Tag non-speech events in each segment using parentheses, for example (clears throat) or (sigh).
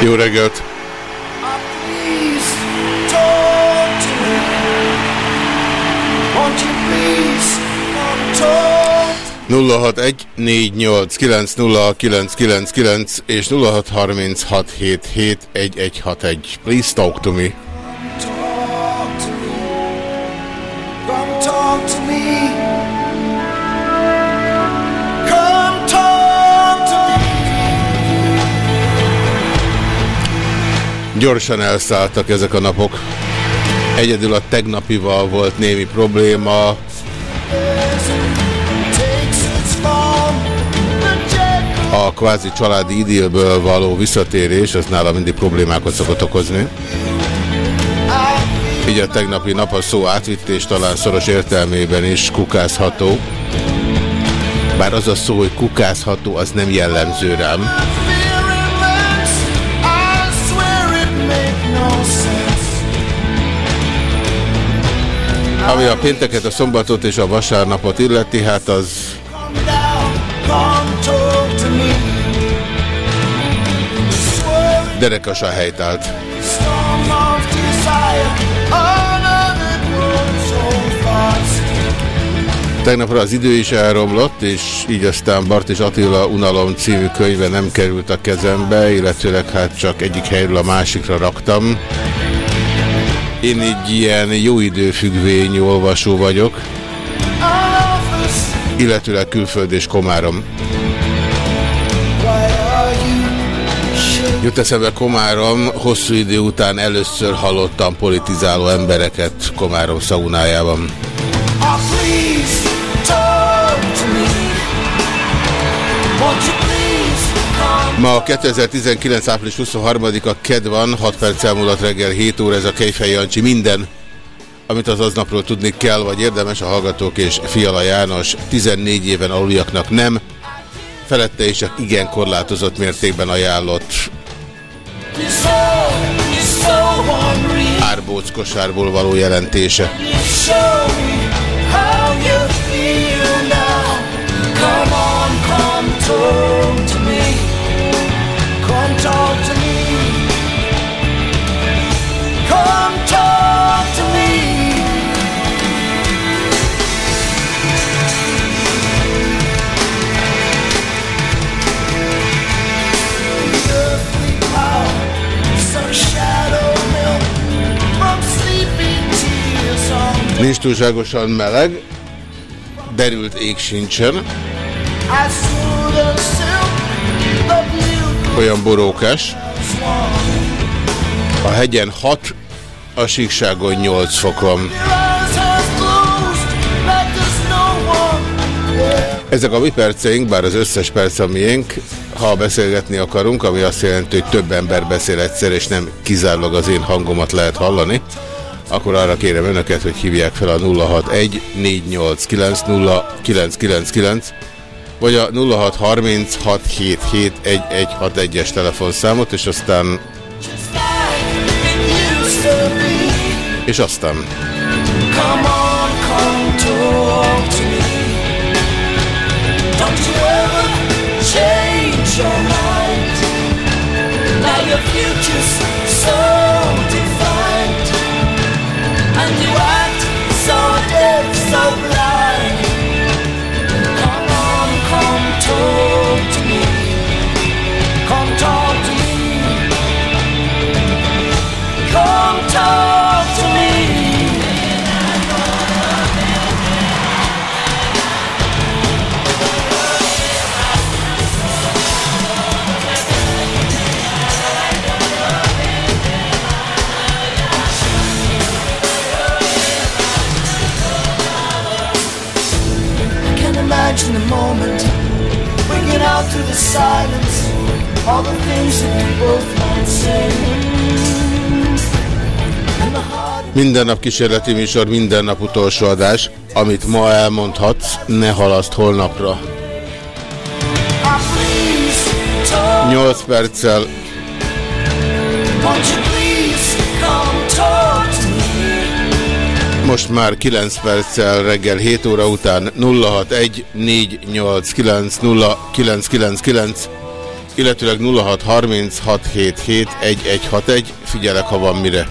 Jó reggelt! 061-489-0999 és 0636771161. Please talk to me. Gyorsan elszálltak ezek a napok. Egyedül a tegnapival volt némi probléma. A kvázi családi idillből való visszatérés, az nála mindig problémákat szokott okozni. Így a tegnapi nap a szó átvitt talán szoros értelmében is kukázható. Bár az a szó, hogy kukázható, az nem jellemző rám. Ami a pénteket, a szombatot és a vasárnapot illeti, hát az derekas a helytált. Tegnapra az idő is elromlott, és így aztán Bart és Attila Unalom című könyve nem került a kezembe, illetőleg hát csak egyik helyről a másikra raktam. Én egy ilyen jó időfüggvény olvasó vagyok, illetőleg külföld és Komárom. Jut eszembe Komárom, hosszú idő után először hallottam politizáló embereket Komárom szaunájában. Ma 2019. április 23-a KED van, 6 perc elmúlott reggel 7 óra, ez a Kejfej Jancsi minden, amit az aznapról tudni kell, vagy érdemes a hallgatók és Fiala János 14 éven aluliaknak nem, felette és csak igen korlátozott mértékben ajánlott árbóc kosárból való jelentése. Come on, come to Nincs túlságosan meleg, derült ég sincsen, olyan borókás. A hegyen 6, a síkságon 8 fok. Ezek a mi perceink, bár az összes perc a miénk, ha beszélgetni akarunk, ami azt jelenti, hogy több ember beszél egyszer, és nem kizárólag az én hangomat lehet hallani, akkor arra kérem önöket, hogy hívják fel a 061 489 0999 vagy a 0636771161-es telefonszámot, és aztán, és aztán. Come on. Don't you ever change your mind. So imagine the moment Waking out through the silence All the things that we both might say minden nap kísérleti műsor, minden nap utolsó adás. Amit ma elmondhatsz, ne halaszt holnapra. 8 perccel. Most már 9 perccel reggel 7 óra után 061 489 0999 illetőleg 0636771161. Figyelek, ha van mire.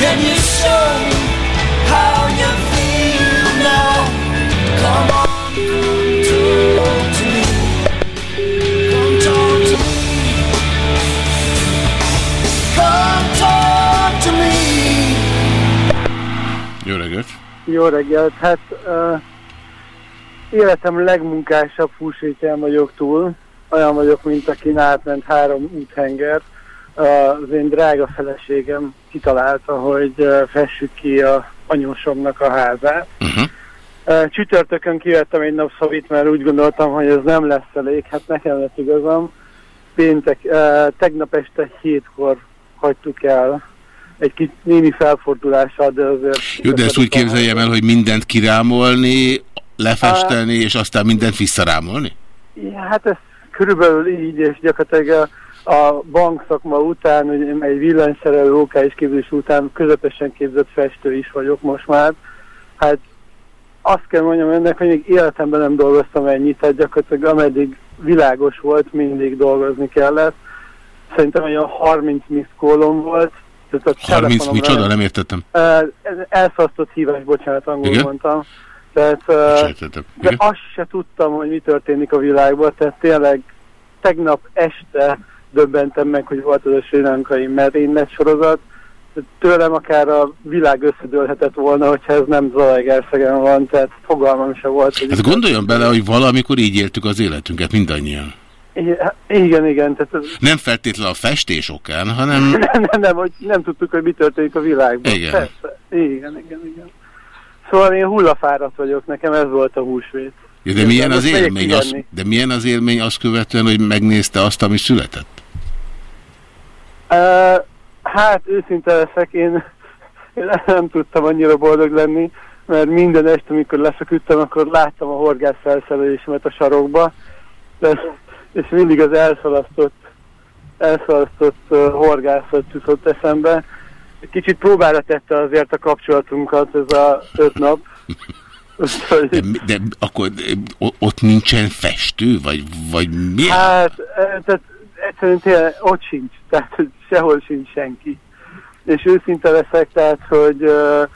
Can you Jó reggelt! Hát uh, életem legmunkásabb húsvétján vagyok túl. Olyan vagyok, mint akin átment három úthenger. Uh, az én drága feleségem kitalálta, hogy uh, fessük ki a anyósomnak a házát. Uh-huh. Uh, csütörtökön kivettem egy nap szavit, mert úgy gondoltam, hogy ez nem lesz elég. Hát nekem lett igazam. Péntek, uh, tegnap este hétkor hagytuk el egy kis némi felfordulással, de azért... Jó, de ezt úgy képzeljem el, hogy mindent kirámolni, lefesteni, és aztán mindent visszarámolni? Ja, hát ez körülbelül így, és gyakorlatilag a, a bankszakma után, ugye egy villanyszerelő és képzés után közepesen képzett festő is vagyok most már. Hát azt kell mondjam önnek, hogy még életemben nem dolgoztam ennyit, tehát gyakorlatilag ameddig világos volt, mindig dolgozni kellett. Szerintem olyan 30 miszkólom volt. A 30 telefonomra micsoda? Nem értettem. Elszasztott hívás, bocsánat, angolul Igen? mondtam. Tehát, de Igen? azt se tudtam, hogy mi történik a világban, tehát tényleg tegnap este döbbentem meg, hogy volt az a Sri Lankai merénylet sorozat. Tőlem akár a világ összedőlhetett volna, hogyha ez nem Zalaegerszegen van, tehát fogalmam se volt. Hát gondoljon bele, hogy valamikor így éltük az életünket mindannyian. Igen, igen, tehát ez, Nem feltétlenül a festés okán, hanem... (laughs) nem, nem, nem, hogy nem tudtuk, hogy mi történik a világban. Igen. Persze. Igen, igen, igen. Szóval én hullafáradt vagyok, nekem ez volt a húsvét. Ja, de milyen az élmény? Az, de milyen az élmény azt követően, hogy megnézte azt, ami született? Uh, hát őszinte leszek, én, én nem tudtam annyira boldog lenni, mert minden este, amikor lefeküdtem, akkor láttam a horgász felszerelésemet a sarokba, de, és mindig az elszalasztott, elszalasztott uh, horgászat jutott eszembe. Kicsit próbára tette azért a kapcsolatunkat ez a öt nap. (laughs) De, de akkor ott nincsen festő? Vagy, vagy mi? Hát, eh, tehát egyszerűen tényleg ott sincs, (laughs) tehát sehol sincs senki. És őszinte leszek, tehát, hogy uh,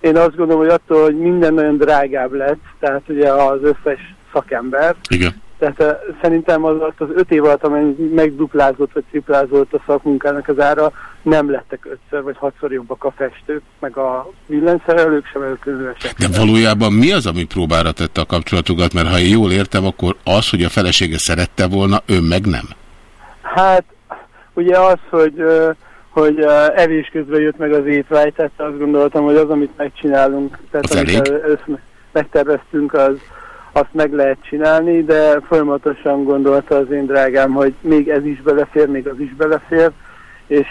én azt gondolom, hogy attól, hogy minden nagyon drágább lett, tehát ugye az összes szakember, Igen. Tehát szerintem az, az öt év alatt, amely megduplázott vagy triplázott a szakmunkának az ára, nem lettek ötször vagy hatszor jobbak a festők, meg a villanyszerelők sem ők különösek. De valójában mi az, ami próbára tette a kapcsolatukat? Mert ha én jól értem, akkor az, hogy a felesége szerette volna, ő meg nem. Hát, ugye az, hogy, hogy evés közben jött meg az étvágy, tehát azt gondoltam, hogy az, amit megcsinálunk, tehát Az amit elég? megterveztünk, az, azt meg lehet csinálni, de folyamatosan gondolta az én drágám, hogy még ez is belefér, még az is belefér, és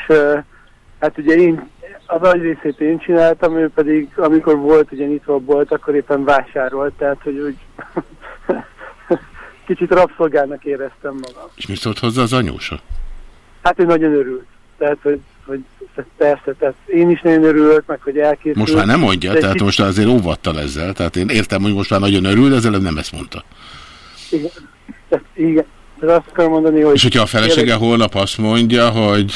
hát ugye én a nagy részét én csináltam, ő pedig, amikor volt ugye nyitva a bolt, akkor éppen vásárolt, tehát hogy úgy (laughs) kicsit rabszolgának éreztem magam. És mi szólt hozzá az anyósa? Hát ő nagyon örült. Tehát, hogy, hogy tehát persze, tehát én is nagyon örülök, meg hogy elkészült. Most már nem mondja, tehát kicsit- most azért óvattal ezzel. Tehát én értem, hogy most már nagyon örül, de ezzel nem ezt mondta. Igen, tehát, igen. De azt akarom mondani, hogy... És hogyha a felesége holnap azt mondja, hogy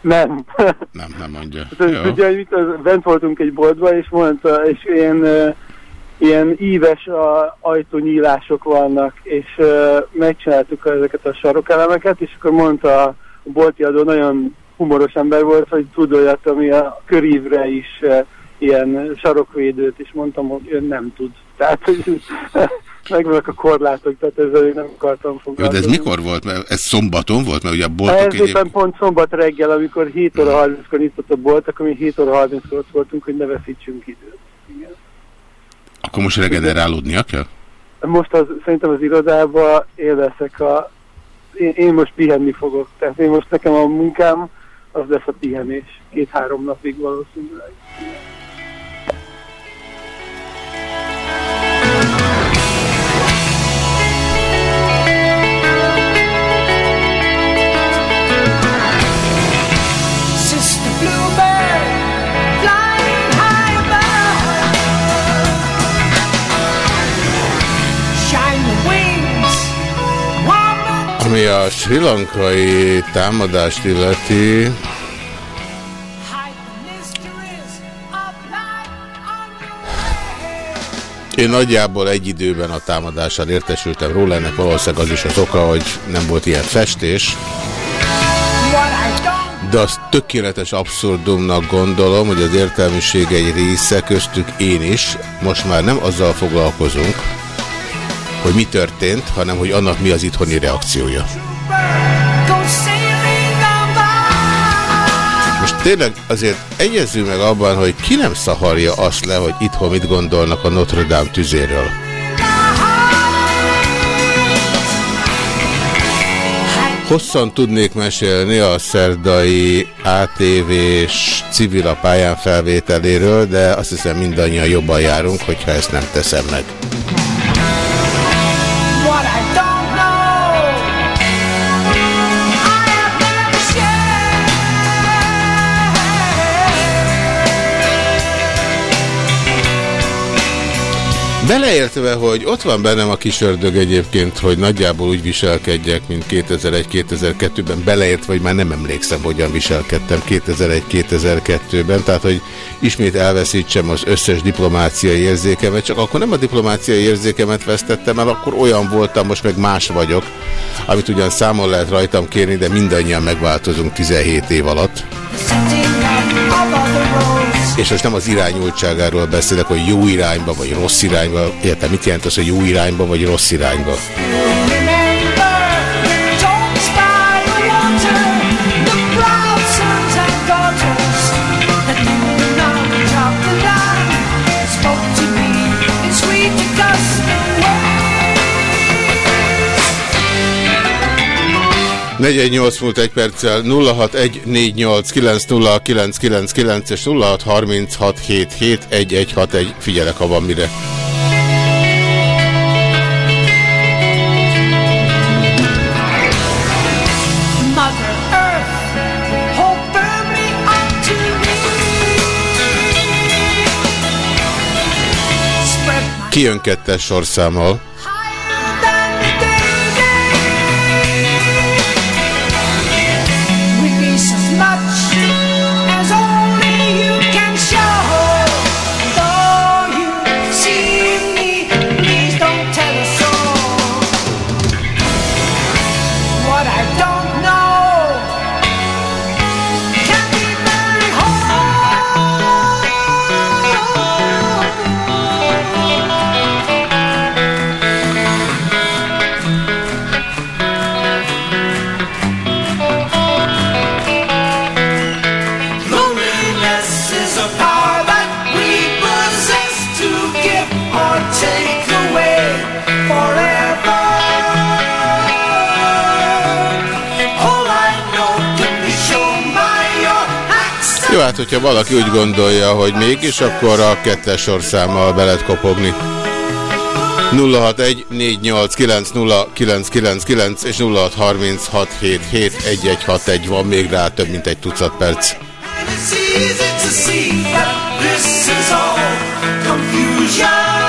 Nem. (laughs) nem, nem mondja. Tehát, Jó. Tudja, hogy mit, bent voltunk egy boltban, és mondta, és ilyen, uh, ilyen íves a, ajtónyílások vannak, és uh, megcsináltuk ezeket a sarokelemeket, és akkor mondta a bolti adó, nagyon humoros ember volt, hogy tud olyat, ami a körívre is uh, ilyen sarokvédőt, és mondtam, hogy ön nem tud. Tehát, hogy (laughs) megvannak a korlátok, tehát ezzel én nem akartam Jó, foglalkozni. de ez mikor volt? Mert ez szombaton volt, mert ugye a boltok Ez éppen pont szombat reggel, amikor 7 óra 30-kor nyitott a bolt, akkor mi 7 óra 30-kor ott voltunk, hogy ne veszítsünk időt. Igen. Akkor most reggel aludnia kell? Most az, szerintem az irodába éleszek a... Én, én most pihenni fogok. Tehát én most nekem a munkám az lesz a pihenés. Két-három napig valószínűleg. Ami a sri lankai támadást illeti, én nagyjából egy időben a támadással értesültem róla, ennek valószínűleg az is az oka, hogy nem volt ilyen festés, de azt tökéletes abszurdumnak gondolom, hogy az értelmiség egy része, köztük én is, most már nem azzal foglalkozunk, hogy mi történt, hanem hogy annak mi az itthoni reakciója. Most tényleg azért egyezzünk meg abban, hogy ki nem szaharja azt le, hogy itthon mit gondolnak a Notre Dame tüzéről. Hosszan tudnék mesélni a szerdai ATV-s civil a pályán felvételéről, de azt hiszem mindannyian jobban járunk, hogyha ezt nem teszem meg. Beleértve, hogy ott van bennem a kis ördög egyébként, hogy nagyjából úgy viselkedjek, mint 2001-2002-ben, beleértve, hogy már nem emlékszem, hogyan viselkedtem 2001-2002-ben, tehát, hogy ismét elveszítsem az összes diplomáciai érzékemet, csak akkor nem a diplomáciai érzékemet vesztettem el, akkor olyan voltam, most meg más vagyok, amit ugyan számon lehet rajtam kérni, de mindannyian megváltozunk 17 év alatt. És most nem az irányultságáról beszélek, hogy jó irányba vagy rossz irányba. Értem, mit jelent az, hogy jó irányba vagy rossz irányba? 48 múlt egy perccel 0614890999 és 0636771161. Figyelek, ha van mire. Kijön kettes sorszámmal. Hogyha valaki úgy gondolja, hogy mégis, akkor a kettes sorszámmal be lehet kopogni. 0614890999 és 0636771161 van még rá több mint egy tucat perc. It's easy to see that this is all confusion.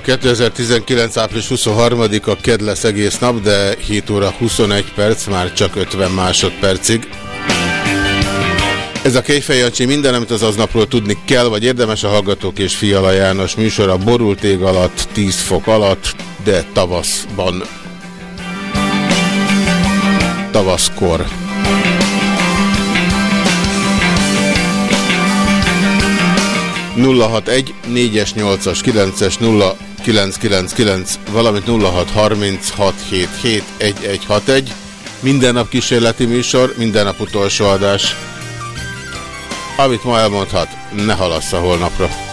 Ma 2019. április 23-a ked lesz egész nap, de 7 óra 21 perc, már csak 50 másodpercig. Ez a Kéfej Jancsi minden, amit az aznapról tudni kell, vagy érdemes a Hallgatók és Fiala János műsora borult ég alatt, 10 fok alatt, de tavaszban. Tavaszkor. 061 4-es, 8-as, 9-es, 0999, valamint 0636771161. Minden nap kísérleti műsor, minden nap utolsó adás. Amit ma elmondhat, ne halassza holnapra.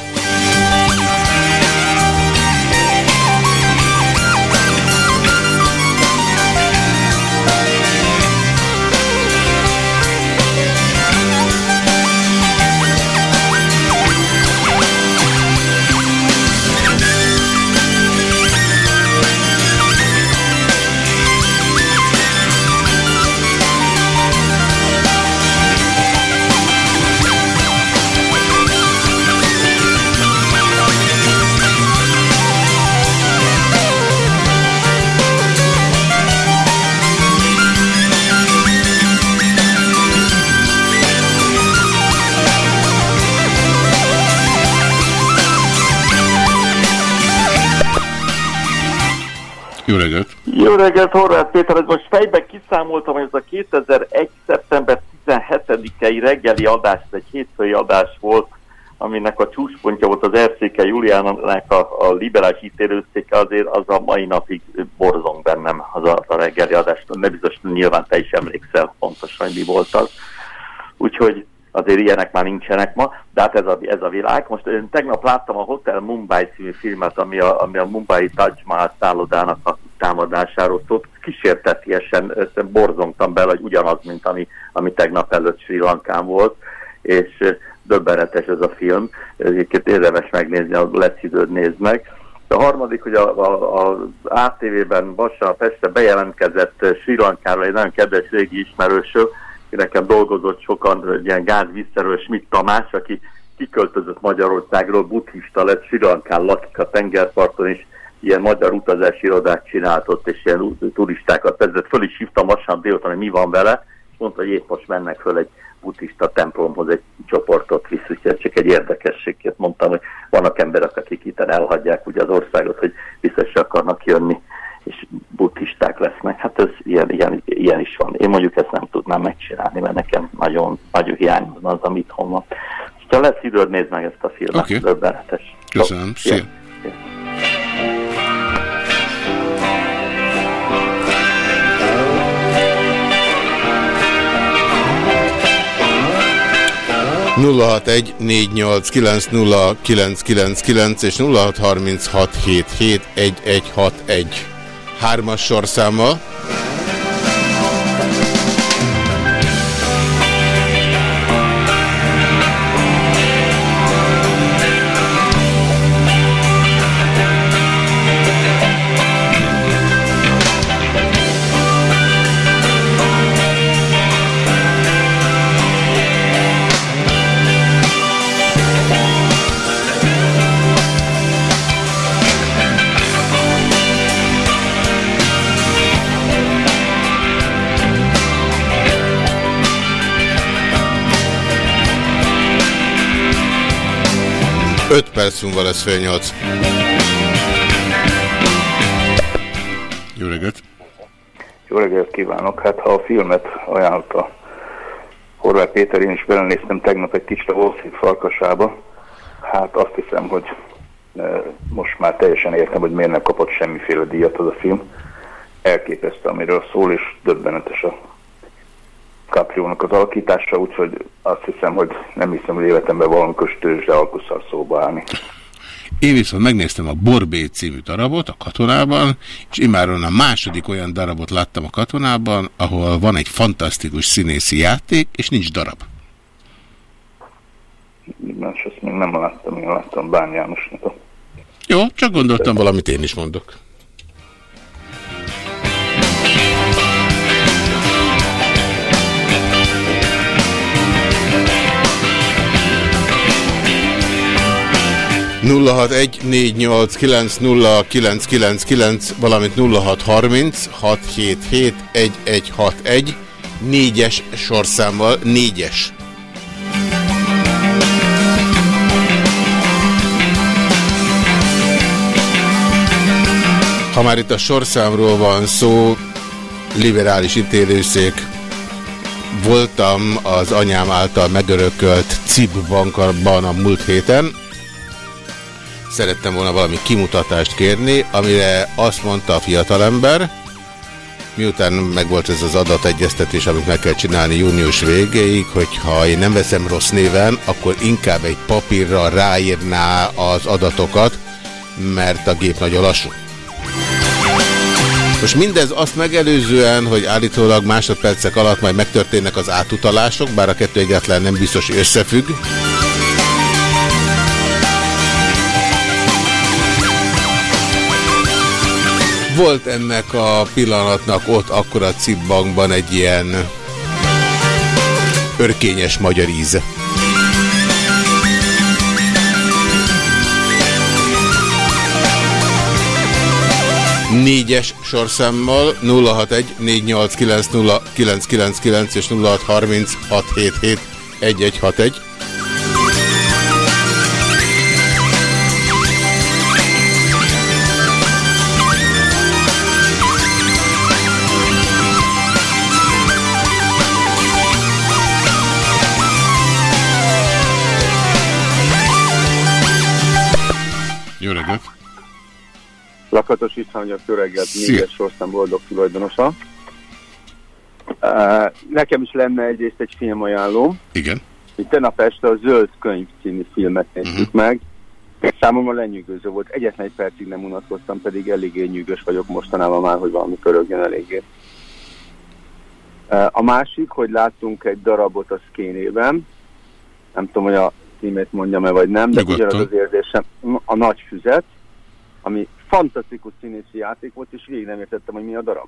Reggeli adás, ez egy hétfői adás volt, aminek a csúcspontja volt az Erszéke Juliának a, a liberális ítélőszéke, azért az a mai napig borzong bennem az a, a reggeli adás, nem biztos, nyilván te is emlékszel pontosan, mi volt az. Úgyhogy azért ilyenek már nincsenek ma, de hát ez a, ez a világ. Most én tegnap láttam a Hotel Mumbai című filmet, ami a, ami a Mumbai Taj Mahal szállodának a támadásáról szólt. Kísértetiesen borzongtam bele, hogy ugyanaz, mint ami, ami tegnap előtt Sri Lankán volt, és döbbenetes ez a film. Egyébként érdemes megnézni, ha lesz időd, nézd meg. A harmadik, hogy a, a, a ATV-ben Bassa Pestre bejelentkezett Sri Lankára egy nagyon kedves régi ismerősöm, nekem dolgozott sokan, ilyen gázvízszerről Schmidt Tamás, aki kiköltözött Magyarországról, buddhista lett, Sri Lankán lakik a tengerparton, és ilyen magyar utazási irodát csinált ott, és ilyen turistákat vezet. Föl is hívtam vasárnap délután, hogy mi van vele, és mondta, hogy épp most mennek föl egy buddhista templomhoz egy csoportot visz, úgyhogy csak egy érdekességét mondtam, hogy vannak emberek, akik itt elhagyják ugye az országot, hogy vissza se akarnak jönni és buddhisták lesznek. Hát ez ilyen, ilyen, ilyen is van. Én mondjuk ezt nem tudnám megcsinálni, mert nekem nagyon, nagyon hiányozna az, amit itthon van. Ha lesz időd, nézd meg ezt a filmet, okay. döbbenetes. Köszönöm. Szia. Szia. 061 489 és 0636771161 hármas sorszámmal. Öt perc múlva lesz fél nyolc. Jó reggelt! Jó reggelt kívánok! Hát ha a filmet ajánlotta Horváth Péter, én is belenéztem tegnap egy kicsit a Street farkasába. Hát azt hiszem, hogy e, most már teljesen értem, hogy miért nem kapott semmiféle díjat az a film. Elképesztő, amiről szól, és döbbenetes a Capriónak az alakítása, úgyhogy azt hiszem, hogy nem hiszem, hogy életemben valamikor tőzsde alkusszal szóba állni. Én viszont megnéztem a Borbé című darabot a katonában, és imáron a második olyan darabot láttam a katonában, ahol van egy fantasztikus színészi játék, és nincs darab. Más azt még nem láttam, én láttam Bán Jánosnak Jó, csak gondoltam, valamit én is mondok. 0614890999, valamint 0636771161, négyes sorszámmal, négyes. Ha már itt a sorszámról van szó, liberális ítélőszék, voltam az anyám által megörökölt CIB bankban a múlt héten, szerettem volna valami kimutatást kérni, amire azt mondta a fiatalember, miután megvolt ez az adategyeztetés, amit meg kell csinálni június végéig, hogy ha én nem veszem rossz néven, akkor inkább egy papírra ráírná az adatokat, mert a gép nagyon lassú. Most mindez azt megelőzően, hogy állítólag másodpercek alatt majd megtörténnek az átutalások, bár a kettő egyáltalán nem biztos, hogy összefügg. Volt ennek a pillanatnak ott akkor a Cibbankban egy ilyen örkényes magyar íze. négyes sorszámmal 061 489 és 0636771161. Jó reggelt! Lakatos István, hogy a köreget négyes sorszám boldog tulajdonosa. Uh, nekem is lenne egyrészt egy filmajánló. Igen. Itt tegnap este a Zöld Könyv című filmet néztük uh -huh. meg. Számomra lenyűgöző volt. Egyetlen egy percig nem unatkoztam, pedig eléggé nyűgös vagyok mostanában már, hogy valami pörögjön eléggé. Uh, a másik, hogy láttunk egy darabot a szkénében. Nem tudom, hogy a címét mondjam-e vagy nem, de ugyanaz az érzésem. A Nagy Füzet, ami fantasztikus színészi játék volt, és végig nem értettem, hogy mi a darab.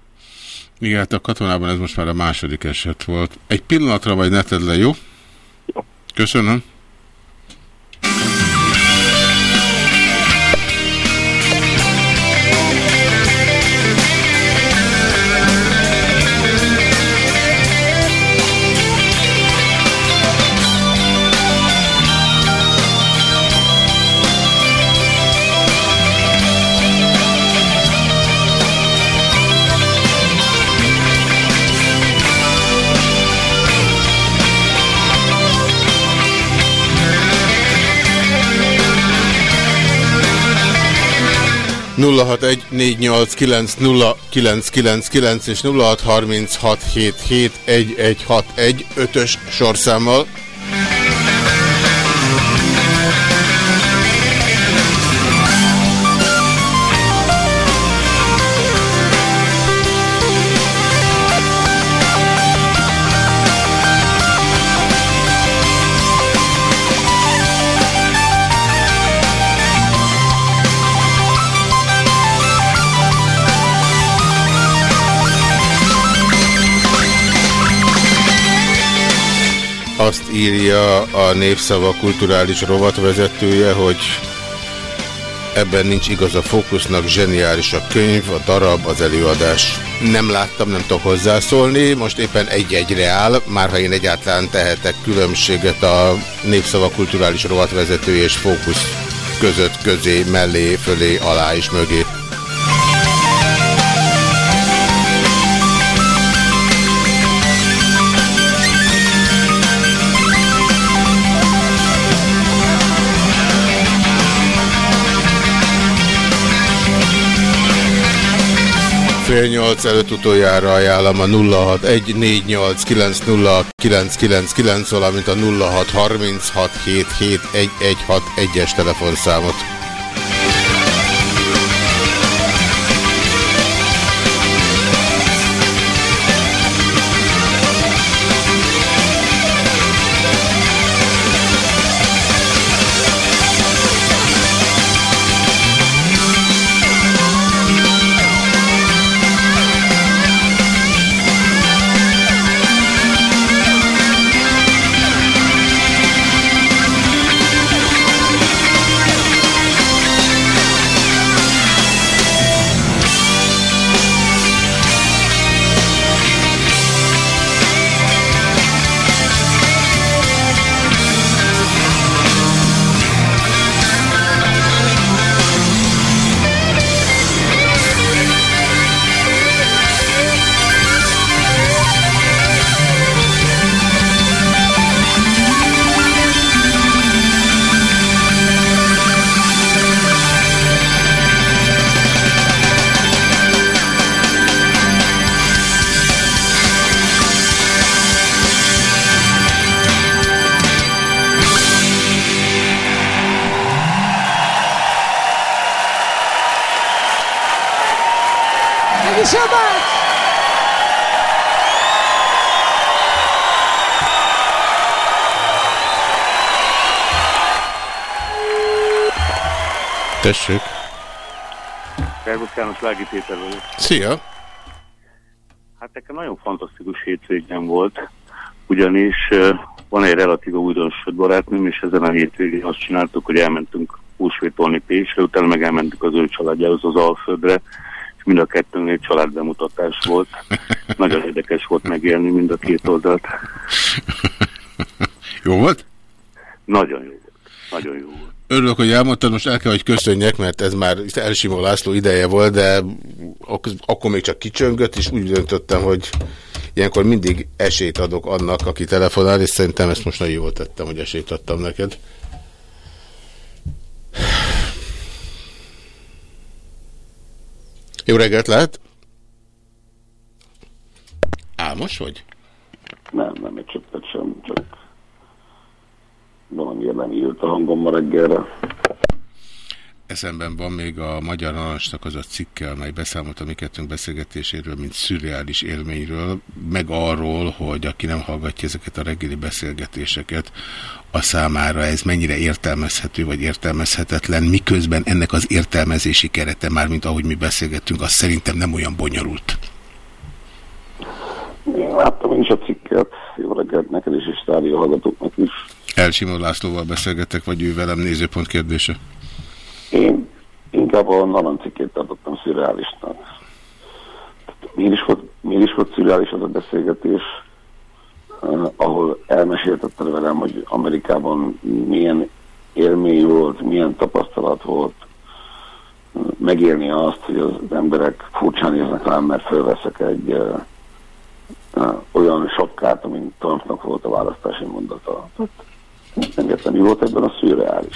Igen, hát a katonában ez most már a második eset volt. Egy pillanatra vagy ne tedd le, jó? Jó. Köszönöm. És 0636771161 ötös sorszámmal. Azt írja a Népszava kulturális rovatvezetője, hogy ebben nincs igaz a fókusznak, zseniális a könyv, a darab, az előadás. Nem láttam, nem tudok hozzászólni, most éppen egy-egyre áll, már ha én egyáltalán tehetek különbséget a Népszava kulturális rovatvezetője és fókusz között, közé, mellé, fölé, alá és mögé. 8 előtt utoljára ajánlom a 0614890999, valamint a 0636771161-es telefonszámot. Tessék. Szervusz János, Lági Péter vagyok. Szia! Hát nekem nagyon fantasztikus hétvégén volt, ugyanis van egy relatív újdonsült barátnőm, és ezen a hétvégén azt csináltuk, hogy elmentünk húsvétolni Pécsre, utána meg elmentük az ő családjához az Alföldre, és mind a kettőnél családbemutatás volt. (laughs) Nagyon érdekes volt megélni mind a két oldalt. Jó volt? Nagyon jó volt. Nagyon jó volt. Örülök, hogy elmondtad, most el kell, hogy köszönjek, mert ez már Elsimó László ideje volt, de ak akkor még csak kicsöngött, és úgy döntöttem, hogy ilyenkor mindig esélyt adok annak, aki telefonál, és szerintem ezt most nagyon jól tettem, hogy esélyt adtam neked. Jó reggelt lehet? Álmos vagy? Nem, nem egy csöppet sem, csak valamiért nem írt a hangom ma reggelre. Eszemben van még a Magyar Narancsnak az a cikke, amely beszámolt a mi kettőnk beszélgetéséről, mint szürreális élményről, meg arról, hogy aki nem hallgatja ezeket a reggeli beszélgetéseket, a számára ez mennyire értelmezhető vagy értelmezhetetlen, miközben ennek az értelmezési kerete már, mint ahogy mi beszélgettünk, az szerintem nem olyan bonyolult. Én láttam én is a cikket, jó reggelt neked is, és rádió hallgatóknak is. Elsimó Lászlóval beszélgetek, vagy ő velem nézőpont kérdése? Én inkább a narancikét tartottam szürreálisnak. Miért is volt, miért is volt szürreális az a beszélgetés, uh, ahol elmeséltette velem, hogy Amerikában milyen élmény volt, milyen tapasztalat volt, uh, megélni azt, hogy az emberek furcsán néznek rám, mert fölveszek egy uh, uh, olyan sapkát, amint Trumpnak volt a választási mondata. Tehát nem értem, mi volt ebben a szürreális.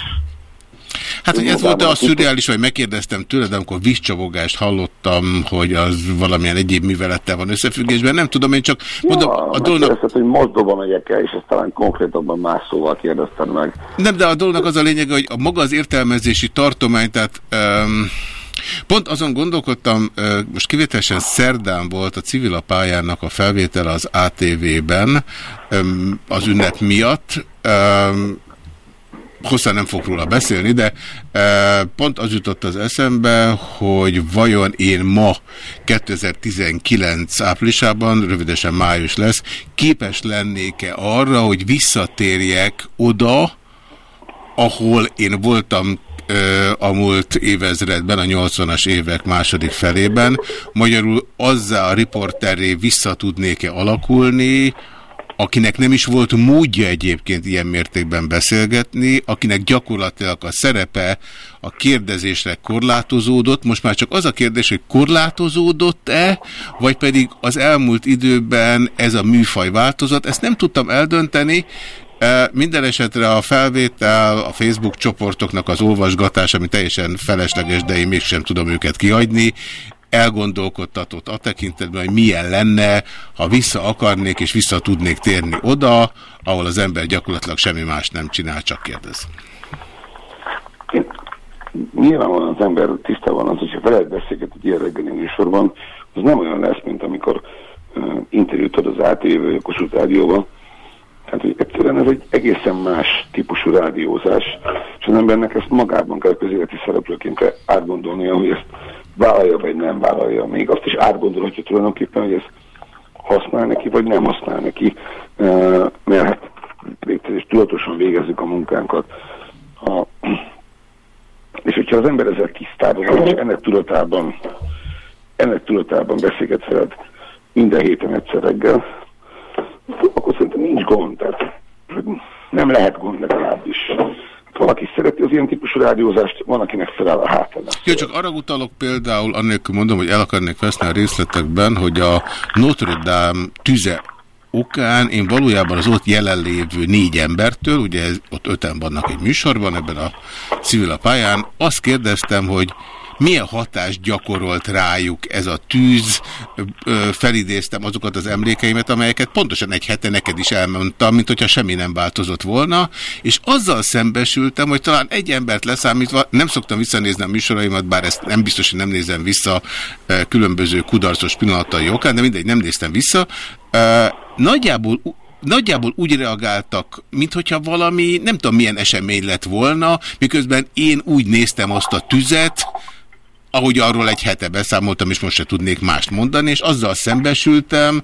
Hát, hogy ez volt a szürreális, vagy megkérdeztem tőled, amikor vízcsavogást hallottam, hogy az valamilyen egyéb művelettel van összefüggésben. Nem tudom, én csak mondom, ja, a dolognak... hogy Moldova megyek el, és ezt talán konkrétabban más szóval kérdezted meg. Nem, de a dolognak az a lényeg, hogy a maga az értelmezési tartomány, tehát... Um, Pont azon gondolkodtam, most kivételesen szerdán volt a civil pályának a felvétel az ATV-ben az ünnep miatt. Hosszan nem fog róla beszélni, de pont az jutott az eszembe, hogy vajon én ma 2019 áprilisában, rövidesen május lesz, képes lennék-e arra, hogy visszatérjek oda, ahol én voltam a múlt évezredben, a 80-as évek második felében. Magyarul azzá a riporterré vissza tudnék-e alakulni, akinek nem is volt módja egyébként ilyen mértékben beszélgetni, akinek gyakorlatilag a szerepe a kérdezésre korlátozódott. Most már csak az a kérdés, hogy korlátozódott-e, vagy pedig az elmúlt időben ez a műfaj változott. Ezt nem tudtam eldönteni, minden esetre a felvétel, a Facebook csoportoknak az olvasgatás, ami teljesen felesleges, de én mégsem tudom őket kiadni, elgondolkodtatott a tekintetben, hogy milyen lenne, ha vissza akarnék és vissza tudnék térni oda, ahol az ember gyakorlatilag semmi más nem csinál, csak kérdez. Nyilvánvalóan az ember tisztában az, hogyha veled beszélget egy ilyen reggeli műsorban, az nem olyan lesz, mint amikor uh, interjút ad az ATV Kossuth Rádióban, Hát, hogy egyszerűen ez egy egészen más típusú rádiózás, és az embernek ezt magában kell közéleti szereplőként átgondolnia, hogy ezt vállalja vagy nem vállalja. Még azt is átgondolhatja tulajdonképpen, hogy ezt használ neki, vagy nem használ neki, mert hát és tudatosan végezzük a munkánkat. A, és hogyha az ember ezzel tisztában van, és ennek tudatában, ennek tudatában beszélget veled minden héten egyszer reggel, akkor szerintem nincs gond. Tehát nem lehet gond legalábbis. Valaki szereti az ilyen típusú rádiózást, van, akinek feláll a hátán. Jó, csak arra utalok például, annélkül mondom, hogy el akarnék veszni a részletekben, hogy a Notre Dame tüze okán én valójában az ott jelenlévő négy embertől, ugye ott öten vannak egy műsorban ebben a civil a pályán, azt kérdeztem, hogy milyen hatást gyakorolt rájuk ez a tűz. Felidéztem azokat az emlékeimet, amelyeket pontosan egy hete neked is elmondtam, mint hogyha semmi nem változott volna, és azzal szembesültem, hogy talán egy embert leszámítva, nem szoktam visszanézni a műsoraimat, bár ezt nem biztos, hogy nem nézem vissza különböző kudarcos pillanatai okán, de mindegy, nem néztem vissza. Nagyjából nagyjából úgy reagáltak, mintha valami, nem tudom milyen esemény lett volna, miközben én úgy néztem azt a tüzet, ahogy arról egy hete beszámoltam, és most se tudnék mást mondani, és azzal szembesültem,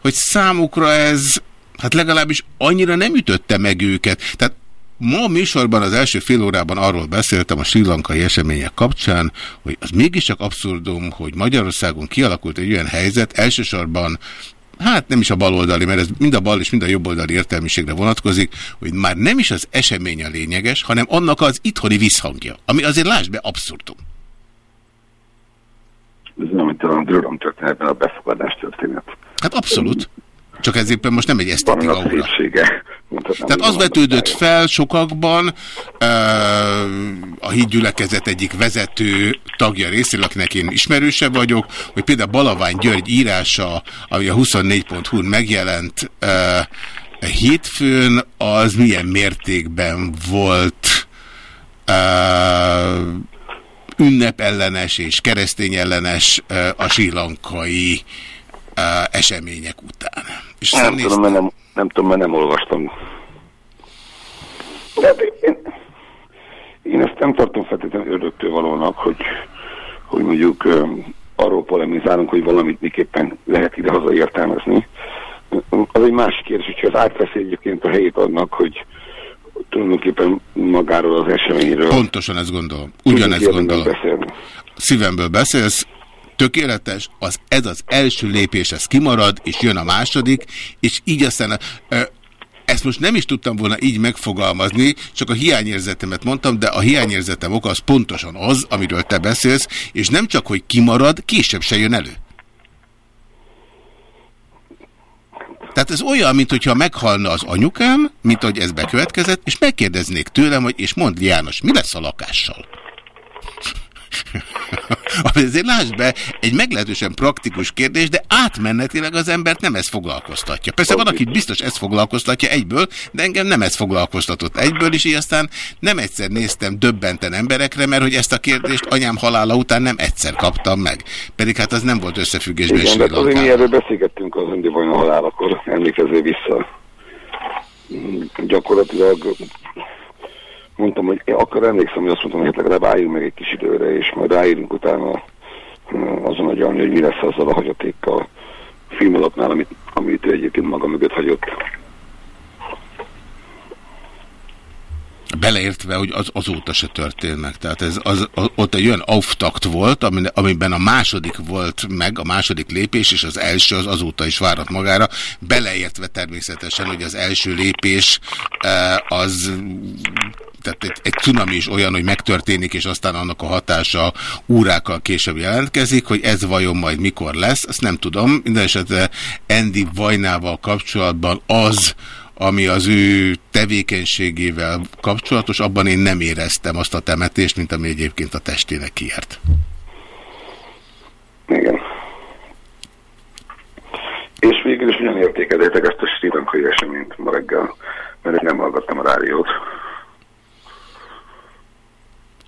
hogy számukra ez, hát legalábbis annyira nem ütötte meg őket. Tehát Ma a műsorban az első fél órában arról beszéltem a sri lankai események kapcsán, hogy az mégiscsak abszurdum, hogy Magyarországon kialakult egy olyan helyzet, elsősorban hát nem is a baloldali, mert ez mind a bal és mind a jobboldali értelmiségre vonatkozik, hogy már nem is az esemény a lényeges, hanem annak az itthoni visszhangja, ami azért lásd be abszurdum. Ez nem, mint a Döröm történetben a befogadás történet. Hát abszolút. Csak ez éppen most nem egy esztetik aura. Tehát az vetődött fel sokakban ö, a hídgyülekezet egyik vezető tagja részéről, akinek én ismerőse vagyok, hogy például Balavány György írása, ami a 24.hu-n megjelent ö, hétfőn, az milyen mértékben volt ö, ünnepellenes és keresztényellenes a sílankai események után. És nem, tudom, mert nem, nem tudom, mert nem olvastam. De hát én, én ezt nem tartom feltétlenül öröktől valónak, hogy, hogy mondjuk arról polemizálunk, hogy valamit miképpen lehet ide-haza értelmezni. Az egy másik kérdés, hogyha az átveszi egyébként a helyét annak, hogy tulajdonképpen magáról az eseményről. Pontosan ezt gondolom. Ugyanezt gondolom. beszélni. Szívemből beszélsz, tökéletes, az, ez az első lépés, ez kimarad, és jön a második, és így aztán... Ö, ezt most nem is tudtam volna így megfogalmazni, csak a hiányérzetemet mondtam, de a hiányérzetem oka az pontosan az, amiről te beszélsz, és nem csak, hogy kimarad, később se jön elő. Tehát ez olyan, mint hogyha meghalna az anyukám, mint hogy ez bekövetkezett, és megkérdeznék tőlem, hogy és mondd János, mi lesz a lakással? Ami azért lásd be, egy meglehetősen praktikus kérdés, de átmenetileg az embert nem ez foglalkoztatja. Persze van, akit biztos ez foglalkoztatja egyből, de engem nem ez foglalkoztatott egyből, és így aztán nem egyszer néztem döbbenten emberekre, mert hogy ezt a kérdést anyám halála után nem egyszer kaptam meg. Pedig hát az nem volt összefüggésben Igen, de azért mi erről beszélgettünk az Andi Vajna halálakor, emlékező vissza. Gyakorlatilag mondtam, hogy én akkor emlékszem, hogy azt mondtam, hogy hát legalább álljunk meg egy kis időre, és majd ráírunk utána azon agyalni, hogy mi lesz azzal a hagyatékkal filmalapnál, amit, amit ő egyébként maga mögött hagyott. Beleértve, hogy az azóta se történt meg. Tehát ez, az, az, ott egy olyan auftakt volt, ami, amiben a második volt meg, a második lépés, és az első az azóta is várat magára. Beleértve természetesen, hogy az első lépés az tehát egy, egy cunami is olyan, hogy megtörténik, és aztán annak a hatása órákkal később jelentkezik, hogy ez vajon majd mikor lesz, azt nem tudom. Minden esetre Andy Vajnával kapcsolatban az, ami az ő tevékenységével kapcsolatos, abban én nem éreztem azt a temetést, mint ami egyébként a testének kiért. Igen. És végül is ugyan értékeltétek ezt a Sri Lankai eseményt ma reggel, mert nem hallgattam a rádiót.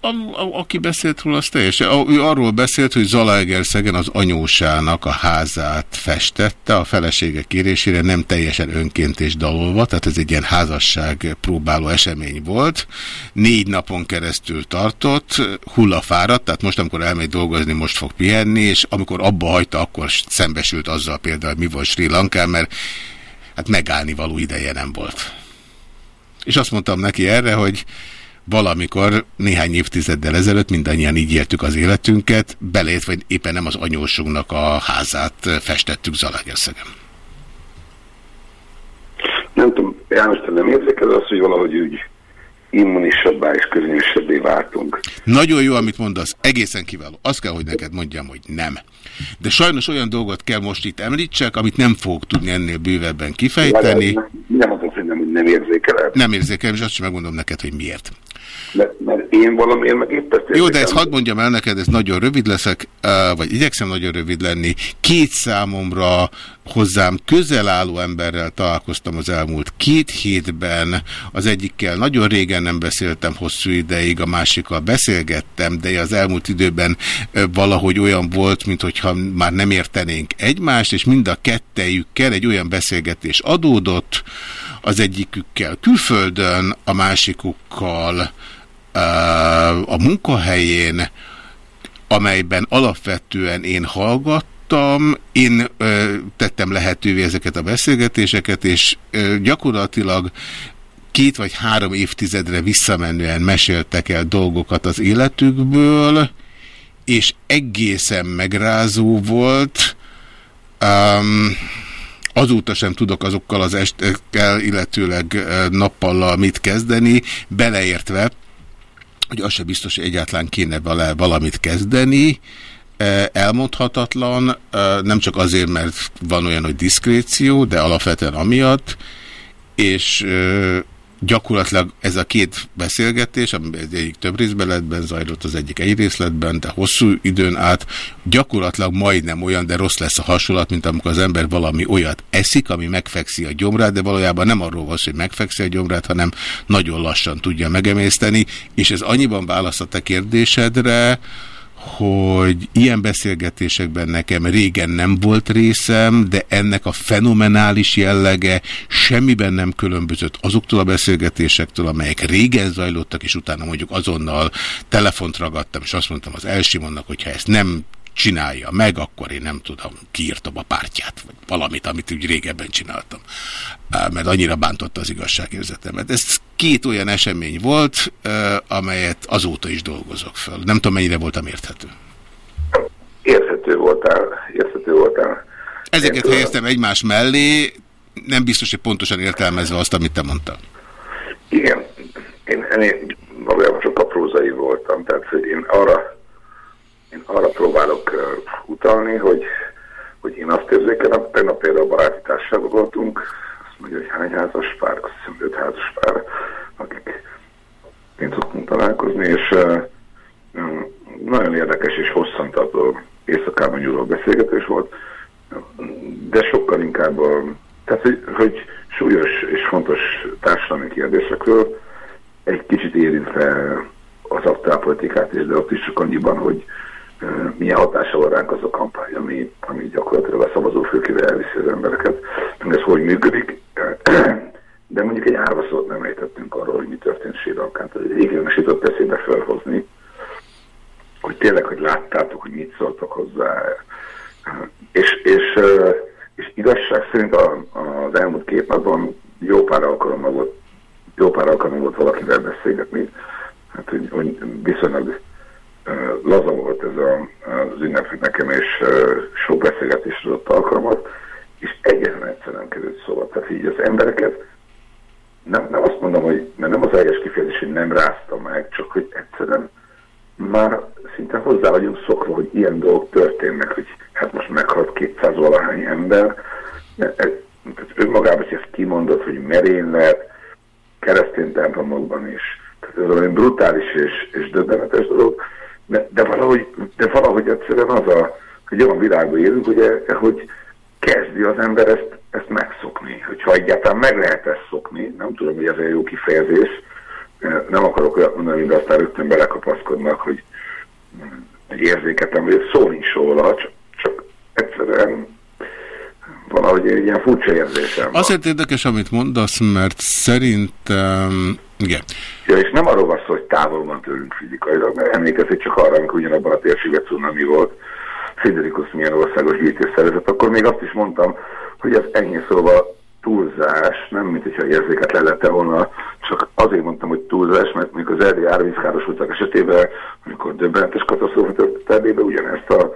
A, a, aki beszélt róla, az teljesen. A, ő arról beszélt, hogy Zalaegerszegen az anyósának a házát festette a felesége kérésére, nem teljesen önként és dalolva, tehát ez egy ilyen házasság próbáló esemény volt. Négy napon keresztül tartott, hullafáradt, tehát most, amikor elmegy dolgozni, most fog pihenni, és amikor abba hagyta, akkor szembesült azzal például, mi volt Sri Lankán, mert hát megállni való ideje nem volt. És azt mondtam neki erre, hogy valamikor néhány évtizeddel ezelőtt mindannyian így éltük az életünket, beleértve, vagy éppen nem az anyósunknak a házát festettük Zalaegerszegen. Nem tudom, János, te nem érzékel azt, hogy valahogy úgy immunisabbá és közönösebbé váltunk. Nagyon jó, amit mondasz, egészen kiváló. Azt kell, hogy neked mondjam, hogy nem. De sajnos olyan dolgot kell most itt említsek, amit nem fogok tudni ennél bővebben kifejteni. Nem mondom, hogy nem, nem érzékeled. Nem érzékelem, és azt sem megmondom neked, hogy miért. Mert, mert én valamiért meg épp ezt Jó, de ezt érzékelem. hadd mondjam el neked, ez nagyon rövid leszek, vagy igyekszem nagyon rövid lenni. Két számomra hozzám közel álló emberrel találkoztam az elmúlt két hétben. Az egyikkel nagyon régen nem beszéltem hosszú ideig, a másikkal beszélgettem, de az elmúlt időben valahogy olyan volt, mintha már nem értenénk egymást, és mind a kettejükkel egy olyan beszélgetés adódott, az egyikükkel külföldön, a másikukkal ö, a munkahelyén, amelyben alapvetően én hallgattam, én ö, tettem lehetővé ezeket a beszélgetéseket, és ö, gyakorlatilag két vagy három évtizedre visszamenően meséltek el dolgokat az életükből, és egészen megrázó volt. Um, azóta sem tudok azokkal az estekkel, illetőleg ö, nappallal mit kezdeni, beleértve, hogy az se biztos, hogy egyáltalán kéne vele valamit kezdeni, Eh, elmondhatatlan, eh, nem csak azért, mert van olyan, hogy diszkréció, de alapvetően amiatt, és eh, gyakorlatilag ez a két beszélgetés, ami egy egyik több részbeletben zajlott, az egyik egy részletben, de hosszú időn át, gyakorlatilag majdnem olyan, de rossz lesz a hasonlat, mint amikor az ember valami olyat eszik, ami megfekszi a gyomrát, de valójában nem arról van hogy megfekszi a gyomrát, hanem nagyon lassan tudja megemészteni, és ez annyiban válasz a te kérdésedre, hogy ilyen beszélgetésekben nekem régen nem volt részem, de ennek a fenomenális jellege semmiben nem különbözött azoktól a beszélgetésektől, amelyek régen zajlottak, és utána mondjuk azonnal telefont ragadtam, és azt mondtam az Elsimonnak, hogy ha ezt nem csinálja meg, akkor én nem tudom, kiírtam a pártját, vagy valamit, amit úgy régebben csináltam. Mert annyira bántotta az igazságérzetemet. Ez két olyan esemény volt, amelyet azóta is dolgozok föl. Nem tudom, mennyire voltam érthető. Érthető voltál, érthető voltál. Ezeket helyeztem egymás mellé, nem biztos, hogy pontosan értelmezve azt, amit te mondtál. Igen, én, én valójában sokkal prózai voltam, tehát hogy én arra, én arra próbálok utalni, hogy, hogy én azt érzékelem, tegnap például baráti társaságban voltunk, azt mondja, hogy hány házas pár, azt hiszem öt házas pár, akik én szoktunk találkozni, és nagyon érdekes és hosszantartó éjszakában nyúló beszélgetés volt, de sokkal inkább a, tehát, hogy, hogy súlyos és fontos társadalmi kérdésekről egy kicsit érintve az aktuálpolitikát is, de ott is csak annyiban, hogy milyen hatása van ránk az a kampány, ami, ami gyakorlatilag a szavazófőkével elviszi az embereket, meg ez hogy működik. De mondjuk egy árva nem ejtettünk arról, hogy mi történt Sri Lankán. Tehát egy végleges jutott eszébe felhozni, hogy tényleg, hogy láttátok, hogy mit szóltak hozzá. És, és, és igazság szerint a, az elmúlt két napban jó pár alkalommal volt, jó pár alkalommal volt valakivel beszélgetni, hát hogy, hogy viszonylag laza volt ez a, az ünnep nekem, és sok beszélgetésre adott alkalmat, és egyetlen egyszer nem került szóba. Tehát így az embereket nem, nem azt mondom, hogy mert nem az helyes kifejezés, hogy nem rázta meg, csak hogy egyszerűen már szinte hozzá vagyunk szokva, hogy ilyen dolgok történnek, hogy hát most meghalt 200 valahány ember. Ez- tehát önmagában, hogy ezt kimondott, hogy merénylet, keresztény templomokban is. Tehát ez valami brutális és, és döbbenetes dolog, de, de, valahogy, de valahogy egyszerűen az a, hogy olyan világban élünk, ugye, hogy kezdi az ember ezt, ezt megszokni. Hogyha egyáltalán meg lehet ezt szokni, nem tudom, hogy ez egy jó kifejezés, nem akarok olyat mondani, hogy aztán rögtön belekapaszkodnak, hogy egy érzéketem, hogy szó nincs róla, csak, csak egyszerűen valahogy egy ilyen furcsa érzésem. Azért érdekes, amit mondasz, mert szerintem... Igen. Ja, és nem arról van szó, hogy távol van tőlünk fizikailag, mert emlékezik csak arra, amikor ugyanabban a térségben cunami volt, Federikus milyen országos gyűjtésszervezet, akkor még azt is mondtam, hogy ez ennyi szóval túlzás, nem mint hogyha érzéket le lette volna, csak azért mondtam, hogy túlzás, mert mondjuk az erdély árvízkárosultak esetében, amikor döbbenetes katasztrófa történt Erdélyben, ugyanezt a,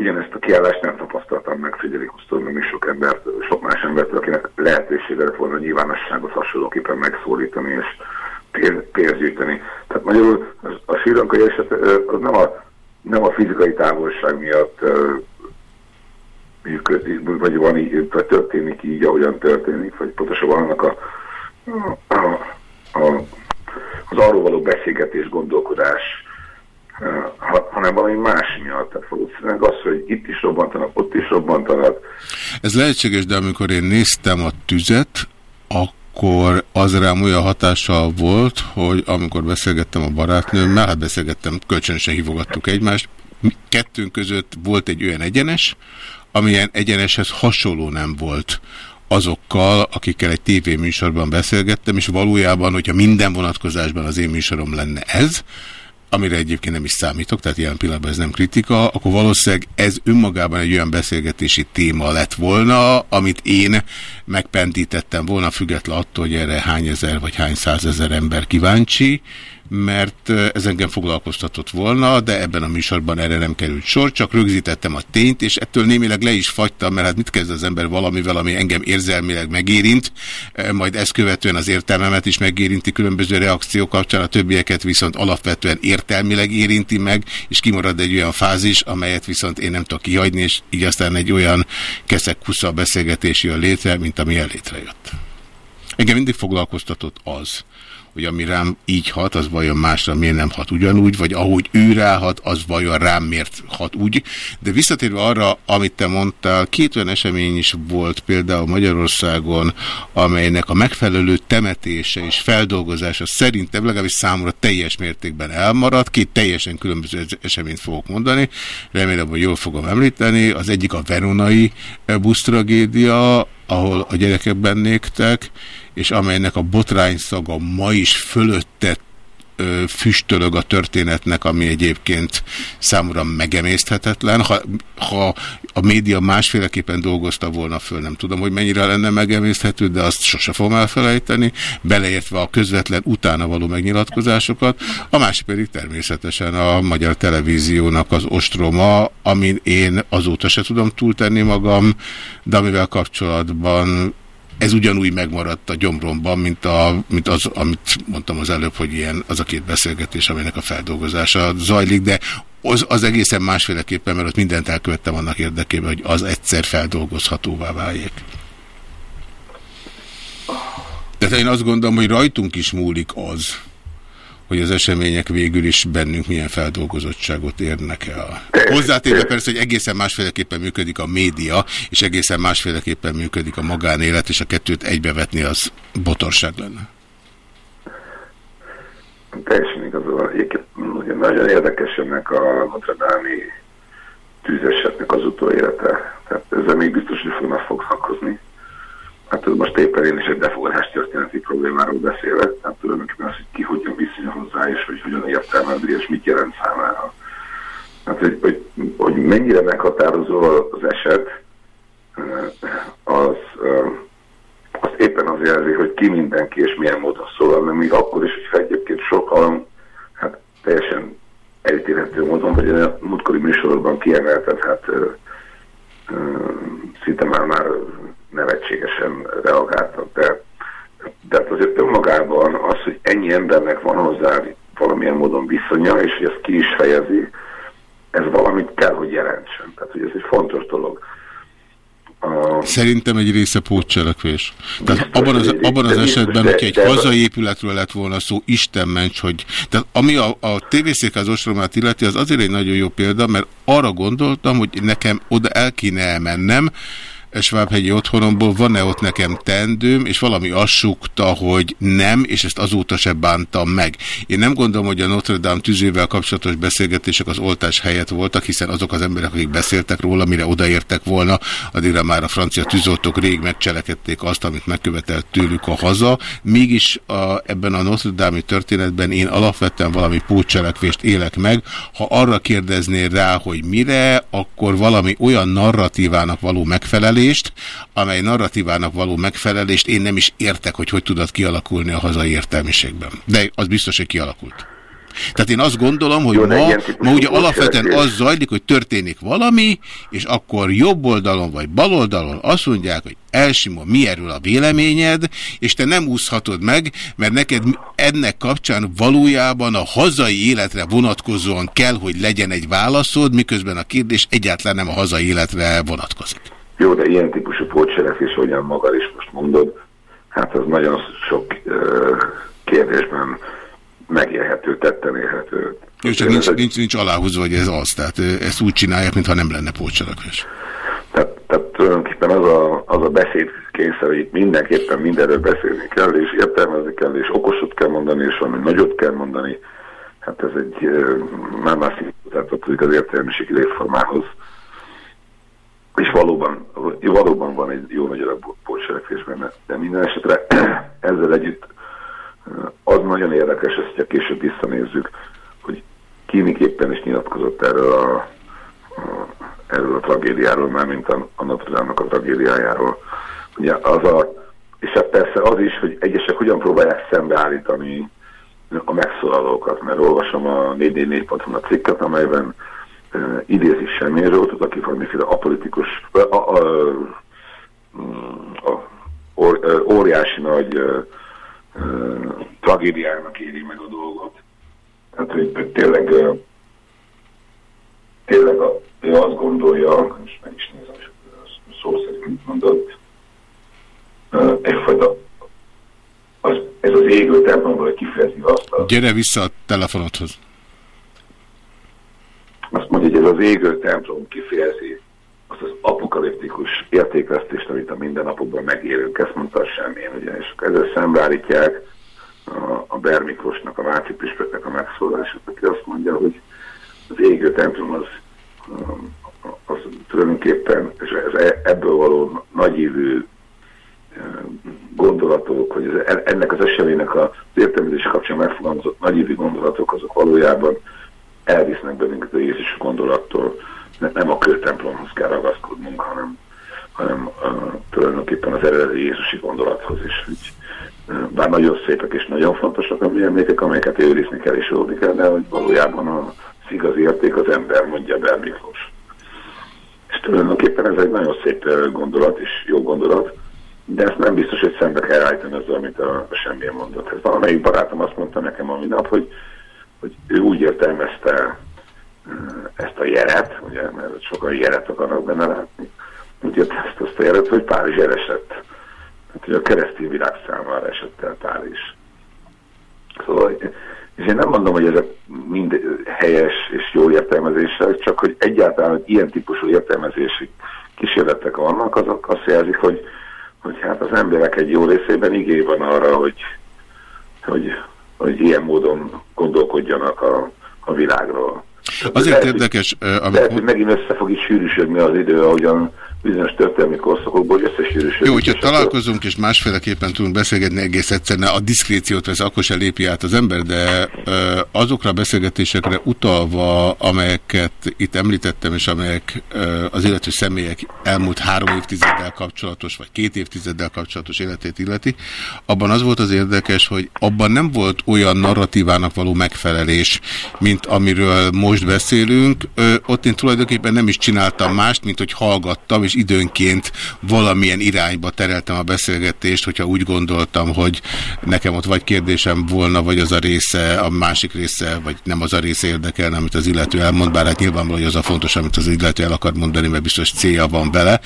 ugyanezt a kiállást nem tapasztaltam meg Federikusztól, meg is sok embert, sok más embert, akinek lehetősége lett volna a nyilvánosságot hasonlóképpen megszólítani és pénz- pénzt gyűjteni. Tehát magyarul a sírankai eset az nem a, nem a fizikai távolság miatt működik, vagy, van így, vagy történik így, ahogyan történik, vagy pontosabban annak a, a, a, az arról való beszélgetés, gondolkodás, ha- hanem valami más miatt. Tehát valószínűleg az, hogy itt is robbantanak, ott is robbantanak, Ez lehetséges, de amikor én néztem a tüzet, akkor az rám olyan hatással volt, hogy amikor beszélgettem a barátnőmmel, hát beszélgettem, kölcsönösen hívogattuk egymást, kettőnk között volt egy olyan egyenes, amilyen egyeneshez hasonló nem volt azokkal, akikkel egy tévéműsorban beszélgettem, és valójában, hogyha minden vonatkozásban az én műsorom lenne ez, amire egyébként nem is számítok, tehát jelen pillanatban ez nem kritika, akkor valószínűleg ez önmagában egy olyan beszélgetési téma lett volna, amit én megpendítettem volna, független attól, hogy erre hány ezer vagy hány százezer ember kíváncsi, mert ez engem foglalkoztatott volna, de ebben a műsorban erre nem került sor, csak rögzítettem a tényt, és ettől némileg le is fagytam, mert hát mit kezd az ember valamivel, ami engem érzelmileg megérint, majd ezt követően az értelmemet is megérinti különböző reakciók kapcsán, a többieket viszont alapvetően értelmileg érinti meg, és kimarad egy olyan fázis, amelyet viszont én nem tudok kihagyni, és így aztán egy olyan keszek-kusza beszélgetés jön létre, mint ami létrejött. Engem mindig foglalkoztatott az, hogy ami rám így hat, az vajon másra miért nem hat ugyanúgy, vagy ahogy ő ráhat, az vajon rám miért hat úgy. De visszatérve arra, amit te mondtál, két olyan esemény is volt például Magyarországon, amelynek a megfelelő temetése és feldolgozása szerintem legalábbis számomra teljes mértékben elmaradt. Két teljesen különböző eseményt fogok mondani, remélem, hogy jól fogom említeni. Az egyik a veronai busztragédia, ahol a gyerekek bennégtek, és amelynek a botrány szaga ma is fölötte ö, füstölög a történetnek, ami egyébként számomra megemészthetetlen. Ha, ha a média másféleképpen dolgozta volna föl, nem tudom, hogy mennyire lenne megemészthető, de azt sose fogom elfelejteni, beleértve a közvetlen utána való megnyilatkozásokat. A másik pedig természetesen a magyar televíziónak az ostroma, amin én azóta se tudom túltenni magam, de amivel kapcsolatban ez ugyanúgy megmaradt a gyomromban, mint, a, mint az, amit mondtam az előbb, hogy ilyen az a két beszélgetés, aminek a feldolgozása zajlik, de az, az egészen másféleképpen, mert ott mindent elkövettem annak érdekében, hogy az egyszer feldolgozhatóvá váljék. Tehát én azt gondolom, hogy rajtunk is múlik az, hogy az események végül is bennünk milyen feldolgozottságot érnek el. Hozzátéve persze, hogy egészen másféleképpen működik a média, és egészen másféleképpen működik a magánélet, és a kettőt egybevetni az botorság lenne. Teljesen igazol. Egyébként nagyon érdekes ennek a Notre Dame-i tűzesetnek az utólélete. Tehát ezzel még biztos, hogy fognak foglalkozni. Hát most éppen én is egy befogadás történeti problémáról beszélek. Tehát tulajdonképpen az, hogy ki hogyan viszonyul hozzá, és hogy hogyan értelmezi, és mit jelent számára. Hát, hogy, hogy, hogy mennyire meghatározó az eset, eh, az, eh, az éppen az jelzi, hogy ki mindenki és milyen módon szólal, mert még akkor is, hogyha egyébként sokan, hát teljesen elítélhető módon, vagy a múltkori műsorokban kiemeltet, hát ö, szinte már, már nevetségesen reagáltak, de, de hát azért önmagában az, hogy ennyi embernek van hozzá valamilyen módon viszonya, és hogy ezt ki is fejezi, ez valamit kell, hogy jelentsen. Tehát, hogy ez egy fontos dolog. A... Szerintem egy része pótcselekvés. Tehát Biztos, abban az, abban az esetben, de- hogyha egy de- hazai épületről lett volna szó, Isten ments, hogy... Tehát ami a, a tévészékház ostromát illeti, az azért egy nagyon jó példa, mert arra gondoltam, hogy nekem oda el kéne elmennem, Svábhegyi otthonomból van-e ott nekem tendőm, és valami azt hogy nem, és ezt azóta se bántam meg. Én nem gondolom, hogy a Notre Dame tűzével kapcsolatos beszélgetések az oltás helyett voltak, hiszen azok az emberek, akik beszéltek róla, mire odaértek volna, addigra már a francia tűzoltók rég megcselekedték azt, amit megkövetelt tőlük a haza. Mégis a, ebben a Notre Dame történetben én alapvetően valami pótcselekvést élek meg. Ha arra kérdeznél rá, hogy mire, akkor valami olyan narratívának való megfelelést, amely narratívának való megfelelést én nem is értek, hogy hogy tudott kialakulni a hazai értelmiségben. De az biztos, hogy kialakult. Tehát én azt gondolom, hogy Jó, ma, ma ugye alapvetően az zajlik, hogy történik valami, és akkor jobb oldalon vagy bal oldalon azt mondják, hogy elsimon, mi erről a véleményed, és te nem úszhatod meg, mert neked ennek kapcsán valójában a hazai életre vonatkozóan kell, hogy legyen egy válaszod, miközben a kérdés egyáltalán nem a hazai életre vonatkozik. Jó, de ilyen típusú pótcselekvés, ahogyan magad is most mondod, hát az nagyon sok ö, kérdésben megélhető, tetten érhető. Jó, csak nincs, nincs, nincs aláhúzva, hogy ez az. Tehát ezt úgy csinálják, mintha nem lenne pótcselekvés. Tehát, tehát tulajdonképpen az a, az a beszédkényszer, hogy itt mindenképpen mindenről beszélni kell, és értelmezni kell, és okosot kell mondani, és valami nagyot kell mondani. Hát ez egy már szintén tartozik az értelmiségi létformához. És valóban, valóban van egy jó nagy adag pótcselekvés benne, de minden esetre (clears throat) ezzel együtt ö, az nagyon érdekes, ezt ha később visszanézzük, hogy ki miképpen is nyilatkozott erről a, a erről a tragédiáról, már mint a, a Notre Dame-nak a tragédiájáról. Ugye az a, és hát persze az is, hogy egyesek hogyan próbálják szembeállítani a megszólalókat, mert olvasom a 444.hu a cikket, amelyben uh, idézik semmi Zsoltot, aki valamiféle apolitikus, a, a, a, a, or, óriási nagy uh, uh, tragédiának éri meg a dolgot. Tehát, hogy tényleg tényleg a, ő azt gondolja, és meg is nézem, és szó szerint mit mondott, egyfajta az, ez az égő templomból kifejezi azt a, Gyere vissza a telefonodhoz. Azt mondja, hogy ez az égő templom kifejezi azt az apokaliptikus értékvesztést, amit a mindennapokban megélünk, ezt mondta a semmilyen, akkor ezzel szembeállítják a, a Bermiklósnak, a Váci Püspöknek a megszólalását, aki azt mondja, hogy az égő templom az, um, az tulajdonképpen, és ez e- ebből való nagyívű um, gondolatok, hogy ennek az eseménynek az értelmezés kapcsán megfogalmazott nagyívű gondolatok, azok valójában elvisznek bennünket a Jézus gondolattól. Ne- Nem a kőtemplomhoz kell ragaszkodnunk, hanem, hanem uh, tulajdonképpen az eredeti Jézusi gondolathoz is. Úgy, uh, bár nagyon szépek és nagyon fontosak a mi emlékek, amelyeket őrizni kell és óvni kell, de hogy valójában az igazi érték az ember, mondja Ber Miklós. És tulajdonképpen ez egy nagyon szép gondolat és jó gondolat, de ezt nem biztos, hogy szembe kell állítani azzal, amit a, a semmilyen mondott. Ez valamelyik barátom azt mondta nekem a minap, hogy, hogy ő úgy értelmezte ezt a jeret, ugye, mert sokan jeret akarnak benne látni, úgy értelmezte ezt a jeret, hogy Párizs elesett. Tehát, hogy a keresztény világ számára esett el Párizs. Szóval, és én nem mondom, hogy ezek mind helyes és jó értelmezések, csak hogy egyáltalán hogy ilyen típusú értelmezési kísérletek vannak, azok azt jelzik, hogy, hogy hát az emberek egy jó részében igény van arra, hogy, hogy, hogy ilyen módon gondolkodjanak a, a világról. Azért Lehet, érdekes, ö, Lehet, amit hogy megint össze fog is sűrűsödni az idő, ahogyan bizonyos történelmi korszakokból összesűrűsödik. Jó, hogyha találkozunk és másféleképpen tudunk beszélgetni egész egyszerűen, a diszkréciót ez akkor se lépi át az ember, de azokra a beszélgetésekre utalva, amelyeket itt említettem, és amelyek az illető személyek elmúlt három évtizeddel kapcsolatos, vagy két évtizeddel kapcsolatos életét illeti, abban az volt az érdekes, hogy abban nem volt olyan narratívának való megfelelés, mint amiről most beszélünk. Ott én tulajdonképpen nem is csináltam mást, mint hogy hallgattam, és időnként valamilyen irányba tereltem a beszélgetést, hogyha úgy gondoltam, hogy nekem ott vagy kérdésem volna, vagy az a része, a másik része, vagy nem az a része érdekelne, amit az illető elmond, bár hát nyilvánvaló, hogy az a fontos, amit az illető el akar mondani, mert biztos célja van vele.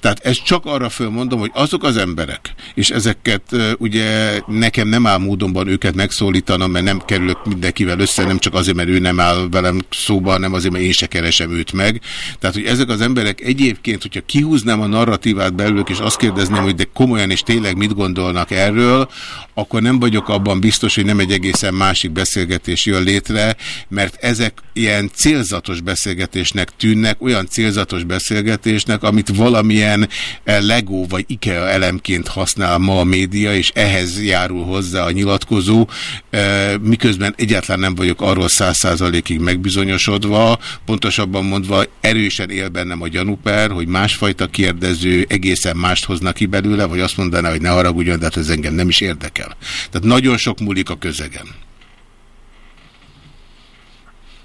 Tehát ezt csak arra fölmondom, hogy azok az emberek, és ezeket ugye nekem nem áll módonban őket megszólítanom, mert nem kerülök mindenkivel össze, nem csak azért, mert ő nem áll velem szóba, hanem azért, mert én se keresem őt meg. Tehát, hogy ezek az emberek egyébként, hogyha kihúznám a narratívát belőlük, és azt kérdezném, hogy de komolyan és tényleg mit gondolnak erről, akkor nem vagyok abban biztos, hogy nem egy egészen másik beszélgetés jön létre, mert ezek ilyen célzatos beszélgetésnek tűnnek, olyan célzatos beszélgetésnek, amit valamilyen eh, Lego vagy IKEA elemként használ ma a média, és ehhez járul hozzá a nyilatkozó, eh, miközben egyáltalán nem vagyok arról száz százalékig megbizonyosodva, pontosabban mondva erősen él bennem a gyanúper, hogy másfajta kérdező egészen mást hozna ki belőle, vagy azt mondaná, hogy ne haragudjon, de hát ez engem nem is érdekel. Tehát nagyon sok múlik a közegen.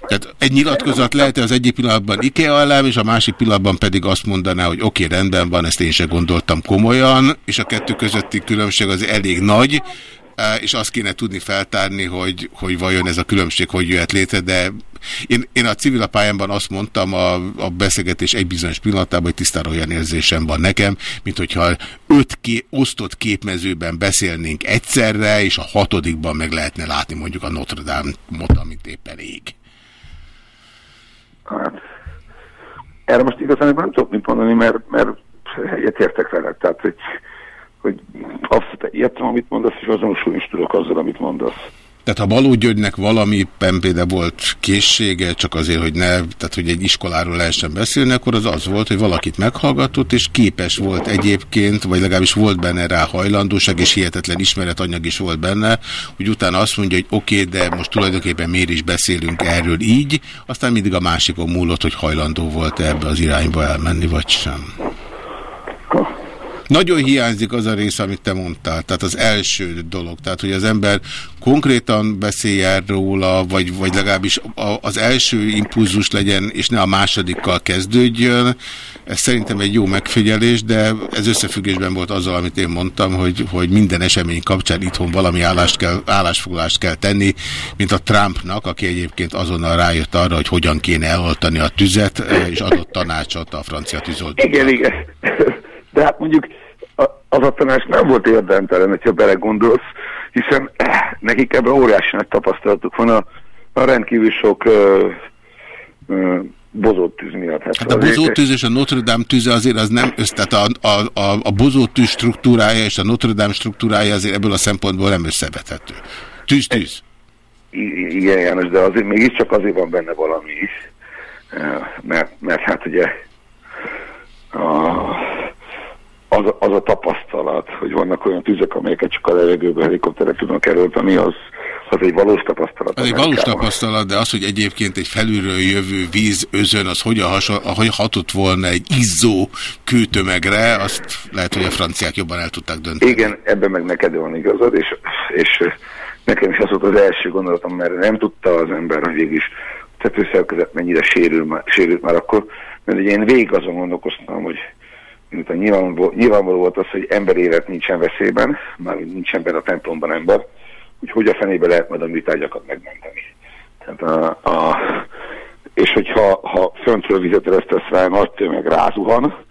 Tehát egy nyilatkozat lehet az egyik pillanatban IKEA elem, és a másik pillanatban pedig azt mondaná, hogy oké, okay, rendben van, ezt én se gondoltam komolyan, és a kettő közötti különbség az elég nagy, és azt kéne tudni feltárni, hogy, hogy vajon ez a különbség hogy jöhet létre, de én, én a civil pályámban azt mondtam a, a beszélgetés egy bizonyos pillanatában, hogy tisztára olyan érzésem van nekem, mint hogyha öt ké, osztott képmezőben beszélnénk egyszerre, és a hatodikban meg lehetne látni mondjuk a Notre Dame-mot, amit éppen ég. Hát, erre most igazán nem tudok mit mondani, mert, mert egyetértek vele. Tehát, hogy, hogy azt értem, amit mondasz, és azonosulni is tudok azzal, amit mondasz. Tehát ha Baló Györgynek valami például volt készsége, csak azért, hogy ne, tehát hogy egy iskoláról lehessen beszélni, akkor az az volt, hogy valakit meghallgatott, és képes volt egyébként, vagy legalábbis volt benne rá hajlandóság, és hihetetlen ismeretanyag is volt benne, hogy utána azt mondja, hogy oké, okay, de most tulajdonképpen miért is beszélünk erről így, aztán mindig a másikon múlott, hogy hajlandó volt -e ebbe az irányba elmenni, vagy sem. Nagyon hiányzik az a rész, amit te mondtál, tehát az első dolog, tehát hogy az ember konkrétan beszéljen róla, vagy, vagy legalábbis az első impulzus legyen, és ne a másodikkal kezdődjön. Ez szerintem egy jó megfigyelés, de ez összefüggésben volt azzal, amit én mondtam, hogy, hogy minden esemény kapcsán itthon valami állást kell, állásfoglalást kell tenni, mint a Trumpnak, aki egyébként azonnal rájött arra, hogy hogyan kéne eloltani a tüzet, és adott tanácsot a francia tűzoltóknak. Igen, igen. De hát mondjuk az a tanács nem volt érdemtelen, hogyha belegondolsz, hiszen eh, (clears throat) nekik ebben óriási nagy tapasztalatuk van a, a rendkívül sok ö, ö, bozott tűz miatt. Hát, hát a bozott tűz és a Notre Dame tűze azért az nem össze, tehát a, a, a, a bozott tűz struktúrája és a Notre Dame struktúrája azért ebből a szempontból nem összevethető. Tűz, tűz. Igen, János, de azért mégiscsak azért van benne valami is, mert, mert hát ugye a, az, az a tapasztalat, hogy vannak olyan tüzek, amelyeket csak a levegőbe helikopterek tudnak erőlteni, az, az egy valós tapasztalat. Az egy valós tapasztalat, de az, hogy egyébként egy felülről jövő víz özön, az hogyan hogy hatott volna egy izzó kőtömegre, azt lehet, hogy a franciák jobban el tudták dönteni. Igen, ebben meg neked van igazad, és, és nekem is az volt az első gondolatom, mert nem tudta az ember, hogy végig tetőszerkezet mennyire sérül, sérült már akkor, mert ugye én végig azon gondolkoztam, hogy miután nyilvánvaló, nyilvánvaló volt az, hogy emberélet nincsen veszélyben, már nincsen benne a templomban ember, hogy hogy a fenébe lehet majd a műtárgyakat megmenteni. Tehát a, a, és hogyha ha föntről vizet eresztesz rá, nagy tömeg rázuhan,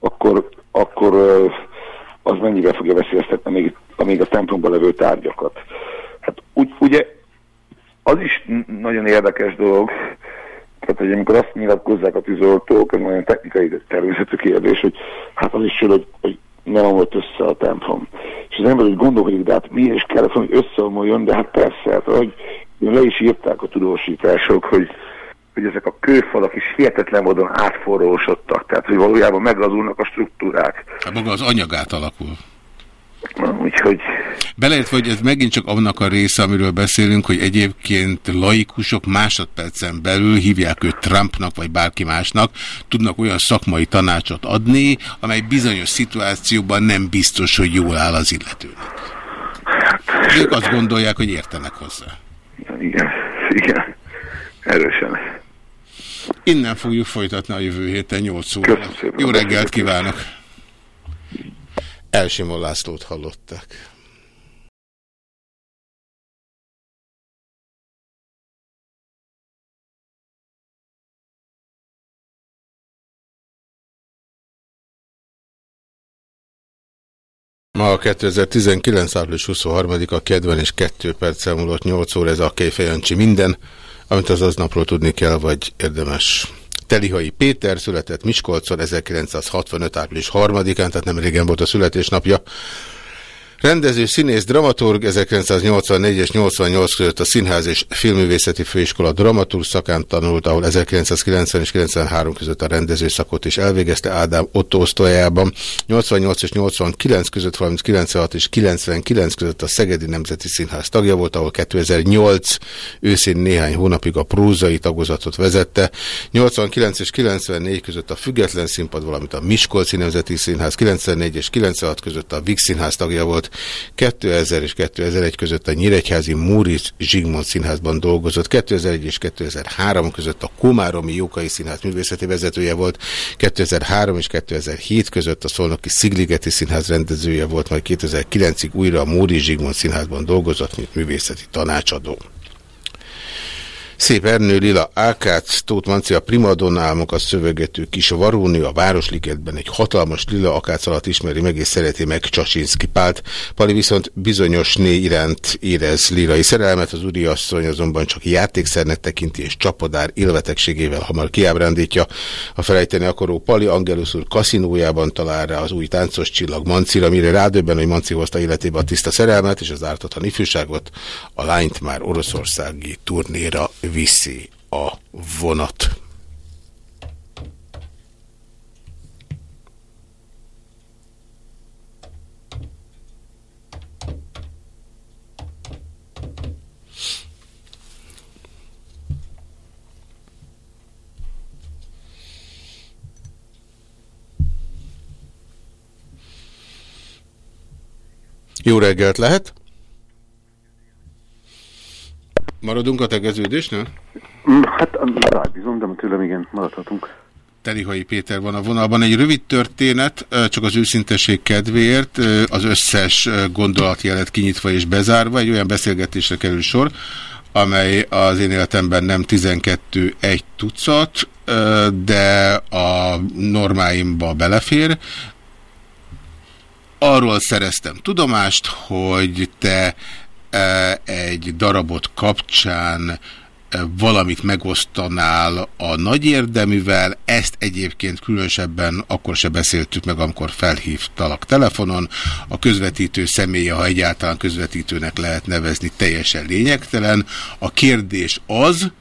akkor, akkor az mennyivel fogja veszélyeztetni még, még a templomban levő tárgyakat. Hát úgy, ugye az is nagyon érdekes dolog, tehát, hogy amikor azt nyilatkozzák a tűzoltók, ez nagyon technikai természetű kérdés, hogy hát az is jön, hogy, hogy nem volt össze a templom. És az ember úgy gondolkodik, de hát mi is kellett, hogy összeomoljon, de hát persze, hát, hogy le is írták a tudósítások, hogy, hogy ezek a kőfalak is hihetetlen módon átforrósodtak, tehát hogy valójában meglazulnak a struktúrák. Hát maga az anyag átalakul. Úgyhogy... Beleértve, hogy ez megint csak annak a része, amiről beszélünk, hogy egyébként laikusok másodpercen belül hívják őt Trumpnak, vagy bárki másnak, tudnak olyan szakmai tanácsot adni, amely bizonyos szituációban nem biztos, hogy jól áll az illetőnek. Ők azt gondolják, hogy értenek hozzá. Igen, igen, erősen. Innen fogjuk folytatni a jövő héten 8 óra. Jó reggelt kívánok! Elsimon Lászlót hallották. Ma a 2019. április 23-a kedven és 2 perc múlott 8 óra ez a Kejfejancsi minden, amit az aznapról tudni kell, vagy érdemes Telihai Péter született Miskolcon 1965. április 3-án, tehát nem régen volt a születésnapja. Rendező, színész, dramaturg 1984 és 88 között a Színház és Filművészeti Főiskola dramaturg szakán tanult, ahol 1990 és 93 között a rendező szakot is elvégezte Ádám Otto osztályában. 88 és 89 között, valamint 96 és 99 között a Szegedi Nemzeti Színház tagja volt, ahol 2008 őszén néhány hónapig a prózai tagozatot vezette. 89 és 94 között a Független Színpad, valamint a Miskolci Nemzeti Színház, 94 és 96 között a Vix Színház tagja volt, 2000 és 2001 között a Nyíregyházi Múris Zsigmond Színházban dolgozott, 2001 és 2003 között a Komáromi Jókai Színház művészeti vezetője volt, 2003 és 2007 között a Szolnoki Szigligeti Színház rendezője volt, majd 2009-ig újra a Múris Zsigmond Színházban dolgozott, mint művészeti tanácsadó. Szép Ernő Lila Ákác, Tóth Manci a primadonna álmokat szövegető kis Varónő a Városligetben egy hatalmas lila akác alatt ismeri meg és szereti meg Csacsinszki Pált. Pali viszont bizonyos né iránt érez lirai szerelmet, az úriasszony azonban csak játékszernek tekinti és csapodár ilvetegségével hamar kiábrándítja. A felejteni akaró Pali Angelus úr kaszinójában talál rá az új táncos csillag Mancira, mire rádöbben, hogy Manci hozta életébe a tiszta szerelmet és az ártatlan ifjúságot, a lányt már oroszországi turnéra viszi a vonat. Jó reggelt lehet! Maradunk a tegeződésnél? Mm, Hát rábízom, de tőlem igen, maradhatunk. Telihai Péter van a vonalban. Egy rövid történet, csak az őszintesség kedvéért, az összes gondolatjelet kinyitva és bezárva, egy olyan beszélgetésre kerül sor, amely az én életemben nem 12 egy tucat, de a normáimba belefér. Arról szereztem tudomást, hogy te egy darabot kapcsán e, valamit megosztanál a nagy érdeművel, ezt egyébként különösebben akkor se beszéltük meg, amikor felhívtalak telefonon. A közvetítő személye, ha egyáltalán közvetítőnek lehet nevezni, teljesen lényegtelen. A kérdés az,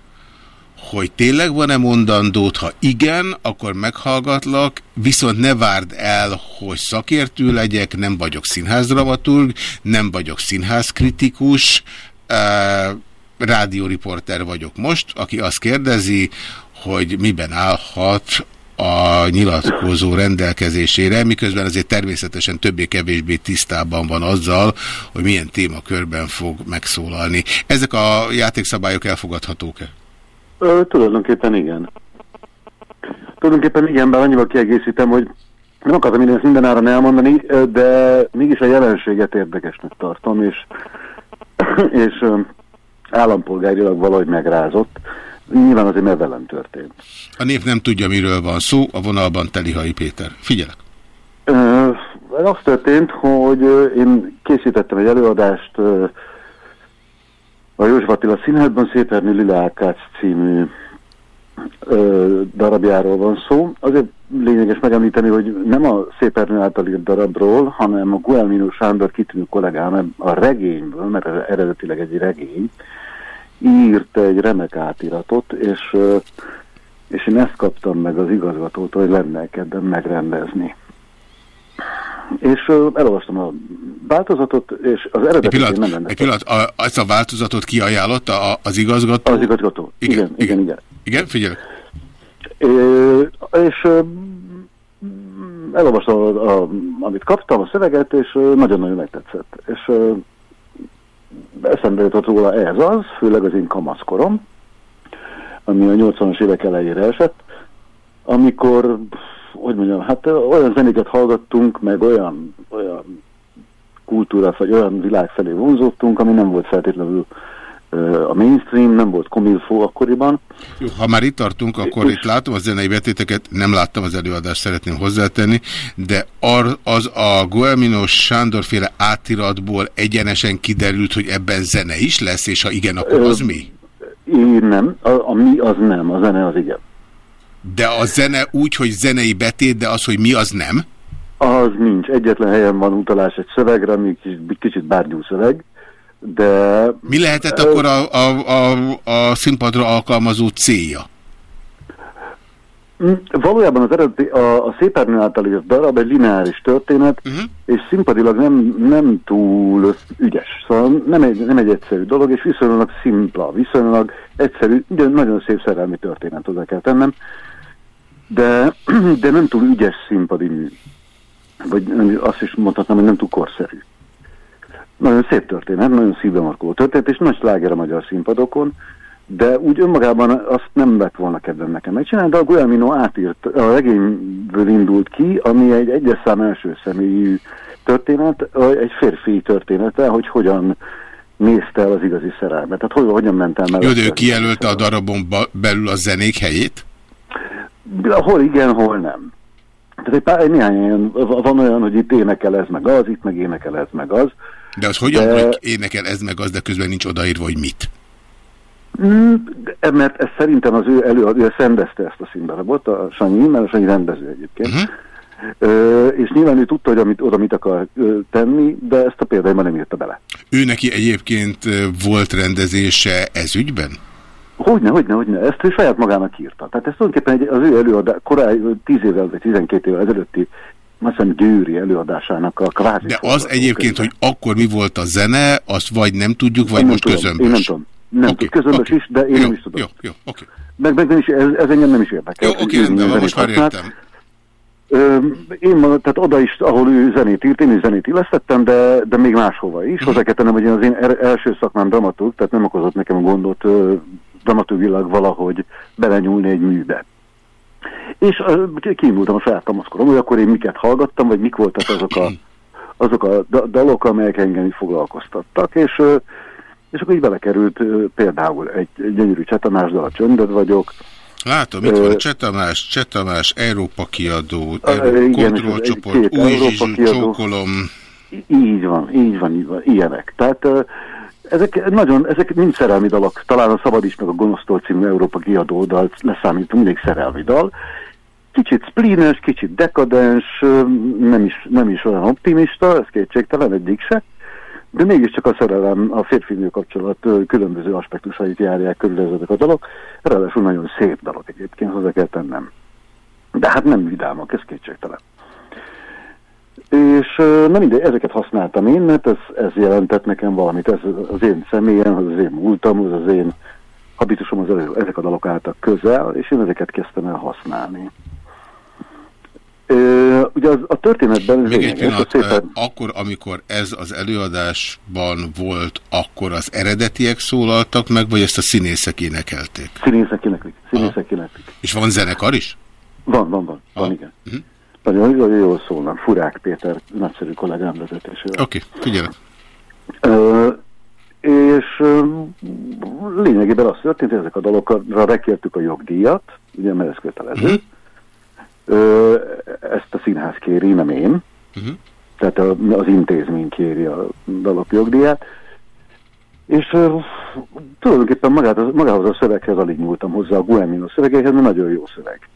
hogy tényleg van-e mondandót, ha igen, akkor meghallgatlak, viszont ne várd el, hogy szakértő legyek, nem vagyok színházdramaturg, nem vagyok színházkritikus, eh, rádióriporter vagyok most, aki azt kérdezi, hogy miben állhat a nyilatkozó rendelkezésére, miközben azért természetesen többé-kevésbé tisztában van azzal, hogy milyen témakörben fog megszólalni. Ezek a játékszabályok elfogadhatók-e? Ö, tulajdonképpen igen. Tulajdonképpen igen, bár annyival kiegészítem, hogy nem akartam mindent mindenáron elmondani, de mégis a jelenséget érdekesnek tartom, és, (coughs) és állampolgárilag valahogy megrázott. Nyilván azért mert velem történt. A nép nem tudja, miről van szó, a vonalban Telihai Péter. Figyelek! Ö, az történt, hogy én készítettem egy előadást a József Attila Színházban Szépernő Lila Ákács című ö, darabjáról van szó. Azért lényeges megemlíteni, hogy nem a Szépernő által írt darabról, hanem a Guelmino Sándor kitűnő kollégám a regényből, mert ez eredetileg egy regény, írt egy remek átiratot, és, és én ezt kaptam meg az igazgatótól, hogy lenne kedvem megrendezni. És elolvastam a változatot, és az Egy eredetit én nem pillanat, rendeztem. egy pillanat a, ezt a változatot kiajánlotta a, az igazgató? Az igazgató. Igen, igen, igen. Igen, figyelek. Ö, és elolvastam, a, a, amit kaptam, a szöveget, és nagyon-nagyon megtetszett. És eszembe jutott róla ez az, főleg az én kamaszkorom, ami a 80-as évek elejére esett, amikor, hogy mondjam, hát olyan zenéket hallgattunk, meg olyan, olyan kultúra, vagy olyan világ felé vonzódtunk, ami nem volt feltétlenül a mainstream, nem volt komilfó akkoriban, ha már itt tartunk, akkor itt látom a zenei betéteket, nem láttam az előadást, szeretném hozzátenni, de az a Guelmino Sándor féle átiratból egyenesen kiderült, hogy ebben zene is lesz, és ha igen, akkor az mi? Én nem, a, a mi az nem, a zene az igen. De a zene úgy, hogy zenei betét, de az, hogy mi, az nem? Az nincs. Egyetlen helyen van utalás egy szövegre, ami kicsit, kicsit bárgyú szöveg, de... Mi lehetett akkor a, a, a, a színpadra alkalmazó célja? Mm, Valójában az eredeti, a, a Szépernő által írt darab egy lineáris történet, Uh-huh. és színpadilag nem, nem túl ügyes. Szóval nem egy, nem egy egyszerű dolog, és viszonylag szimpla, viszonylag egyszerű, de nagyon szép szerelmi történet, hozzá kell tennem, de, (clears throat) de nem túl ügyes színpadi mű. Vagy azt is mondhatnám, hogy nem túl korszerű. nagyon szép történet, nagyon szívbemarkoló történet, és nagy sláger a magyar színpadokon, de úgy önmagában azt nem lett volna kedvem nekem megcsinálni, de a Guillermino átírt, a regényből indult ki, ami egy egyes szám első személyű történet, egy férfi története, hogy hogyan nézte el az igazi szerelmet. Tehát hogy, hogyan ment el mellett. Jó, ő kijelölte a darabon belül a zenék helyét? Hol igen, hol nem. Tehát egy, pár, egy néhány olyan, van olyan, hogy itt énekel ez meg az, itt meg énekel ez meg az. De az hogyan, De- de... hogy énekel ez meg az, de közben nincs odaírva, hogy mit? Mm, de- mert ez szerintem az ő előadó, ő rendezte ezt a színdarabot, a Sanyi, mert a Sanyi rendező egyébként. Uh -huh. Ö, és nyilván ő tudta, hogy amit, oda mit akar ö, tenni, de ezt a példájban nem írta bele. Ő neki egyébként volt rendezése ez ügyben? Hogyne, hogyne, hogyne. Ezt ő saját magának írta. Tehát ez tulajdonképpen egy, az ő előadás, korábbi 10 évvel vagy 12 évvel ezelőtti azt hiszem Győri előadásának a kvázi. De az egyébként, hogy akkor mi volt a zene, azt vagy nem tudjuk, vagy Én most tudom, közömbös. Én nem tudom. Nem okay, tudom, közömbös okay. is, de én jó, nem is tudom. Jó, jó, oké. Meg, meg nem is, ez, ez engem nem is érdekel. Jó, oké, de zenét most már értem. Ö, én ma, tehát oda is, ahol ő zenét írt, én is zenét illesztettem, de, de még máshova is. Hozzá kell tennem, hogy én az én er- első szakmám dramaturg, tehát nem okozott nekem gondot ö, dramaturgilag valahogy belenyúlni egy műbe. És kiindultam a saját kamaszkorom, hogy akkor én miket hallgattam, vagy mik voltak azok a, (clears throat) azok a da- dalok, amelyek engem foglalkoztattak, és, és akkor így belekerült például egy, gyönyörű csetamás dal, csöndöd vagyok, Látom, itt van Csetamás, Csetamás, Európa kiadó, kontrollcsoport, új zsizsú, csókolom. Így van, így van, így van, ilyenek. Tehát ezek nagyon, ezek mind szerelmi dalok. Talán a Szabad is, meg a Gonosztól című Európa kiadó dal leszámít mindig szerelmi dal. Kicsit splínes, kicsit dekadens, nem is, nem is olyan optimista, ez kétségtelen, egyik se. De mégiscsak a szerelem, a férfi-nő kapcsolat különböző aspektusait járják körül ezek a dalok. Ráadásul nagyon szép dalok egyébként, hozzá kell tennem. De hát nem vidámak, ez kétségtelen. És na mindegy, ezeket használtam én, mert ez, ez jelentett nekem valamit, ez az én személyem, az az én múltam, az az én habitusom, az elő, ezek a dalok álltak közel, és én ezeket kezdtem el használni. Ö, ugye az, a történetben... Még egy lényeges, pillanat, ö, akkor, amikor ez az előadásban volt, akkor az eredetiek szólaltak meg, vagy ezt a színészek énekelték? Színészek éneklik, színészek éneklik. És van zenekar is? Van, van, van, van, igen. Mhm. Nagyon, nagyon jól szólnak, Furák Péter, nagyszerű kollégám vezetésével. Oké, okay, figyelek. Ö, és lényegében az történt, hogy ezek a dalokra rekértük a jogdíjat, ugye, mert ez kötelező. Mhm. Ö, ezt a színház kéri, nem én. Mhm. Tehát a, az intézmény kéri a dalok jogdíját. És tulajdonképpen magát, magához a szöveghez alig nyúltam hozzá, a Guillermino szövegéhez, mert nagyon jó szöveg.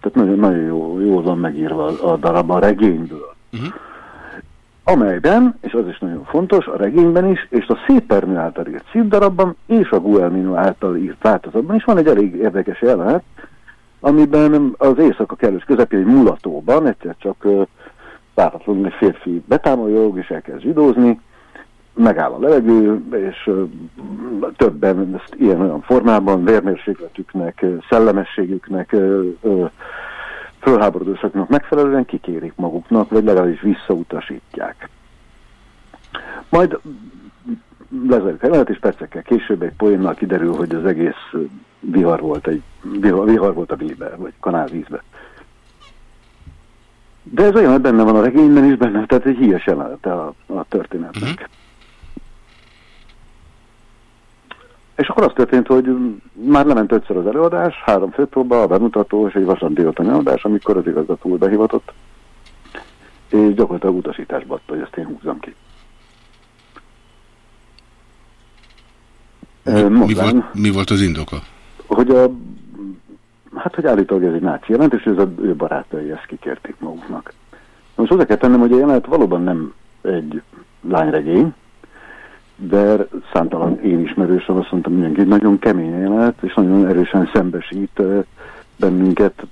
Tehát nagyon, nagyon jó, jól van megírva a, a darab a regényből. Uh-huh. Amelyben, és az is nagyon fontos, a regényben is, és a Szépernő által írt szívdarabban, és a Guelmino által írt változatban is van egy elég érdekes jelenet, amiben az éjszaka kellős közepén egy mulatóban egyszer csak ö, váratlanul egy férfi betámoljog, és elkezd zsidózni, megáll a levegő, és többen ezt ilyen-olyan formában, vérmérsékletüknek, szellemességüknek, fölháborodósaknak megfelelően kikérik maguknak, vagy legalábbis visszautasítják. Majd lezárjuk a jelenet, és percekkel később egy poénnal kiderül, hogy az egész vihar volt, egy vihar, vihar volt a vízbe, vagy kanálvízbe. De ez olyan, hogy benne van a regényben is, benne, tehát egy híres jelenete a, a történetnek. Uh-huh. És akkor az történt, hogy már lement ötször az előadás, három főpróba, a bemutató és egy vasárnap délután előadás, amikor az igazgató úr behivatott, és gyakorlatilag utasításba adta, hogy ezt én húzzam ki. Mi, Ö, mi, volt, mi volt az indoka? hogy a, hát hogy állítólag ez egy náci jelentés, és az ő barátai ezt kikérték maguknak. Most hozzá kell tennem, hogy a jelenet valóban nem egy lányregény, de számtalan én ismerősöm azt mondtam, mindenki nagyon kemény jelenet, és nagyon erősen szembesít bennünket,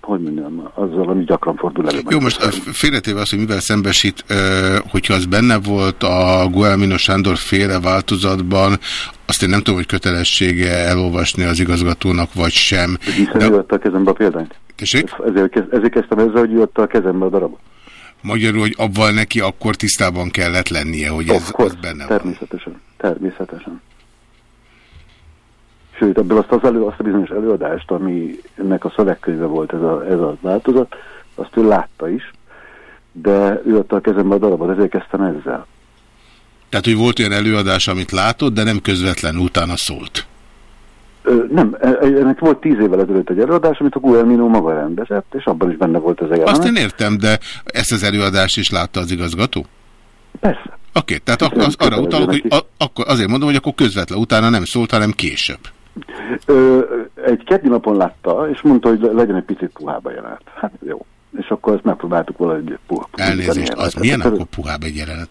hogy mondjam, azzal, ami gyakran fordul elő. Jó, most félretéve azt, hogy mivel szembesít, hogyha az benne volt a Guelmino Sándor féle változatban, azt én nem tudom, hogy kötelessége elolvasni az igazgatónak, vagy sem. Hiszen ő adta a kezembe a példányt. Tessék? Ezért, ezért kezdtem ezzel, hogy ő adta a kezembe a darabot. Magyarul, hogy abban neki akkor tisztában kellett lennie, hogy ez, Of ez benne van. Természetesen. Természetesen. Sőt, ebből azt, az elő, azt a bizonyos előadást, ami ennek a szövegkönyve volt ez a, ez a változat, azt ő látta is, de ő adta a kezembe a darabot, ezért kezdtem ezzel. Tehát, hogy volt olyan előadás, amit látott, de nem közvetlen utána szólt. Nem, ennek volt tíz évvel ezelőtt egy előadás, amit a Guillermino maga rendezett, és abban is benne volt ez a jelenet. Azt én értem, de ezt az előadást is látta az igazgató? Persze. Oké, tehát ak az, arra utalok, hogy a, akkor azért mondom, hogy akkor közvetlen utána nem szólt, hanem később. Ö, egy keddi napon látta, és mondta, hogy legyen egy picit puhába jelenet. Hát jó. És akkor ezt megpróbáltuk valahogy puha. Elnézést, az milyen akkor puhább egy jelenet?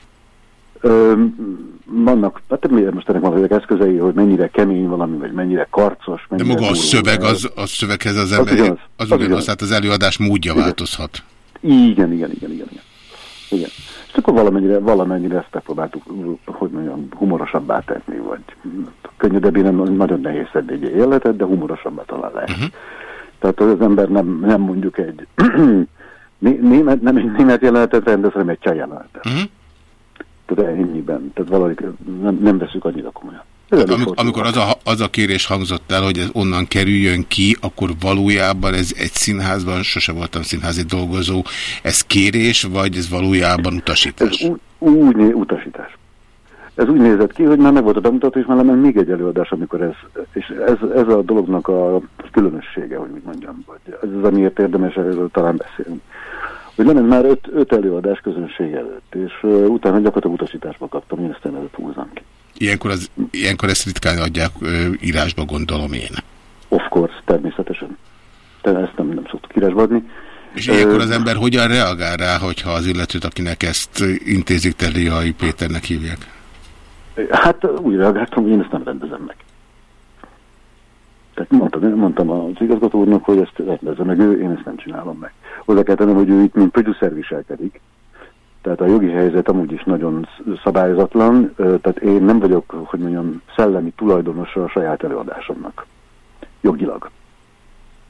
Vannak, hát miért most ennek vannak eszközei, hogy mennyire kemény valami, vagy mennyire karcos, De mennyire maga a szöveg, az, a szöveghez az Az ember, ugyanaz, az az ugyanaz, tehát az előadás módja változhat. Igen, igen, igen, igen, igen. igen. És akkor valamennyire, valamennyire ezt megpróbáltuk, hogy mondjam, humorosabbá tenni, vagy könnyedebb, nem nagyon nehéz szedni egy életet, de humorosabbá talán lehet. Uh -huh. Tehát az ember nem, nem mondjuk egy (clears throat) né- német, nem egy német jelenetet rendez, hanem egy csaj jelenetet. Uh -huh. Tehát ennyiben, tehát valahogy nem, nem veszük annyira komolyan. Elég amikor, az, a, az a kérés hangzott el, hogy ez onnan kerüljön ki, akkor valójában ez egy színházban, sose voltam színházi dolgozó, ez kérés, vagy ez valójában utasítás? Ez úgy, utasítás. Ez úgy nézett ki, hogy már meg volt a bemutató, és már lement még egy előadás, amikor ez, és ez, ez a dolognak a különössége, hogy úgy mondjam, vagy ez az, amiért érdemes erről talán beszélni. Hogy lement már öt, öt előadás közönség előtt, és uh, utána gyakorlatilag utasításba kaptam, én ezt előtt húzom ki. Ilyenkor, az, ilyenkor ezt ritkán adják ö, írásba, gondolom én. Of course, természetesen. De ezt nem, nem szoktuk írásba adni. És ilyenkor az ember hogyan reagál rá, hogyha az illetőt, akinek ezt intézik, Terliai Péternek hívják? Hát úgy reagáltam, hogy én ezt nem rendezem meg. Tehát mondtam, mondtam az igazgató úrnak, hogy ezt rendezze meg ő, én ezt nem csinálom meg. Hozzá kell tennem, hogy ő itt mint producer viselkedik. Tehát a jogi helyzet amúgy is nagyon sz- szabályozatlan, tehát én nem vagyok, hogy mondjam, szellemi tulajdonosa a saját előadásomnak. Jogilag.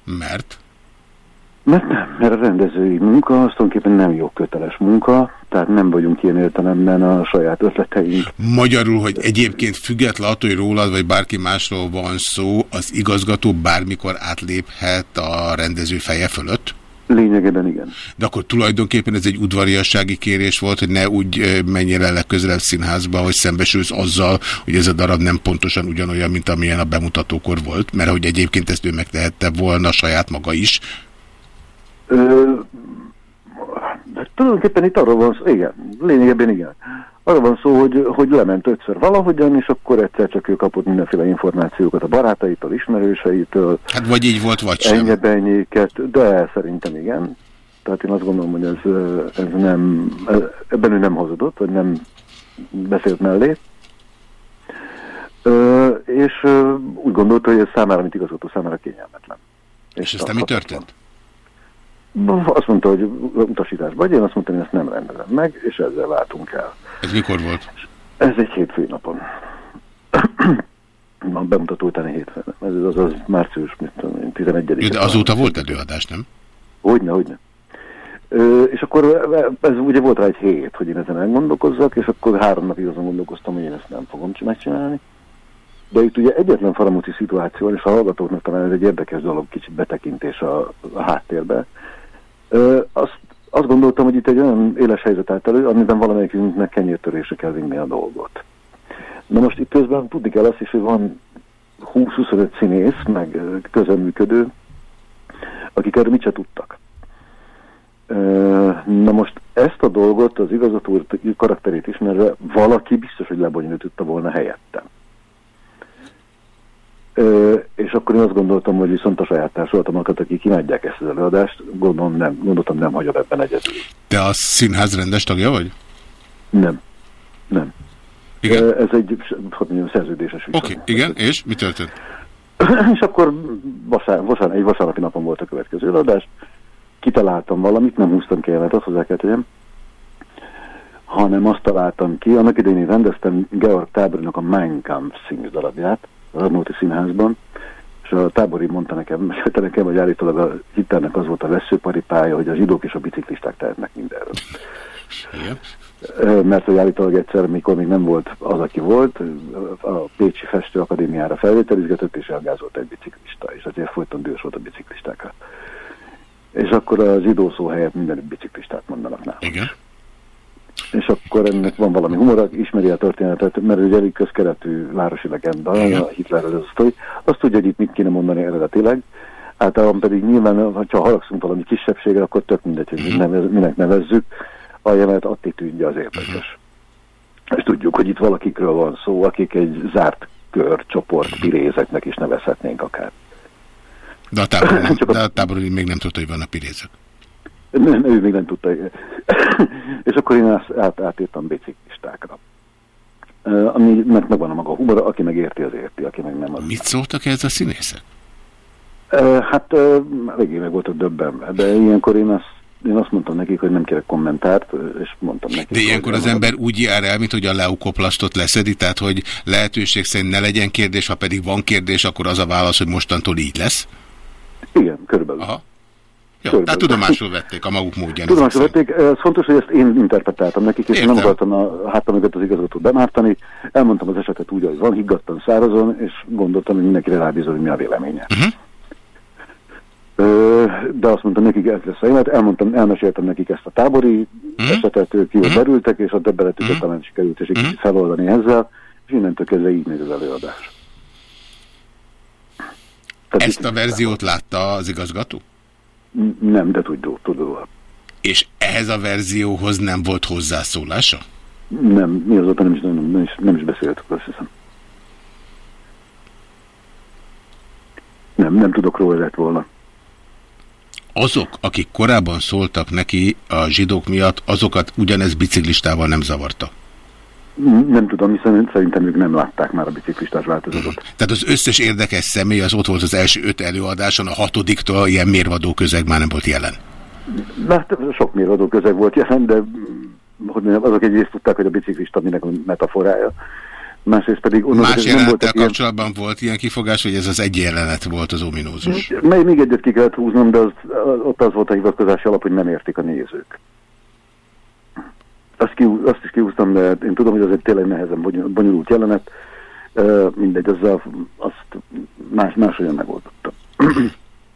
Mert? Mert nem, mert a rendezői munka az tulajdonképpen nem jogköteles munka, tehát nem vagyunk ilyen értelemben a saját ötleteink. Magyarul, hogy egyébként független attól, hogy rólad vagy bárki másról van szó, az igazgató bármikor átléphet a rendező feje fölött? Lényegében igen. De akkor tulajdonképpen ez egy udvariassági kérés volt, hogy ne úgy menjél el legközelebb színházba, hogy szembesülsz azzal, hogy ez a darab nem pontosan ugyanolyan, mint amilyen a bemutatókor volt, mert hogy egyébként ezt ő megtehette volna saját maga is. Ö, hát tulajdonképpen itt arról van szó, igen, lényegében igen. Arról van szó, hogy, hogy lement ötször valahogyan, és akkor egyszer csak ő kapott mindenféle információkat a barátaitól, ismerőseitől. Hát vagy így volt, vagy sem. Engebenyéket, de szerintem igen. Tehát én azt gondolom, hogy ez, ez nem, ebben ő nem hazudott, vagy nem beszélt mellé. Ö, és úgy gondolta, hogy ez számára, mint igazgató számára kényelmetlen. És aztán mi történt? Azt mondta, hogy utasítás vagy, én azt mondtam, hogy ezt nem rendezem meg, és ezzel váltunk el. Ez mikor volt? Ez egy hétfői napon. (clears throat) A bemutató utáni hétfőn. Ez az, az március mit tudom én, 11 Jó, de azóta volt előadás, nem? Hogyne, hogyne. Ö, és akkor ez ugye volt rá egy hét, hogy én ezen elgondolkozzak, és akkor három napig azon gondolkoztam, hogy én ezt nem fogom megcsinálni. De itt ugye egyetlen faramúci szituáció, és a hallgatóknak talán ez egy érdekes dolog, kicsit betekintés a, a háttérbe. Ö, azt, azt gondoltam, hogy itt egy olyan éles helyzet állt elő, amiben valamelyikünknek kenyértörésre kell vinni a dolgot. Na most itt közben tudni kell azt is, hogy van 20-25 színész, meg ö, közeműködő, akik erről mit se tudtak. Na most ezt a dolgot, az igazgató karakterét ismerve, valaki biztos, hogy lebonyolította volna helyettem. Ö, és akkor én azt gondoltam, hogy viszont a saját társadalmakat, akik imádják ezt az előadást, gondolom nem, gondoltam nem hagyom ebben egyedül. Te a színház rendes tagja vagy? Nem. Nem. Igen? Ö, Ez egy, hogy mondjam, szerződéses viszony. Oké, okay, igen, és mi történt? (clears throat) és akkor vasár, vasár, egy vasárnapi napon volt a következő előadás. Kitaláltam valamit, nem húztam ki életet, hozzá kell tegyem, hanem azt találtam ki, annak idején én rendeztem Georg Tábornak a Mein Kampf című darabját, az Arnóti Színházban. és a tábori mondta nekem, (laughs) mesélte nekem, hogy állítólag a Hitlernek az volt a veszőparipája, hogy a zsidók és a biciklisták tehetnek mindenről. Igen. Mert hogy állítólag egyszer, mikor még nem volt az, aki volt, a Pécsi Festőakadémiára felvételizgetett, és elgázolt egy biciklista, és azért folyton dühös volt a biciklistákra. És akkor a zsidó szó helyett minden biciklistát mondanak nála. Igen. És akkor ennek van valami humor, ismeri a történetet, mert egy elég közkeretű városi legenda, a Hitlerről ez a sztori. Azt tudja, hogy itt mit kéne mondani eredetileg, általában pedig nyilván, ha haragszunk valami kisebbségre, akkor tök mindegy, hogy Mhm. nevez, minek nevezzük, a jelenet attitűdje az érdekes. És tudjuk, hogy itt valakikről van szó, akik egy zárt kör, csoport, pirézeknek is nevezhetnénk akár. De a tábor, (laughs) nem, de a tábor még nem tudta, hogy vannak pirézek. Nem, ő még nem tudta. (coughs) És akkor én át, át, átírtam biciklistákra. Uh, aminek megvan a maga humora, aki meg érti, az érti, aki meg nem az. Mit szóltak ez a színészek? Uh, hát uh, eléggé meg voltak döbbenve, de ilyenkor én azt, én azt mondtam nekik, hogy nem kérek kommentárt, és mondtam nekik. De ilyenkor az ember úgy jár el, mint hogy a leukoplasztot leszedi, tehát hogy lehetőség szerint ne legyen kérdés, ha pedig van kérdés, akkor az a válasz, hogy mostantól így lesz. Igen, körülbelül. Aha. Jó, tehát tudomásul vették a maguk módján. Tudomásul vették, ez fontos, hogy ezt én interpretáltam nekik, és Értem. nem akartam a hátam mögött az igazgatót bemártani. Elmondtam az esetet úgy, ahogy van, higgadtan szárazon, és gondoltam, hogy mindenkire rábízom, hogy mi a véleménye. Uh-huh. Ö, de azt mondtam nekik, ez lesz a élet. Elmondtam, elmeséltem nekik ezt a tábori Mhm. esetet, ők jól derültek, és a döbbenetüket talán sikerült, és egy kicsit feloldani ezzel, és innentől kezdve így néz az előadás. Ezt a verziót látta az igazgató? Nem, de tudó, tudó. És ehhez a verzióhoz nem volt hozzászólása? Nem, mi azóta nem is, nem, nem, is, nem is beszéltük, azt hiszem. Nem, nem tudok róla lett volna. Azok, akik korábban szóltak neki a zsidók miatt, azokat ugyanez biciklistával nem zavarta. Nem tudom, hiszen szerintem ők nem látták már a biciklistás változatot. Tehát az összes érdekes személy az ott volt az első öt előadáson, a hatodiktól ilyen mérvadó közeg már nem volt jelen. Hát sok mérvadó közeg volt jelen, de hogy mondjam, azok egyrészt tudták, hogy a biciklista minek a metaforája. Másrészt pedig... onnan, Más jelenettel voltak ilyen- kapcsolatban volt ilyen kifogás, hogy ez az egy jelenet volt az ominózus. Még, még egyet ki kellett húznom, de az, ott az volt a hivatkozási alap, hogy nem értik a nézők. Azt, ki, azt is kihúztam, de én tudom, hogy az egy tényleg nehezen bonyol- bonyolult jelenet. Mindegy, azzal azt más, máshogyan megoldottam.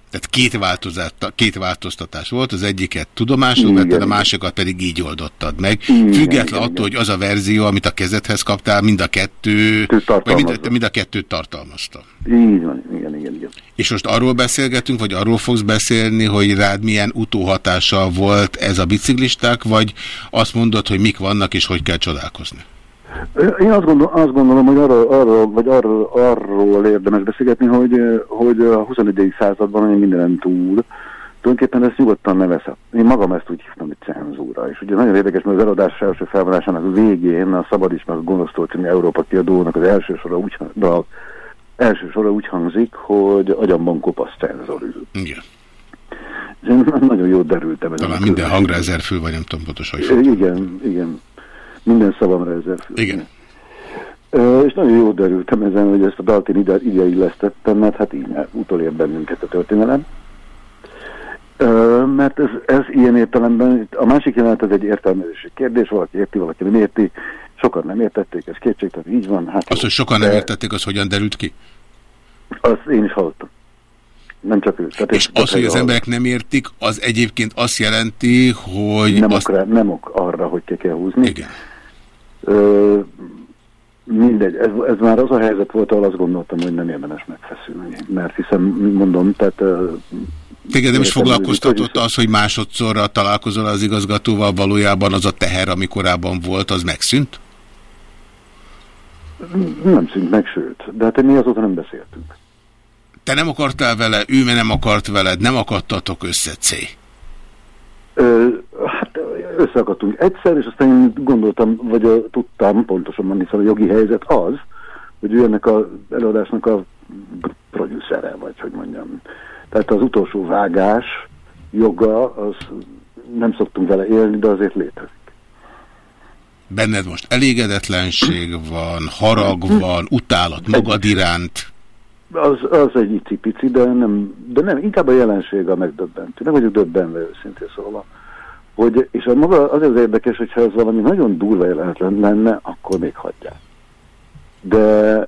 Tehát két, változat, két változtatás volt, az egyiket tudomásul Igen, vetted, a igen. másikat pedig így oldottad meg. Igen, Független igen, attól, hogy az a verzió, amit a kezedhez kaptál, mind a kettő, vagy mind, mind a kettőt tartalmazta. Így van, igen, igen, igen. És most arról beszélgetünk, vagy arról fogsz beszélni, hogy rád milyen utóhatással volt ez a biciklisták, vagy azt mondod, hogy mik vannak és hogy kell csodálkozni? Én azt gondolom, azt gondolom hogy arról, arról, vagy arról, arról érdemes beszélgetni, hogy, hogy a 21. században mindenen túl, tulajdonképpen ezt nyugodtan nevezhet. Én magam ezt úgy hívtam, hogy cenzúra. És ugye nagyon érdekes, mert az eladás első felvonásának végén a Szabad is, meg a Gonosztól című Európa kiadónak az első sora úgy, de a első sora úgy hangzik, hogy agyamban kopasz cenzor ül. Igen. Én nagyon jól derültem. Talán minden hangra ezer fül, vagy nem tudom pontosan. Igen, igen. Minden szavamra ezer fő. Igen. Ö, és nagyon jól derültem ezen, hogy ezt a dalt én ide, ide illesztettem, mert hát így utolér bennünket a történelem. Ö, mert ez, ez ilyen értelemben, a másik jelenet ez egy értelmezési kérdés, valaki érti, valaki nem érti, sokan nem értették, ez kétségtelen, így van. Hát Az, hogy sokan nem értették, az hogyan derült ki? Azt én is hallottam. Nem csak ő. Tehát És az, hogy az emberek nem értik, az egyébként azt jelenti, hogy nem, azt... ok, rá, nem ok arra, hogy ki kell húzni. Igen. Mindegy, ez, ez már az a helyzet volt, ahol azt gondoltam, hogy nem érdemes megfeszülni. Mert hiszen, mondom, tehát... Téged nem is foglalkoztatott az, hogy másodszorra találkozol az igazgatóval, valójában az a teher, ami korábban volt, az megszűnt? Nem szűnt meg, sőt. De hát mi azóta nem beszéltünk. Te nem akartál vele, ő nem akart veled, nem akadtatok össze, C. Ö, összeakadtunk egyszer, és aztán én gondoltam, vagy ö, tudtam pontosabban, hiszen a jogi helyzet az, hogy ő ennek az előadásnak a producere, vagy hogy mondjam. Tehát az utolsó vágás joga, az nem szoktunk vele élni, de azért létezik. Benned most elégedetlenség van, harag van, utálat magad iránt. Az, az egy icipici, de nem, de nem, inkább a jelenség a megdöbbentő. Nem vagyok döbbenve őszintén szólva. Hogy, és a maga az az érdekes, hogyha ez valami nagyon durva jelenetlen lenne, akkor még hagyják. De,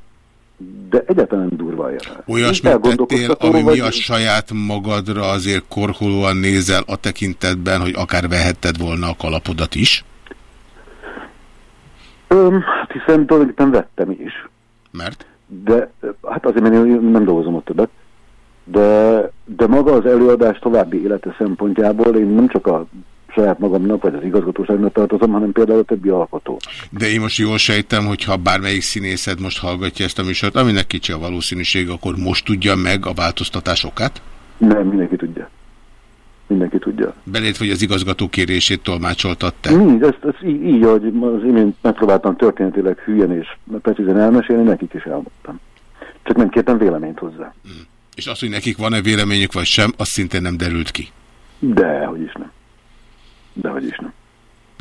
de egyáltalán durva a jelenet. Olyasmit tettél, ami vagy- miatt saját magadra azért korholóan nézel a tekintetben, hogy akár vehetted volna a kalapodat is? Öm, hát hiszen tulajdonképpen vettem is. Mert? De hát azért, mert én nem dolgozom ott többet. De, de maga az előadás további élete szempontjából én nem csak a saját magamnak, vagy az igazgatóságnak tartozom, hanem például a többi alkotó. De én most jól sejtem, hogy ha bármelyik színészed most hallgatja ezt a műsort, aminek kicsi a valószínűség, akkor most tudja meg a változtatás okát? Nem, mindenki tudja. Mindenki tudja. Belét, hogy az igazgató kérését tolmácsoltad te. Mi, ezt, ezt így, így, ahogy az imént megpróbáltam történetileg hülyen és precízen elmesélni, nekik is elmondtam. Csak nem kértem véleményt hozzá. És az, hogy nekik van-e véleményük vagy sem, az szintén nem derült ki. De, hogy is nem. De, hogy is nem.